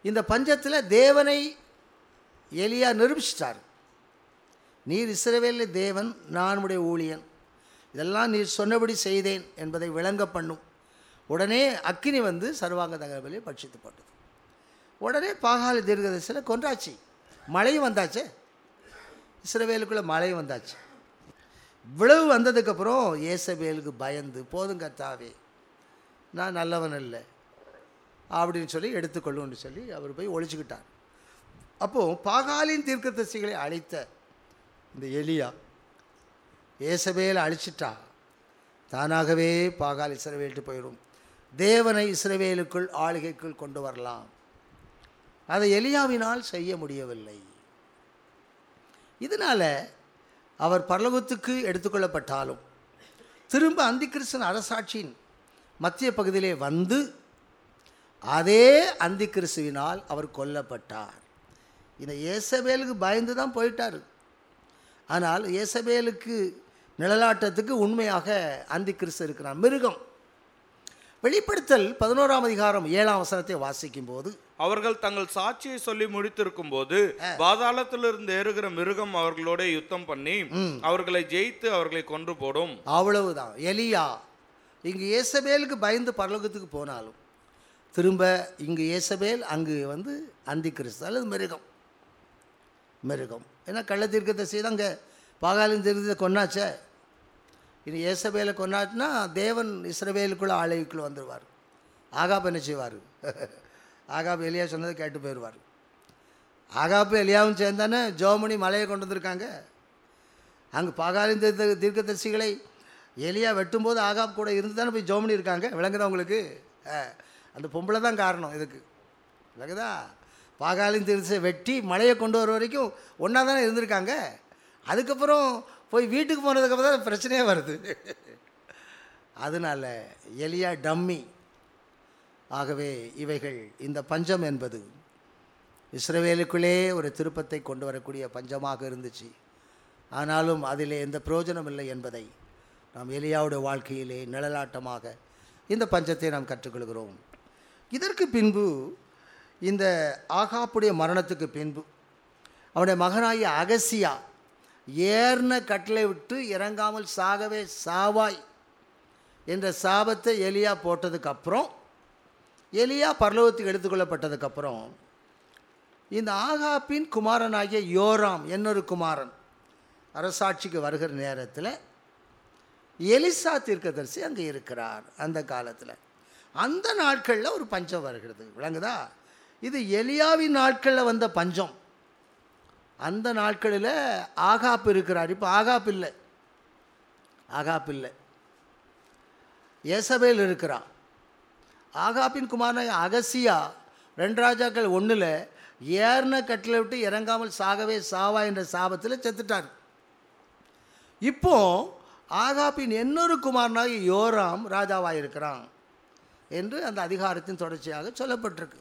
இந்த பஞ்சத்தில் தேவனை எலியா நிரூபிச்சிட்டார். நீர் இஸ்ரவேலில் தேவன் நான் உடைய ஊழியன். இதெல்லாம் நீர் சொன்னபடி செய்தேன் என்பதை விளங்க பண்ணும். உடனே அக்கினி வந்து சர்வாங்க தகவலையும் பட்சித்து போட்டது. உடனே பாகால தீர்க்கதரிசியில் கொன்றாச்சு. மழையும் வந்தாச்சே. இஸ்ரவேலுக்குள்ளே மழையும் வந்தாச்சு. இவ்வளவு வந்ததுக்கப்புறம் ஏசபேலுக்கு பயந்து போதும் கர்த்தாவே நான் நல்லவன் இல்லை அப்படின்னு சொல்லி எடுத்துக்கொள்ளும்னு சொல்லி அவர் போய் ஒழிச்சுக்கிட்டார். அப்போது பாகாலின் தீர்க்கதரிசிகளை அழித்த இந்த எலியா ஏசபேல் அழிச்சிட்டா தானாகவே பாகால் இஸ்ரவேல்ட்டு போயிடும். தேவனை இஸ்ரவேலுக்குள் ஆளுகைக்குள் கொண்டு வரலாம். அதை எலியாவினால் செய்ய முடியவில்லை. இதனால் அவர் பரலோகத்துக்கு எடுத்துக்கொள்ளப்பட்டாலும் திரும்ப அந்திகிறிஸ்தன் அரசாட்சியின் மத்திய பகுதியிலே வந்து அதே அந்திகிறிஸ்துவினால் அவர் கொல்லப்பட்டார். இந்த இயேசபேலுக்கு பயந்து தான் போயிட்டார். ஆனால் இயேசபேலுக்கு நிழலாட்டத்துக்கு உண்மையாக அந்திகிறிஸ்து இருக்கிறார் மிருகம். வெளிப்படுத்தல் பதினோராம் அதிகாரம் ஏழாம் வசனத்தை வாசிக்கும் போது அவர்கள் தங்கள் சாட்சியை சொல்லி முடித்திருக்கும் போது பாதாளத்திலிருந்து ஏறுகிற மிருகம் அவர்களோட யுத்தம் பண்ணி அவர்களை ஜெயித்து அவர்களை கொன்று போடும். அவ்வளவுதான். எலியா இங்கு ஏசபேலுக்கு பயந்து பரலோகத்துக்கு போனாலும் திரும்ப இங்கு ஏசபேல் அங்கு வந்து அந்தி கிறிஸ்து அல்லது மிருகம். மிருகம். ஏன்னா கள்ள தீர்க்கத்தை செய்து அங்கே பாகாலின் தீர்க்கத்தை கொன்னாச்சே? இனி ஏசபேலை கொண்டாச்சுன்னா தேவன் இஸ்ரவேலுக்குள்ள ஆலயக்குள்ளே வந்துடுவார் ஆகாப் என்ன செய்வார்? *laughs* ஆகாப் எலியா சொன்னதை கேட்டு போயிடுவார். ஆகாப்பு எலியாவும் சேர்ந்தானே ஜோமணி மலையை கொண்டு வந்திருக்காங்க. அங்கே பாகாலின் தீர்க்க தீர்க்கதரிசிகளை எலியா வெட்டும்போது ஆகாப் கூட இருந்து தானே போய் ஜோமனி இருக்காங்க? விளங்குறவங்களுக்கு அந்த பொம்பளை தான் காரணம் இதுக்கு. விளங்குதா? பாகாலின் தீர்த்தை வெட்டி மலையை கொண்டு வர வரைக்கும் ஒன்றா தானே இருந்திருக்காங்க. அதுக்கப்புறம் போய் வீட்டுக்கு போனதுக்கப்புறம் தான் பிரச்சனையே வருது. அதனால் எலியா டம்மி ஆகவே இவைகள் இந்த பஞ்சம் என்பது இஸ்ரவேலுக்குள்ளே ஒரு திருப்பத்தை கொண்டு வரக்கூடிய பஞ்சமாக இருந்துச்சு. ஆனாலும் அதிலே எந்த பிரயோஜனம் இல்லை என்பதை நாம் எலியாவுடைய வாழ்க்கையிலே நிழலாட்டமாக இந்த பஞ்சத்தை நாம் கற்றுக்கொள்கிறோம். இதற்கு பின்பு இந்த ஆகாப்புடைய மரணத்துக்கு பின்பு அவனுடைய மகனாகிய அகசியா ஏர்ன கட்டளை விட்டு இறங்காமல் சாகவே சாவாய் என்ற சாபத்தை எலியா போட்டதுக்கப்புறம் எலியா பரலோகத்துக்கு எடுத்துக்கொள்ளப்பட்டதுக்கப்புறம் இந்த ஆகாப்பின் குமாரனாகிய யோராம் என்னொரு குமாரன் அரசாட்சிக்கு வருகிற நேரத்தில் எலிசா தீர்க்கதரிசி அங்கே இருக்கிறார் அந்த காலத்தில். அந்த நாட்களில் ஒரு பஞ்சம் வருகிறது. விளங்குதா? இது எலியாவின் நாட்களில் வந்த பஞ்சம். அந்த நாட்களில் ஆகாப்பு இருக்கிறார். இப்போ ஆகாப் இல்லை. ஆகாப் இல்லை. ஏசபேல் இருக்கிறான். ஆகாப்பின் குமாரன் அகசியா ரெண்டு ராஜாக்கள் ஒன்றில் ஏர்ன கட்டில விட்டு இறங்காமல் சாகவே சாவா என்ற சாபத்தில் செத்துட்டார். இப்போ ஆகாப்பின் இன்னொரு குமாரனாக யோராம் ராஜாவாக இருக்கிறான் என்று அந்த அதிகாரத்தின் தொடர்ச்சியாக சொல்லப்பட்டிருக்கு.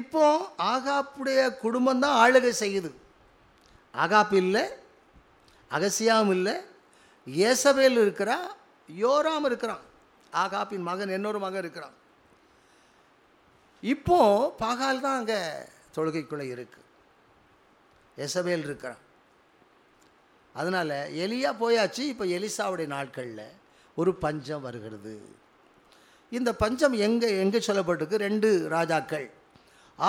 இப்போ ஆகாப்புடைய குடும்பம் தான் ஆளுகை செய்யுது. ஆகாப் இல்லை அகசியாவும் இல்லை ஏசபேல் இருக்கிறா யோராம் இருக்கிறான். ஆகாப்பின் மகன் இன்னொரு மகன் இருக்கிறான். இப்போ பாகால் தான் அங்கே தொழுகைக்குள்ளே இருக்கு. எசபேல் இருக்கிறான். அதனால் எலியா போயாச்சு இப்போ எலிசாவுடைய நாட்களில் ஒரு பஞ்சம் வருகிறது. இந்த பஞ்சம் எங்கே எங்கே சொல்லப்பட்டிருக்கு? ரெண்டு ராஜாக்கள்.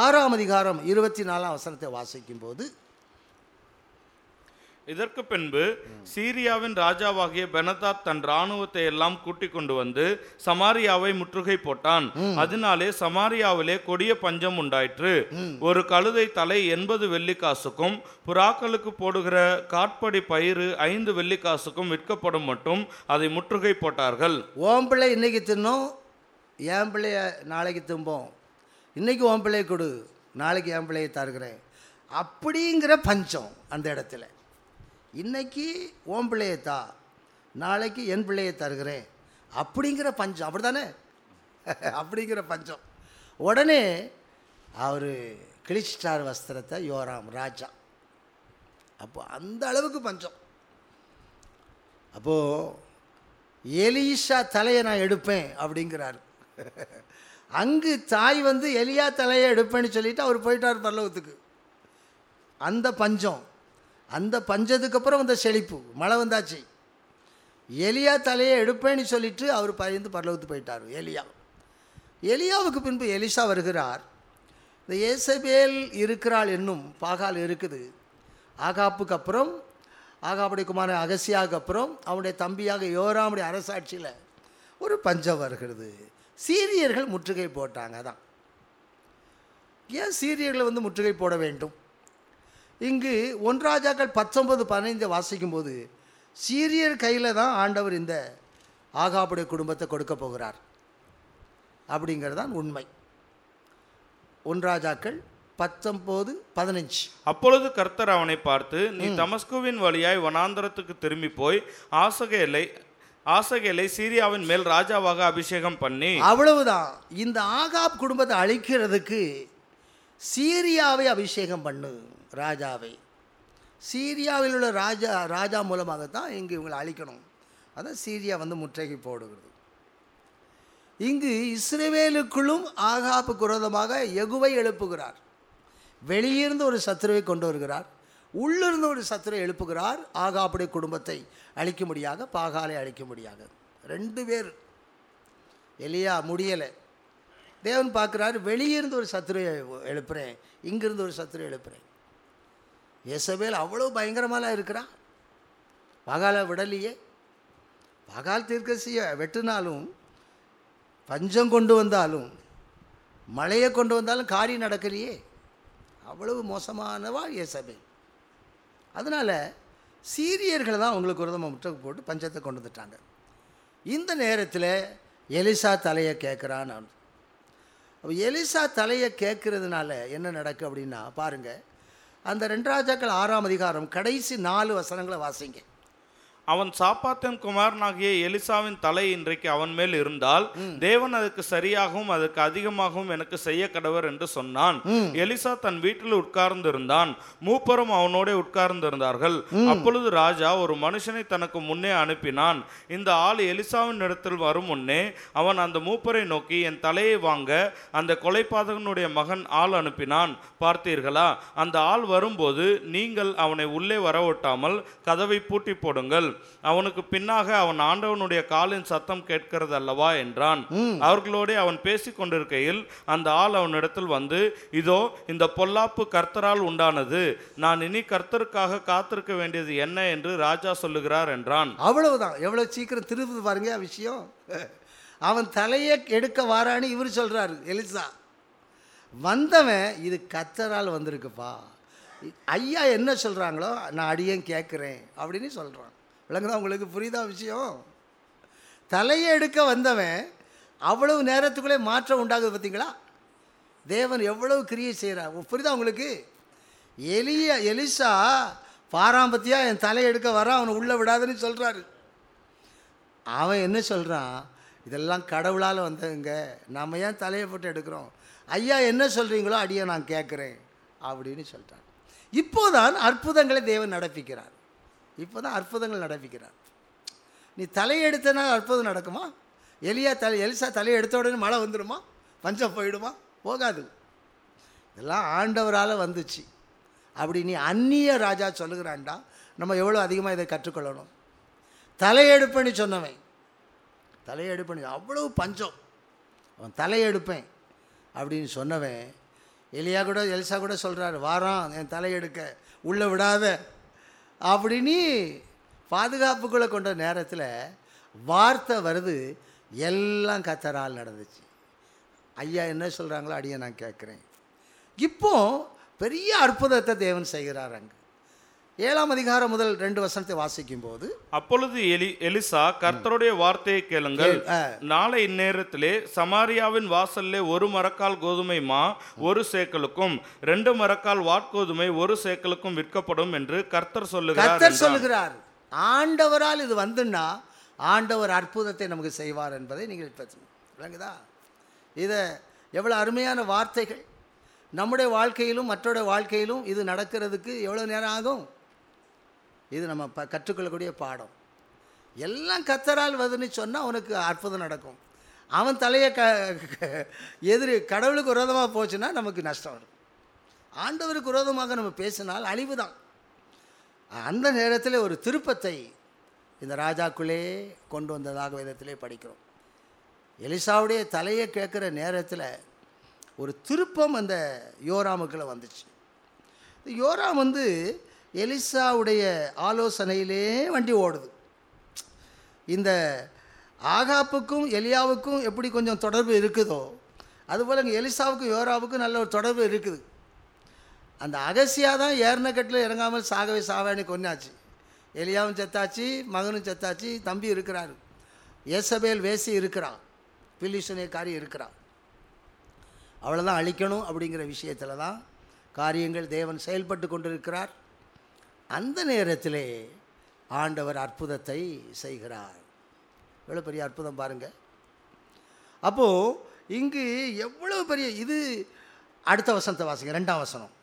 ஆறாம் அதிகாரம் இருபத்தி நாலாம் வசனத்தை வாசிக்கும்போது இதற்கு பின்பு சீரியாவின் ராஜாவாகிய பெனதாத் தன் இராணுவத்தை எல்லாம் கூட்டிக் கொண்டு வந்து சமாரியாவை முற்றுகை போட்டான். அதனாலே சமாரியாவிலே கொடிய பஞ்சம் உண்டாயிற்று. ஒரு கழுதை தலை எண்பது வெள்ளிக்காசுக்கும் புறாக்களுக்கு போடுகிற காட்படி பயிறு ஐந்து வெள்ளிக்காசுக்கும் விற்கப்படும் மட்டும் அதை முற்றுகை போட்டார்கள். ஓம் பிள்ளை இன்னைக்கு தின்னோம் என் பிள்ளைய நாளைக்கு தும்போம்? இன்றைக்கி ஓம் பிள்ளையை கொடு நாளைக்கு என் பிள்ளையை தருகிறேன். அப்படிங்கிற பஞ்சம் அந்த இடத்துல. இன்னைக்கு ஓம் பிள்ளையை தா நாளைக்கு என் பிள்ளையை தருகிறேன். அப்படிங்கிற பஞ்சம் அப்படி தானே *laughs* அப்படிங்கிற பஞ்சம். உடனே அவர் கிழிச்சிட்டார் வஸ்திரத்தை யோராம் ராஜா. அப்போ அந்த அளவுக்கு பஞ்சம். அப்போது எலீஷா தலையை நான் எடுப்பேன் அப்படிங்கிறார். *laughs* அங்கு தாய் வந்து எலியா தலையை எடுப்பேன்னு சொல்லிட்டு அவர் போயிட்டார் பரலோகத்துக்கு. அந்த பஞ்சம். அந்த பஞ்சத்துக்கு அப்புறம் அந்த செழிப்பு. மழை வந்தாச்சு. எலியா தலையை எடுப்பேன்னு சொல்லிட்டு அவர் பயந்து பரலோகத்துக்கு போயிட்டார் எலியா. எலியாவுக்கு பின்பு எலிசா வருகிறார். இந்த ஏசபேல் இருக்கிறாள் என்னும் பாகால் இருக்குது. ஆகாப்புக்கு அப்புறம் ஆகாப்புடைய குமாரன் அகசியாவுக்கு அப்புறம் அவனுடைய தம்பியாக யோராமுடைய அரசாட்சியில் ஒரு பஞ்சம் வருகிறது. சீரியர்கள் முற்றுகை போட்டாங்க அதான். ஏன் சீரியர்களை வந்து முற்றுகை போட வேண்டும்? இங்கு ஒன்றாஜாக்கள் பத்தொன்பது பதினைந்து வாசிக்கும்போது சீரியர் கையில் தான் ஆண்டவர் இந்த ஆகாபுடைய குடும்பத்தை கொடுக்க போகிறார். அப்படிங்கிறது தான் உண்மை ஒன்றாஜாக்கள் பத்தொம்போது பதினஞ்சு. அப்பொழுது கர்த்தர் அவனை பார்த்து நீ தமஸ்குவின் வழியாய் வனாந்தரத்துக்கு திரும்பி போய் ஆசகேலை ஆசகேலை சீரியாவின் மேல் ராஜாவாக அபிஷேகம் பண்ணி அவ்வளவுதான். இந்த ஆகாப் குடும்பத்தை அழிக்கிறதுக்கு சீரியாவை அபிஷேகம் பண்ணு ராஜாவை. சீரியாவில் உள்ள ராஜா ராஜா மூலமாகத்தான் இங்கு இவங்களை அழிக்கணும். அதான் சீரியா வந்து முற்றுகை போடுகிறது. இங்கு இஸ்ரேவேலுக்குள்ளும் ஆகாப்புக்கு விரோதமாக எகுவை எழுப்புகிறார். வெளியிருந்து ஒரு சத்துருவை கொண்டு வருகிறார். உள்ளிருந்து ஒரு சத்துரை எழுப்புகிறார். ஆகாப்புடைய குடும்பத்தை அழிக்கும்படியாக பாகாலை அழிக்கும்படியாக. ரெண்டு பேர். எலியா முடியலை. தேவன் பார்க்குறாரு வெளியிருந்து ஒரு சத்துருவை எழுப்புகிறேன் இங்கிருந்து ஒரு சத்துரை எழுப்புகிறேன் இயேசபேல் அவ்வளோ பயங்கரமாலாம் இருக்கிறான் பகாலை விடலையே. பகால் தீர்க்கசிய வெட்டினாலும் பஞ்சம் கொண்டு வந்தாலும் மழையை கொண்டு வந்தாலும் காரியம் நடக்கலையே. அவ்வளவு மோசமானவா இயேசபேல் அதனால் சீரியர்களை தான் அவங்களுக்கு விரதமாக முற்றுகை போட்டு பஞ்சத்தை கொண்டு வந்துட்டாங்க. இந்த நேரத்தில் எலிசா தலையை கேட்குறான் நான் அப்போ எலிசா தலையை கேட்குறதுனால என்ன நடக்கு அப்படின்னா பாருங்கள் அந்த ரெண்டு ராஜாக்கள் ஆறாம் அதிகாரம் கடைசி நாலு வசனங்களை வாசிங்க. அவன் சாப்பாத்தின் குமாரனாகிய எலிசாவின் தலை இன்றைக்கு அவன் மேல் இருந்தால் தேவன் அதுக்கு சரியாகவும் அதுக்கு அதிகமாகவும் எனக்கு செய்ய கடவர் என்று சொன்னான். எலிசா தன் வீட்டில் உட்கார்ந்திருந்தான். மூப்பரும் அவனோட உட்கார்ந்திருந்தார்கள். அப்பொழுது ராஜா ஒரு மனுஷனை தனக்கு முன்னே அனுப்பினான். இந்த ஆள் எலிசாவின் இடத்தில் வரும் முன்னே அவன் அந்த மூப்பரை நோக்கி என் தலையை வாங்க. அந்த கொலைபாதகனுடைய மகன் ஆள் அனுப்பினான். பார்த்தீர்களா? அந்த ஆள் வரும்போது நீங்கள் அவனை உள்ளே வரவொட்டாமல் கதவை பூட்டி போடுங்கள். அவனுக்கு பின்னாக அவன் ஆண்டவனுடைய காலின் சத்தம் கேட்கிறது அல்லவா? என்றான். அவர்களோடே அவன் பேசிக் கொண்டிருக்கையில் அந்த ஆள் அவனிடத்தில் வந்து இதோ இந்த பொல்லாப்பு கர்த்தரால் உண்டானது. நான் இனி கர்த்தருக்காக காத்திருக்க வேண்டியது என்ன? என்று ராஜா சொல்லுகிறார் என்றான். அவ்வளவுதான். எவ்வளோ சீக்கிரம் திருப்பி பாருங்க விஷயம். அவன் தலையை எடுக்க வாரான்னு இவர் சொல்கிறாரு எலிசா. வந்தவன் இது கத்தரால் வந்திருக்குப்பா. ஐயா என்ன சொல்கிறாங்களோ நான் அடியேன் கேட்குறேன் அப்படின்னு சொல்கிறான் விளங்குதா உங்களுக்கு? புரியுதா விஷயம்? தலையை எடுக்க வந்தவன் அவ்வளவு நேரத்துக்குள்ளே மாற்றம் உண்டாகுது பார்த்தீங்களா? தேவன் எவ்வளவு கிரியை செய்கிறார். புரியுதா உங்களுக்கு? எலிய எலிசா பாராம்பத்தியாக என் தலையை எடுக்க வரான் அவனை உள்ளே விடாதுன்னு சொல்கிறாரு அவன் என்ன சொல்கிறான் இதெல்லாம் கடவுளால் வந்தவங்க நம்ம ஏன் தலையை போட்டு எடுக்கிறோம்? ஐயா என்ன சொல்கிறீங்களோ அடியை நான் கேட்குறேன். அப்படின்னு சொல்கிறான் இப்போதான் அற்புதங்களை தேவன் நடப்பிக்கிறார். இப்போ தான் அற்புதங்கள் நடப்பிக்கிறார். நீ தலையெடுத்தனால் அற்புதம் நடக்குமா? எலியா தலை எலிசா தலையெடுத்த உடனே மழை வந்துடுமா? பஞ்சம் போயிடுமா? போகாது. இதெல்லாம் ஆண்டவரால் வந்துச்சு. அப்படி நீ அந்நிய ராஜா சொல்லுகிறான்டா நம்ம எவ்வளோ அதிகமாக இதை கற்றுக்கொள்ளணும். தலையெடுப்பேன்னு சொன்னவன். தலையெடுப்பேன்னு அவ்வளோ பஞ்சம். அவன் தலையெடுப்பேன் அப்படின்னு சொன்னவன் எலியா கூட எலிசா கூட சொல்கிறாரு வாரம் என் தலையெடுக்க. உள்ளே விடாத. அப்படின்னு பாதுகாப்புக்குள்ளே கொண்ட நேரத்தில் வார்த்தை வருது. எல்லாம் கத்தரால் நடந்துச்சு. ஐயா என்ன சொல்கிறாங்களோ அடியை நான் கேட்குறேன். இப்போ பெரிய அற்புதத்தை தேவன் செய்கிறார் அங்கே. ஏழாம் அதிகாரம் முதல் ரெண்டு வசனத்தை வாசிக்கும் போது அப்பொழுது எலி எலிசா கர்த்தருடைய வார்த்தையை கேளுங்கள். நாளை இந்நேரத்திலே சமாரியாவின் வாசல்லே ஒரு மரக்கால் கோதுமை மா ஒரு சேக்கலுக்கும் ரெண்டு மரக்கால் வாட்கோதுமை ஒரு சேக்கலுக்கும் விற்கப்படும் என்று கர்த்தர் சொல்லுகிறார் கர்த்தர். சொல்லுகிறார். ஆண்டவரால் இது வந்துன்னா ஆண்டவர் அற்புதத்தை நமக்கு செய்வார் என்பதை நீங்கள் விளங்குதா? இதை எவ்வளோ அருமையான வார்த்தைகள். நம்முடைய வாழ்க்கையிலும் மற்றோட வாழ்க்கையிலும் இது நடக்கிறதுக்கு எவ்வளோ நேரம் ஆகும்? இது நம்ம ப கற்றுக்கொள்ளக்கூடிய பாடம். எல்லாம் கத்தரால் வதுன்னு சொன்னால் அவனுக்கு அற்புதம் நடக்கும். அவன் தலையை க எதிரி கடவுளுக்கு விரோதமாக போச்சுன்னா நமக்கு நஷ்டம் வரும். ஆண்டவருக்கு விரோதமாக நம்ம பேசினால் அழிவு தான் அந்த நேரத்தில் ஒரு திருப்பத்தை இந்த ராஜாக்குள்ளே கொண்டு வந்ததாக விதத்திலே படிக்கிறோம். எலிசாவுடைய தலையை கேட்குற நேரத்தில் ஒரு திருப்பம் அந்த யோராமுக்குள்ளே வந்துச்சு. யோராம் வந்து எலிசாவுடைய ஆலோசனையிலே வண்டி ஓடுது. இந்த ஆகாப்புக்கும் எலியாவுக்கும் எப்படி கொஞ்சம் தொடர்பு இருக்குதோ அதுபோல் இங்கே எலிசாவுக்கும் யோராவுக்கும் நல்ல ஒரு தொடர்பு இருக்குது. அந்த அகசியா தான் ஏறின இறங்காமல் சாகவே சாவேன்னு கொன்னாச்சு. எலியாவும் செத்தாச்சு மகனும் செத்தாச்சு தம்பி இருக்கிறார். ஏசபேல் வேசி இருக்கிறான் பிலிசனேக்காரி இருக்கிறான். அவ்வளோதான் அழிக்கணும் அப்படிங்கிற விஷயத்தில் தான் காரியங்கள் தேவன் செயல்பட்டு கொண்டிருக்கிறார். அந்த நேரத்திலே ஆண்டவர் அற்புதத்தை செய்கிறார். எவ்வளோ பெரிய அற்புதம் பாருங்கள் அப்போது இங்கு எவ்வளவு பெரிய இது அடுத்த வசனத்தை வாசிங்க ரெண்டாம் வசனம்.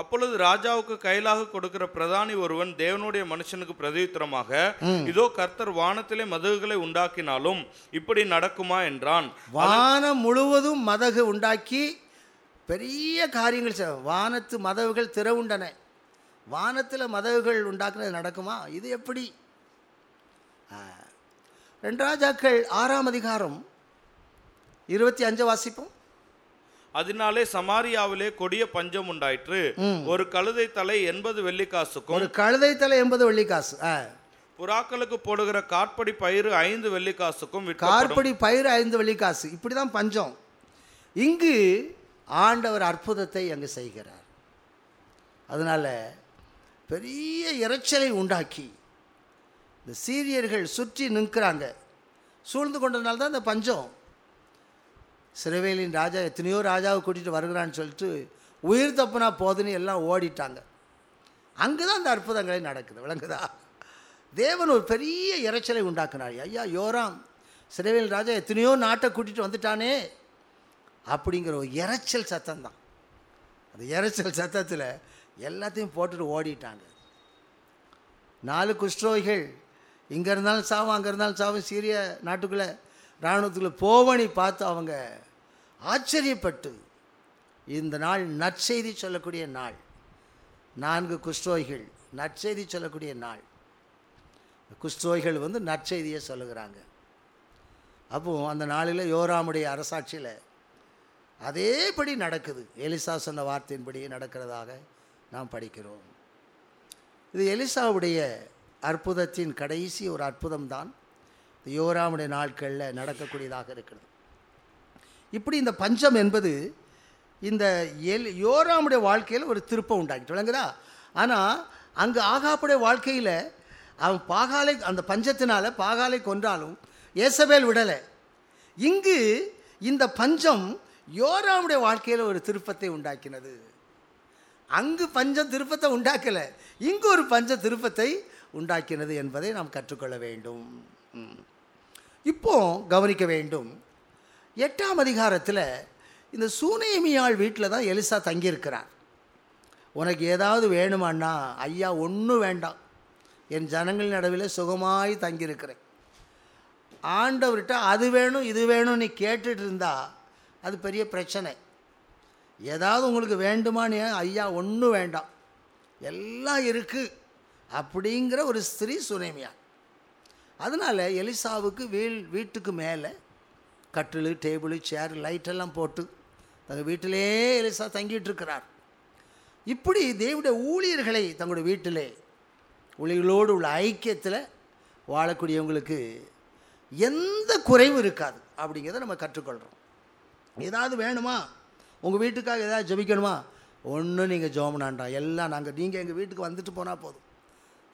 அப்பொழுது ராஜாவுக்கு கையிலாக கொடுக்கிற பிரதானி ஒருவன் தேவனுடைய மனுஷனுக்கு பிரதியுத்தரமாக இதோ கர்த்தர் வானத்திலே மதகுகளை உண்டாக்கினாலும் இப்படி நடக்குமா? என்றான். வானம் முழுவதும் மதகு உண்டாக்கி பெரிய காரியங்கள் வானத்து மதகுகள் திறவுண்டன. வானத்தில் மதகுகள் உண்டாக்குனது நடக்குமா? இது எப்படி. ரெண்டு ராஜாக்கள் ஆறாம் அதிகாரம் இருபத்தி அஞ்சு வாசிப்போம். அதனாலே சமாரியாவிலே கொடிய பஞ்சம் உண்டாயிற்று. ஒரு கழுதை தலை எண்பது வெள்ளிக்காசுக்கும் ஒரு கழுதை தலை எண்பது வெள்ளிக்காசு புறாக்களுக்கு போடுகிற காட்படி பயிறு ஐந்து வெள்ளிக்காசுக்கும் கார்படி பயிர் ஐந்து வெள்ளிக்காசு இப்படி தான் பஞ்சம். இங்கு ஆண்டவர் அற்புதத்தை அங்கு செய்கிறார். அதனால் பெரிய இரைச்சலை உண்டாக்கி இந்த சீரியர்கள் சுற்றி நிற்கிறாங்க. சூழ்ந்து கொண்டதுனால தான் இந்த பஞ்சம். சிறுவேலின் ராஜா எத்தனையோ ராஜாவை கூட்டிகிட்டு வருகிறான்னு சொல்லிட்டு உயிர் தப்புனா போதுன்னு எல்லாம் ஓடிட்டாங்க. அங்கே தான் அந்த அற்புதங்களே நடக்குது விளங்குதா? தேவன் ஒரு பெரிய இரைச்சலை உண்டாக்குனார். ஐயா யோராம் சிறுவேல் ராஜா எத்தனையோ நாட்டை கூட்டிகிட்டு வந்துட்டானே. அப்படிங்கிற ஒரு இரைச்சல் சத்தம் தான் அந்த இரைச்சல் சத்தத்தில் எல்லாத்தையும் போட்டுட்டு ஓடிட்டாங்க. நாலு குஷ்டரோகிகள் இங்கே இருந்தாலும் சாவும் அங்கே இருந்தாலும் சாவும் சீரிய நாட்டுக்குள்ளே இராணுவத்துக்குள்ளே போவனி பார்த்து அவங்க ஆச்சரியப்பட்டு இந்த நாள் நற்செய்தி சொல்லக்கூடிய நாள். நான்கு குஷ்டோகிகள் நற்செய்தி சொல்லக்கூடிய நாள். குஷ்டோகிகள் வந்து நற்செய்தியை சொல்லுகிறாங்க. அப்போ அந்த நாளில் யோராமுடைய அரசாட்சியில் அதேபடி நடக்குது. எலிசா சொன்ன வார்த்தையின்படியே நடக்கிறதாக. நாம் படிக்கிறோம். இது எலிசாவுடைய அற்புதத்தின் கடைசி ஒரு அற்புதம் தான் யோராமுடைய நாட்களில் நடக்கக்கூடியதாக இருக்கிறது. இப்படி இந்த பஞ்சம் என்பது இந்த எல் யோராமுடைய வாழ்க்கையில் ஒரு திருப்பம் உண்டாக்கிட்டு விளங்குதா? ஆனால் அங்கே ஆகாப்புடைய வாழ்க்கையில் அவன் பாகாலை அந்த பஞ்சத்தினால் பாகாலை கொன்றாலும் ஏசபேல் விடலை. இங்கு இந்த பஞ்சம் யோராமுடைய வாழ்க்கையில் ஒரு திருப்பத்தை உண்டாக்கினது. அங்கு பஞ்ச திருப்பத்தை உண்டாக்கலை. இங்கு ஒரு பஞ்ச திருப்பத்தை உண்டாக்கினது என்பதை நாம் கற்றுக்கொள்ள வேண்டும். இப்போ கவனிக்க வேண்டும். எட்டாம் அதிகாரத்தில் இந்த சூனேமியாள் வீட்டில் தான் எலிசா தங்கியிருக்கிறார். உனக்கு ஏதாவது வேணுமான்னா ஐயா ஒன்றும் வேண்டாம். என் ஜனங்கள் நடுவில் சுகமாய் தங்கியிருக்கிறேன். ஆண்டவர்கிட்ட அது வேணும் இது வேணும்னு கேட்டுட்டு இருந்தால் அது பெரிய பிரச்சனை. ஏதாவது உங்களுக்கு வேண்டுமான்னு ஐயா ஒன்றும் வேண்டாம். எல்லாம் இருக்குது அப்படிங்கிற ஒரு ஸ்திரீ சுனைமியா அதனால் எலிசாவுக்கு வீல் வீட்டுக்கு மேலே கட்டில் டேபிள் சேர் லைட்டெல்லாம் போட்டு தங்கள் வீட்டிலே எலிசா தங்கிட்டுருக்கிறார் இப்படி தேவனுடைய ஊழியர்களை தங்களுடைய வீட்டிலே ஊழியர்களோடு உள்ள ஐக்கியத்தில் வாழக்கூடியவங்களுக்கு எந்த குறைவும் இருக்காது அப்படிங்கிறத நம்ம கற்றுக்கொள்கிறோம் ஏதாவது வேணுமா? உங்கள் வீட்டுக்காக ஏதாவது ஜெபிக்கணுமா? ஒன்றும் நீங்கள் ஜோமனாண்டா எல்லாம் நாங்கள் நீங்கள் எங்கள் வீட்டுக்கு வந்துட்டு போனால் போதும்.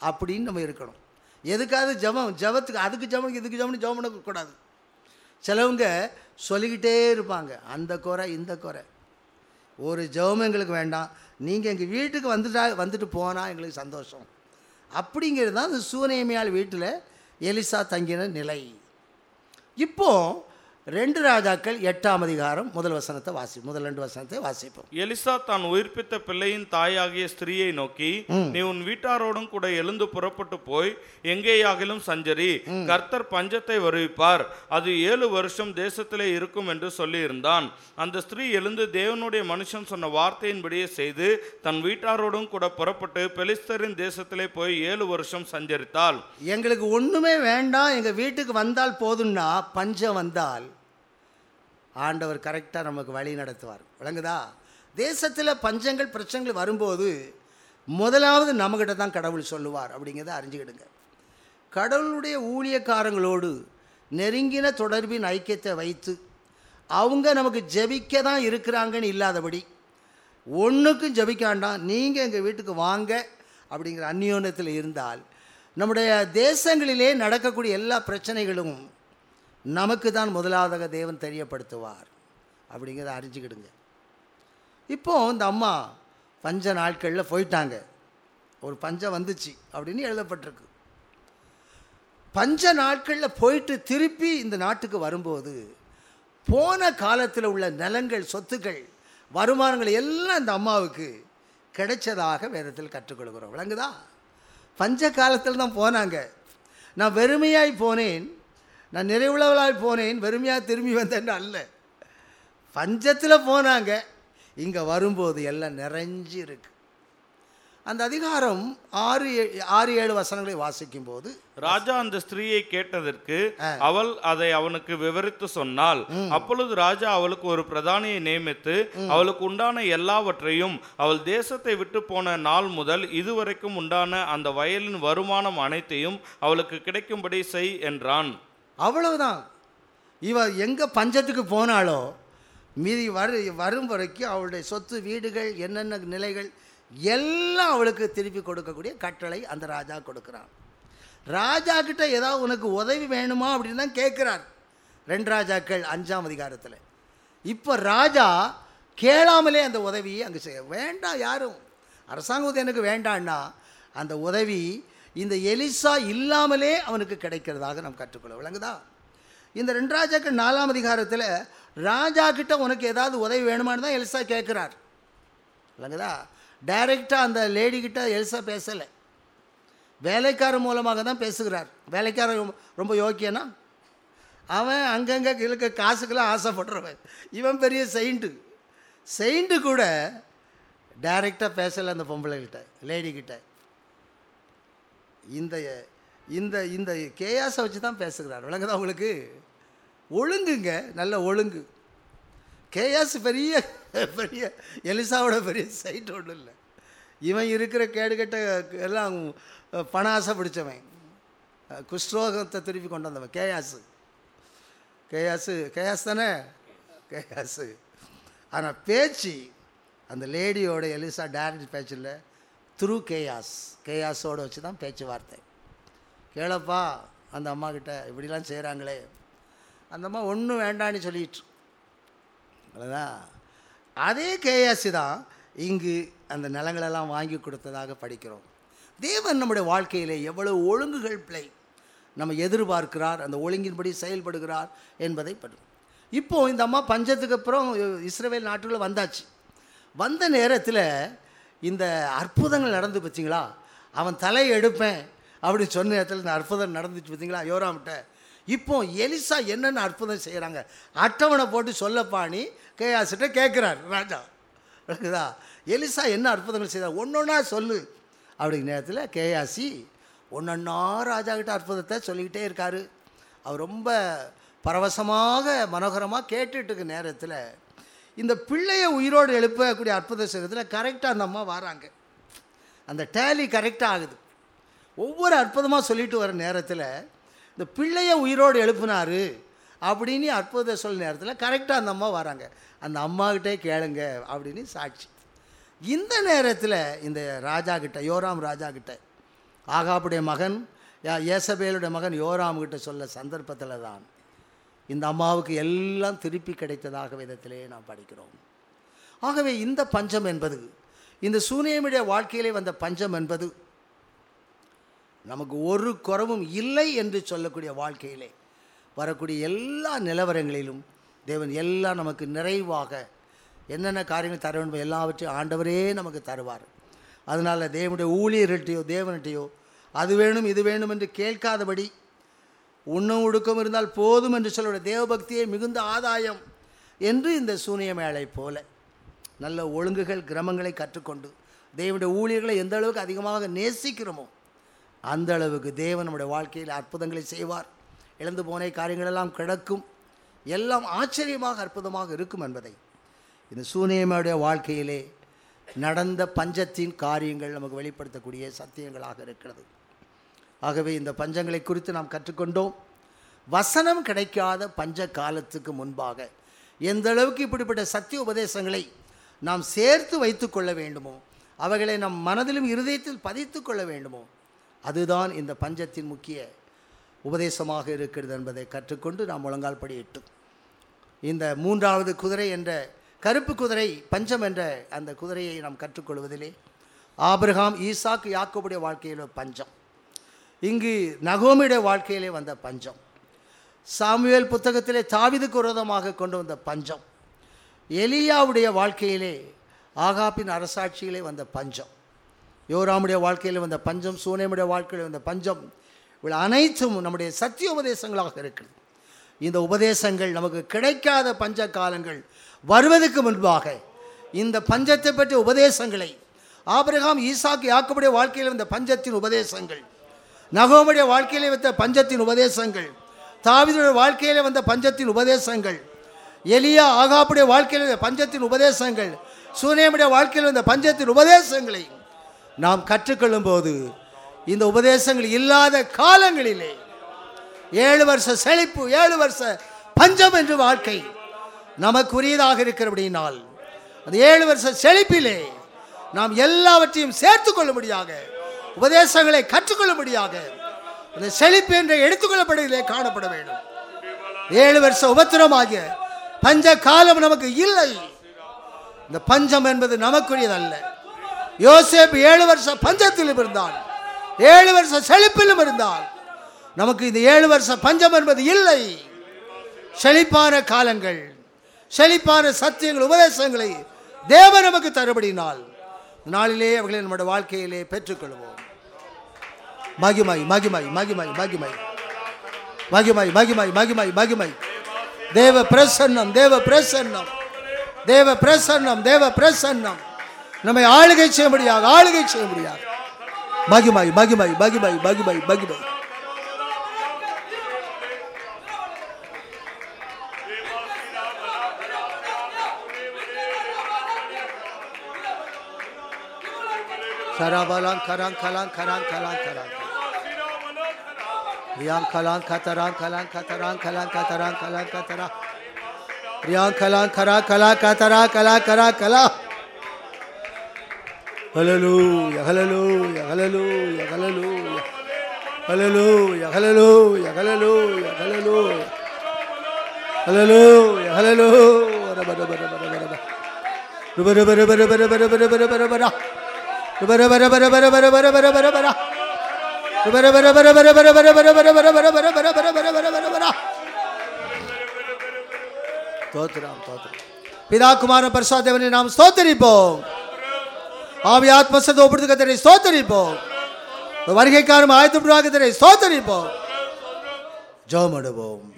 அப்படின்னு நம்ம இருக்கணும். எதுக்காவது ஜெபம் ஜெபத்துக்கு அதுக்கு ஜெபம் இதுக்கு ஜெபம் ஜெபம் பண்ணக்கூடாது. சிலவங்க சொல்லிக்கிட்டே இருப்பாங்க அந்த குறை இந்த குறை. ஒரு ஜெபம் எங்களுக்கு வேண்டாம் நீங்கள் எங்கள் வீட்டுக்கு வந்துட்டா வந்துட்டு போனால் எங்களுக்கு சந்தோஷம். அப்படிங்கிறது தான் அந்த சூனேமியால் வீட்டில் எலிசா தங்கின நிலை. இப்போது ரெண்டு ராஜாக்கள் எட்டாம் அதிகாரம் முதல் வசனத்தை வாசி முதல் ரெண்டு வசனத்தை வாசிப்போம். எலிசா தான் உயிர்ப்பித்த பிள்ளையின் தாயாகிய ஸ்திரீயை நோக்கி நீ உன் வீட்டாரோடும் கூட எழுந்து புறப்பட்டு போய் எங்கேயாகிலும் சஞ்சரி. கர்த்தர் பஞ்சத்தை வருவிப்பார். அது ஏழு வருஷம் தேசத்திலே இருக்கும் என்று சொல்லியிருந்தான். அந்த ஸ்திரீ எழுந்து தேவனுடைய மனுஷன் சொன்ன வார்த்தையின்படியே செய்து தன் வீட்டாரோடும் கூட புறப்பட்டு பெலிஸ்தரின் தேசத்திலே போய் ஏழு வருஷம் சஞ்சரித்தாள். எங்களுக்கு ஒன்றுமே வேண்டாம். எங்கள் வீட்டுக்கு வந்தால் போதும்னா பஞ்சம் வந்தால் ஆண்டவர் கரெக்டாக நமக்கு வழி நடத்துவார். விளங்குதா? தேசத்தில் பஞ்சங்கள் பிரச்சனைகள் வரும்போது முதலாவது நம்மக்கிட்ட தான் கடவுள் சொல்லுவார் அப்படிங்கிறத அறிஞ்சுக்கிடுங்க. கடவுளுடைய ஊழியக்காரங்களோடு நெருங்கின தொடர்பின் ஐக்கியத்தை வைத்து அவங்க நமக்கு ஜெபிக்க தான் இருக்கிறாங்கன்னு இல்லாதபடி ஒன்றுக்கும் ஜெபிக்காண்டாம் நீங்கள் எங்கள் வீட்டுக்கு வாங்க அப்படிங்கிற அந்யோன்யத்தில் இருந்தால் நம்முடைய தேசங்களிலே நடக்கக்கூடிய எல்லா பிரச்சனைகளும் நமக்கு தான் முதலாவதாக தேவன் தெரியப்படுத்துவார். அப்படிங்கிறத அறிஞ்சுக்கிடுங்க. இப்போது இந்த அம்மா பஞ்ச நாட்களில் போயிட்டாங்க. ஒரு பஞ்சம் வந்துச்சு அப்படின்னு எழுதப்பட்டிருக்கு. பஞ்ச நாட்களில் போயிட்டு திருப்பி இந்த நாட்டுக்கு வரும்போது போன காலத்தில் உள்ள நிலங்கள் சொத்துக்கள் வருமானங்கள் எல்லாம் இந்த அம்மாவுக்கு கிடைச்சதாக வேதத்தில் கற்றுக்கொள்கிறோம். விளங்குதா? பஞ்ச காலத்தில் தான் போனாங்க. நான் வெறுமையாய் போனேன். நான் நிறைவுள்ளவளாய் போனேன் வெறுமையாக திரும்பி வந்தேன்னு அல்ல. பஞ்சத்தில் போனாங்க. இங்கே வரும்போது எல்லாம் நிறைஞ்சு இருக்கு. அந்த அதிகாரம் ஆறு ஆறு ஏழு வசனங்களை வாசிக்கும் போது ராஜா அந்த ஸ்திரீயை கேட்டதற்கு அவள் அதை அவனுக்கு விவரித்து சொன்னாள் அப்பொழுது ராஜா அவளுக்கு ஒரு பிரதானியை நியமித்து அவளுக்கு உண்டான எல்லாவற்றையும் அவள் தேசத்தை விட்டு போன நாள் முதல் இதுவரைக்கும் உண்டான அந்த வயலின் வருமானம் அனைத்தையும் அவளுக்கு கிடைக்கும்படி செய் என்றான். அவ்வளவுதான். இவ எங்கே பஞ்சத்துக்கு போனாலோ மீதி வரு வரும் வரைக்கும் அவளுடைய சொத்து வீடுகள் என்னென்ன நிலைகள் எல்லாம் அவளுக்கு திருப்பி கொடுக்கக்கூடிய கட்டளை அந்த ராஜா கொடுக்குறான். ராஜா கிட்ட ஏதாவது உனக்கு உதவி வேணுமா அப்படின்னு தான் கேட்குறார். ரெண்டு ராஜாக்கள் அஞ்சாம் அதிகாரத்தில். இப்போ ராஜா கேளாமலே அந்த உதவியை அங்கே செய்ய வேண்டாம் யாரும். அரசாங்க உதவி எனக்கு வேண்டான்னா அந்த உதவி இந்த எலிசா இல்லாமலே அவனுக்கு கிடைக்கிறதாக நாம் கற்றுக்கொள்ள விளங்குதா? இந்த ரெண்டு ராஜாக்கள் நாலாம் அதிகாரத்தில் ராஜா கிட்ட உனக்கு ஏதாவது உதவி வேணுமான்னு தான் எலிசா கேட்குறார் விளங்குதா? டைரெக்டாக அந்த லேடி கிட்ட எலிசா பேசலை. வேலைக்காரர் மூலமாக தான் பேசுகிறார். வேலைக்காரர் ரொம்ப- யோக்கியனா? அவன் அங்கங்கே இருக்க காசுக்கெல்லாம் ஆசைப்படுறவன். இவன் பெரிய செயின்ட்டு செயின்ட்டு கூட டைரெக்டாக பேசலை அந்த பொம்பளைகிட்ட லேடி இந்த இந்த இந்த கேயாஸை வச்சு தான் பேசுகிறார். விளங்குதா உங்களுக்கு? ஒழுங்குங்க. நல்ல ஒழுங்கு. கேயாஸ் பெரிய பெரிய எலிசாவோட பெரிய சைட் ஒன்றும் இல்லை. இவன் இருக்கிற கேடுகட்ட எல்லாம் பண ஆசை பிடிச்சவன். குஷ்ரோகத்தை திருப்பி கொண்டு வந்தவன். கேயாசு கேயாசு கேயாஸ் தானே? கேயாசு ஆனால் பேச்சு அந்த லேடியோட எலிசா டேரக்ட் இல்லை. த்ரூ கேயாஸ் கேயாஸோடு வச்சு தான் பேச்சுவார்த்தை. கேளப்பா அந்த அம்மாக்கிட்ட இப்படிலாம் செய்கிறாங்களே அந்த அம்மா ஒன்றும் வேண்டான்னு சொல்லிட்டு. அவ்வளோதான் அதே கேஎஸ்சி தான் இங்கு அந்த நிலங்களெல்லாம் வாங்கி கொடுத்ததாக படிக்கிறோம். தேவன் நம்முடைய வாழ்க்கையிலே எவ்வளவு ஒழுங்குகள் பிழை. நம்ம எதிர்பார்க்கிறார் அந்த ஒழுங்கின்படி செயல்படுகிறார் என்பதை படும் இப்போது இந்த அம்மா பஞ்சத்துக்கு அப்புறம் இஸ்ரேல் நாட்டுக்குள்ளே வந்தாச்சு. வந்த நேரத்தில் இந்த அற்புதங்கள் நடந்து போச்சுங்களா அவன் தலை எடுப்பேன் அப்படின்னு சொன்ன நேரத்தில் இந்த அற்புதம் நடந்துச்சு பார்த்தீங்களா யோராம்கிட்ட இப்போ எலிசா என்னென்ன அற்புதம் செய்கிறாங்க அட்டவணை போட்டு சொல்லப்பாணி கேயாசிட்ட கேட்குறார் ராஜா. இருக்குதா? எலிசா என்ன அற்புதங்கள் செய்தார் ஒன்றொன்னா சொல்லு. அப்படிங்கிற நேரத்தில் கேயாசி ஒன்றொன்னா ராஜா கிட்ட அற்புதத்தை சொல்லிக்கிட்டே இருக்கார். அவர் ரொம்ப பரவசமாக மனோகரமாக கேட்டுட்டு இருக்க நேரத்தில் இந்த பிள்ளையை உயிரோடு எழுப்பக்கூடிய அற்புத செய்கிறதுல கரெக்டாக அந்த அம்மா வராங்க. அந்த டேலி கரெக்டாக ஆகுது. ஒவ்வொரு அற்புதமாக சொல்லிட்டு வர நேரத்தில் இந்த பிள்ளையை உயிரோடு எழுப்புனாரு அப்படின்னு அற்புத சொல்ல நேரத்தில் கரெக்டாக அந்த அம்மா வராங்க. அந்த அம்மாக்கிட்டே கேளுங்க அப்படின்னு சாட்சி. இந்த நேரத்தில் இந்த ராஜா கிட்ட யோராம் ராஜா கிட்ட ஆகாப்புடைய மகன் யா- ஏசபேலுடைய மகன் யோராம் கிட்ட சொல்ல சந்தர்ப்பத்தில் தான் இந்த அம்மாவுக்கு எல்லாம் திருப்பி கிடைத்ததாக விதத்திலே நாம் படிக்கிறோம். ஆகவே இந்த பஞ்சம் என்பது இந்த சூனியமுடைய வாழ்க்கையிலே வந்த பஞ்சம் என்பது நமக்கு ஒரு குறவும் இல்லை என்று சொல்லக்கூடிய வாழ்க்கையிலே வரக்கூடிய எல்லா நிலவரங்களிலும் தேவன் எல்லாம் நமக்கு நிறைவாக என்னென்ன காரியங்கள் தர வேண்டும் எல்லாவற்றையும் ஆண்டவரே நமக்கு தருவார். அதனால் தேவனுடைய ஊழியர்கிட்டையோ தேவன்கிட்டையோ அது வேணும் இது வேணும் என்று கேட்காதபடி உண்ணும் ஒடுக்கம் இருந்தால் போதும் என்று சொல்லுடைய தேவபக்தியே மிகுந்த ஆதாயம் என்று இந்த சூனிய மேளை போல நல்ல ஒழுங்குகள் கிரமங்களை கற்றுக்கொண்டு தேவனுடைய ஊழியர்களை எந்த அளவுக்கு அதிகமாக நேசிக்கிறோமோ அந்த அளவுக்கு தேவன் நம்முடைய வாழ்க்கையில் அற்புதங்களை செய்வார். இழந்து போன காரியங்களெல்லாம் கிடக்கும். எல்லாம் ஆச்சரியமாக அற்புதமாக இருக்கும் என்பதை இந்த சூனியமையுடைய வாழ்க்கையிலே நடந்த பஞ்சத்தின் காரியங்கள் நமக்கு வெளிப்படுத்தக்கூடிய சத்தியங்களாக இருக்கிறது. ஆகவே இந்த பஞ்சங்களை குறித்து நாம் கற்றுக்கொண்டோம். வசனம் கிடைக்காத பஞ்ச காலத்துக்கு முன்பாக எந்த அளவுக்கு இப்படிப்பட்ட சத்திய உபதேசங்களை நாம் சேர்த்து வைத்து கொள்ள வேண்டுமோ அவைகளை நம் மனதிலும் இருதயத்தில் பதித்து கொள்ள வேண்டுமோ அதுதான் இந்த பஞ்சத்தின் முக்கிய உபதேசமாக இருக்கிறது என்பதை கற்றுக்கொண்டு நாம் முழங்கால் படியிட்டோம் இந்த மூன்றாவது குதிரை என்ற கருப்பு குதிரை பஞ்சம் என்ற அந்த குதிரையை நாம் கற்றுக்கொள்வதிலே ஆபிரகாம் ஈசாக்கு யாக்கோபுடைய வாழ்க்கையில் பஞ்சம். இங்கு நகோமியுடைய வாழ்க்கையிலே வந்த பஞ்சம். சாமுவேல் புத்தகத்திலே தாவிதுக்கு விரோதமாக கொண்டு வந்த பஞ்சம். எலியாவுடைய வாழ்க்கையிலே ஆகாப்பின் அரசாட்சியிலே வந்த பஞ்சம். யோராமுடைய வாழ்க்கையில் வந்த பஞ்சம் சூனேமுடைய வாழ்க்கையில் வந்த பஞ்சம். இவள் அனைத்தும் நம்முடைய சத்திய உபதேசங்களாக இருக்கிறது. இந்த உபதேசங்கள் நமக்கு கிடைக்காத பஞ்ச காலங்கள் வருவதற்கு முன்பாக இந்த பஞ்சத்தை பற்றிய உபதேசங்களை ஆபிரகாம் ஈசாக்கு யாக்கோபுடைய வாழ்க்கையில் வந்த பஞ்சத்தின் உபதேசங்கள் நகோமுடைய வாழ்க்கையிலே வந்த பஞ்சத்தின் உபதேசங்கள் தாவீதுடைய வாழ்க்கையிலே வந்த பஞ்சத்தின் உபதேசங்கள் எலியா ஆகாப்புடைய வாழ்க்கையில் வந்த பஞ்சத்தின் உபதேசங்கள் சூரியமுடைய வாழ்க்கையில் வந்த பஞ்சத்தின் உபதேசங்களை நாம் கற்றுக்கொள்ளும் போது இந்த உபதேசங்கள் இல்லாத காலங்களிலே ஏழு வருஷ செழிப்பு ஏழு வருஷ பஞ்சம் என்று வாழ்க்கை நமக்குரியதாக இருக்கிறபடியினால் அந்த ஏழு வருஷ செழிப்பிலே நாம் எல்லாவற்றையும் சேர்த்துக் கொள்ளும்படியாக உபதேசங்களை கற்றுக்கொள்ளும்படியாக அந்த செழிப்பு என்ற எடுத்துக்கொள்ளப்படுவதிலே காணப்பட வேண்டும். ஏழு வருஷ உபத்திரமாகிய பஞ்ச காலம் நமக்கு இல்லை. இந்த பஞ்சம் என்பது நமக்குரியதல்ல. யோசேப் ஏழு வருஷ பஞ்சத்திலும் இருந்தான். ஏழு வருஷ செழிப்பிலும் இருந்தான். நமக்கு இந்த ஏழு வருஷ பஞ்சம் என்பது இல்லை. செழிப்பான காலங்கள் செழிப்பான சத்தியங்கள் உபதேசங்களை தேவன் நமக்கு தருபடினால் நாளிலே அவர்களை நம்முடைய வாழ்க்கையிலே பெற்றுக்கொள்வோம். மகிமை மகிமை மகிமை மகிமை மகிமை மகிமை மகிமை மகிமை தேவ பிரசன்னம் தேவ பிரசன்னம் தேவ பிரசன்னம் தேவ பிரசன்னம் நம்மை ஆளுகை செய்ய முடியாது ஆளுகை செய்ய முடியாது மகிமை மகிமை மகிமை மகிமை மகிமை Karabalan karan kalan karan kalan karan. Riyan kalan kataran kalan kataran kalan kataran kalan kataran. Riyankalan kara kala katara kala kara kala. Hallelujah, hallelujah, hallelujah, hallelujah. Hallelujah, hallelujah, hallelujah, hallelujah. Hallelujah, hallelujah. Hallelujah rabba தோத்துராம் தோத்துராம் பிதா குமார பரசாதேவனை நாம் ஸ்தோத்தரிப்போம். ஆவி ஆத்மசத்தை ஒப்பிடுத்து கத்தரை ஸ்தோத்தரிப்போம். வருகைக்காரம் ஆயத்தப்படுவாக கத்தரை ஸ்தோத்தரிப்போம். ஜோமடுவோம்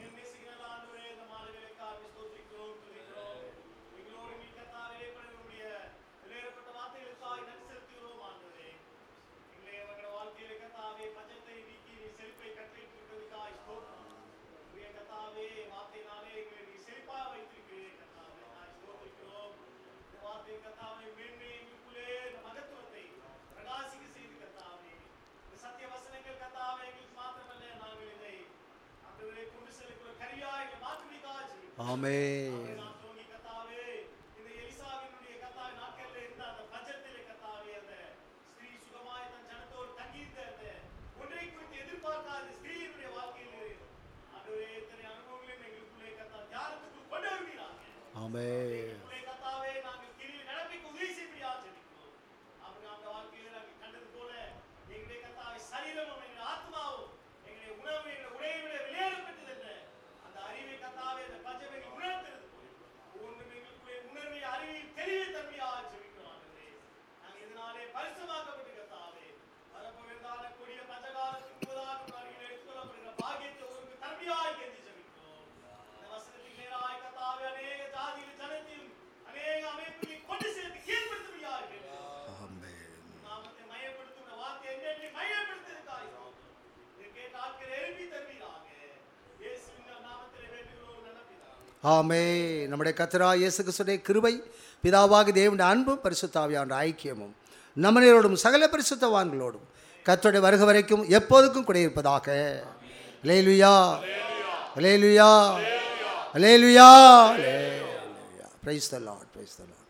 老妹 ஆமே நம்முடைய கத்தரா இயேசு கிறிஸ்துடைய கிருபை பிதாவாக தேவனுடைய அன்பும் பரிசுத்தாவியான ஐக்கியமும் நம்மளோடும் சகல பரிசுத்தவான்களோடும் கத்தோடைய வருக வரைக்கும் எப்போதுக்கும் குடியிருப்பதாக hallelujah hallelujah hallelujah hallelujah praise the lord praise the lord praise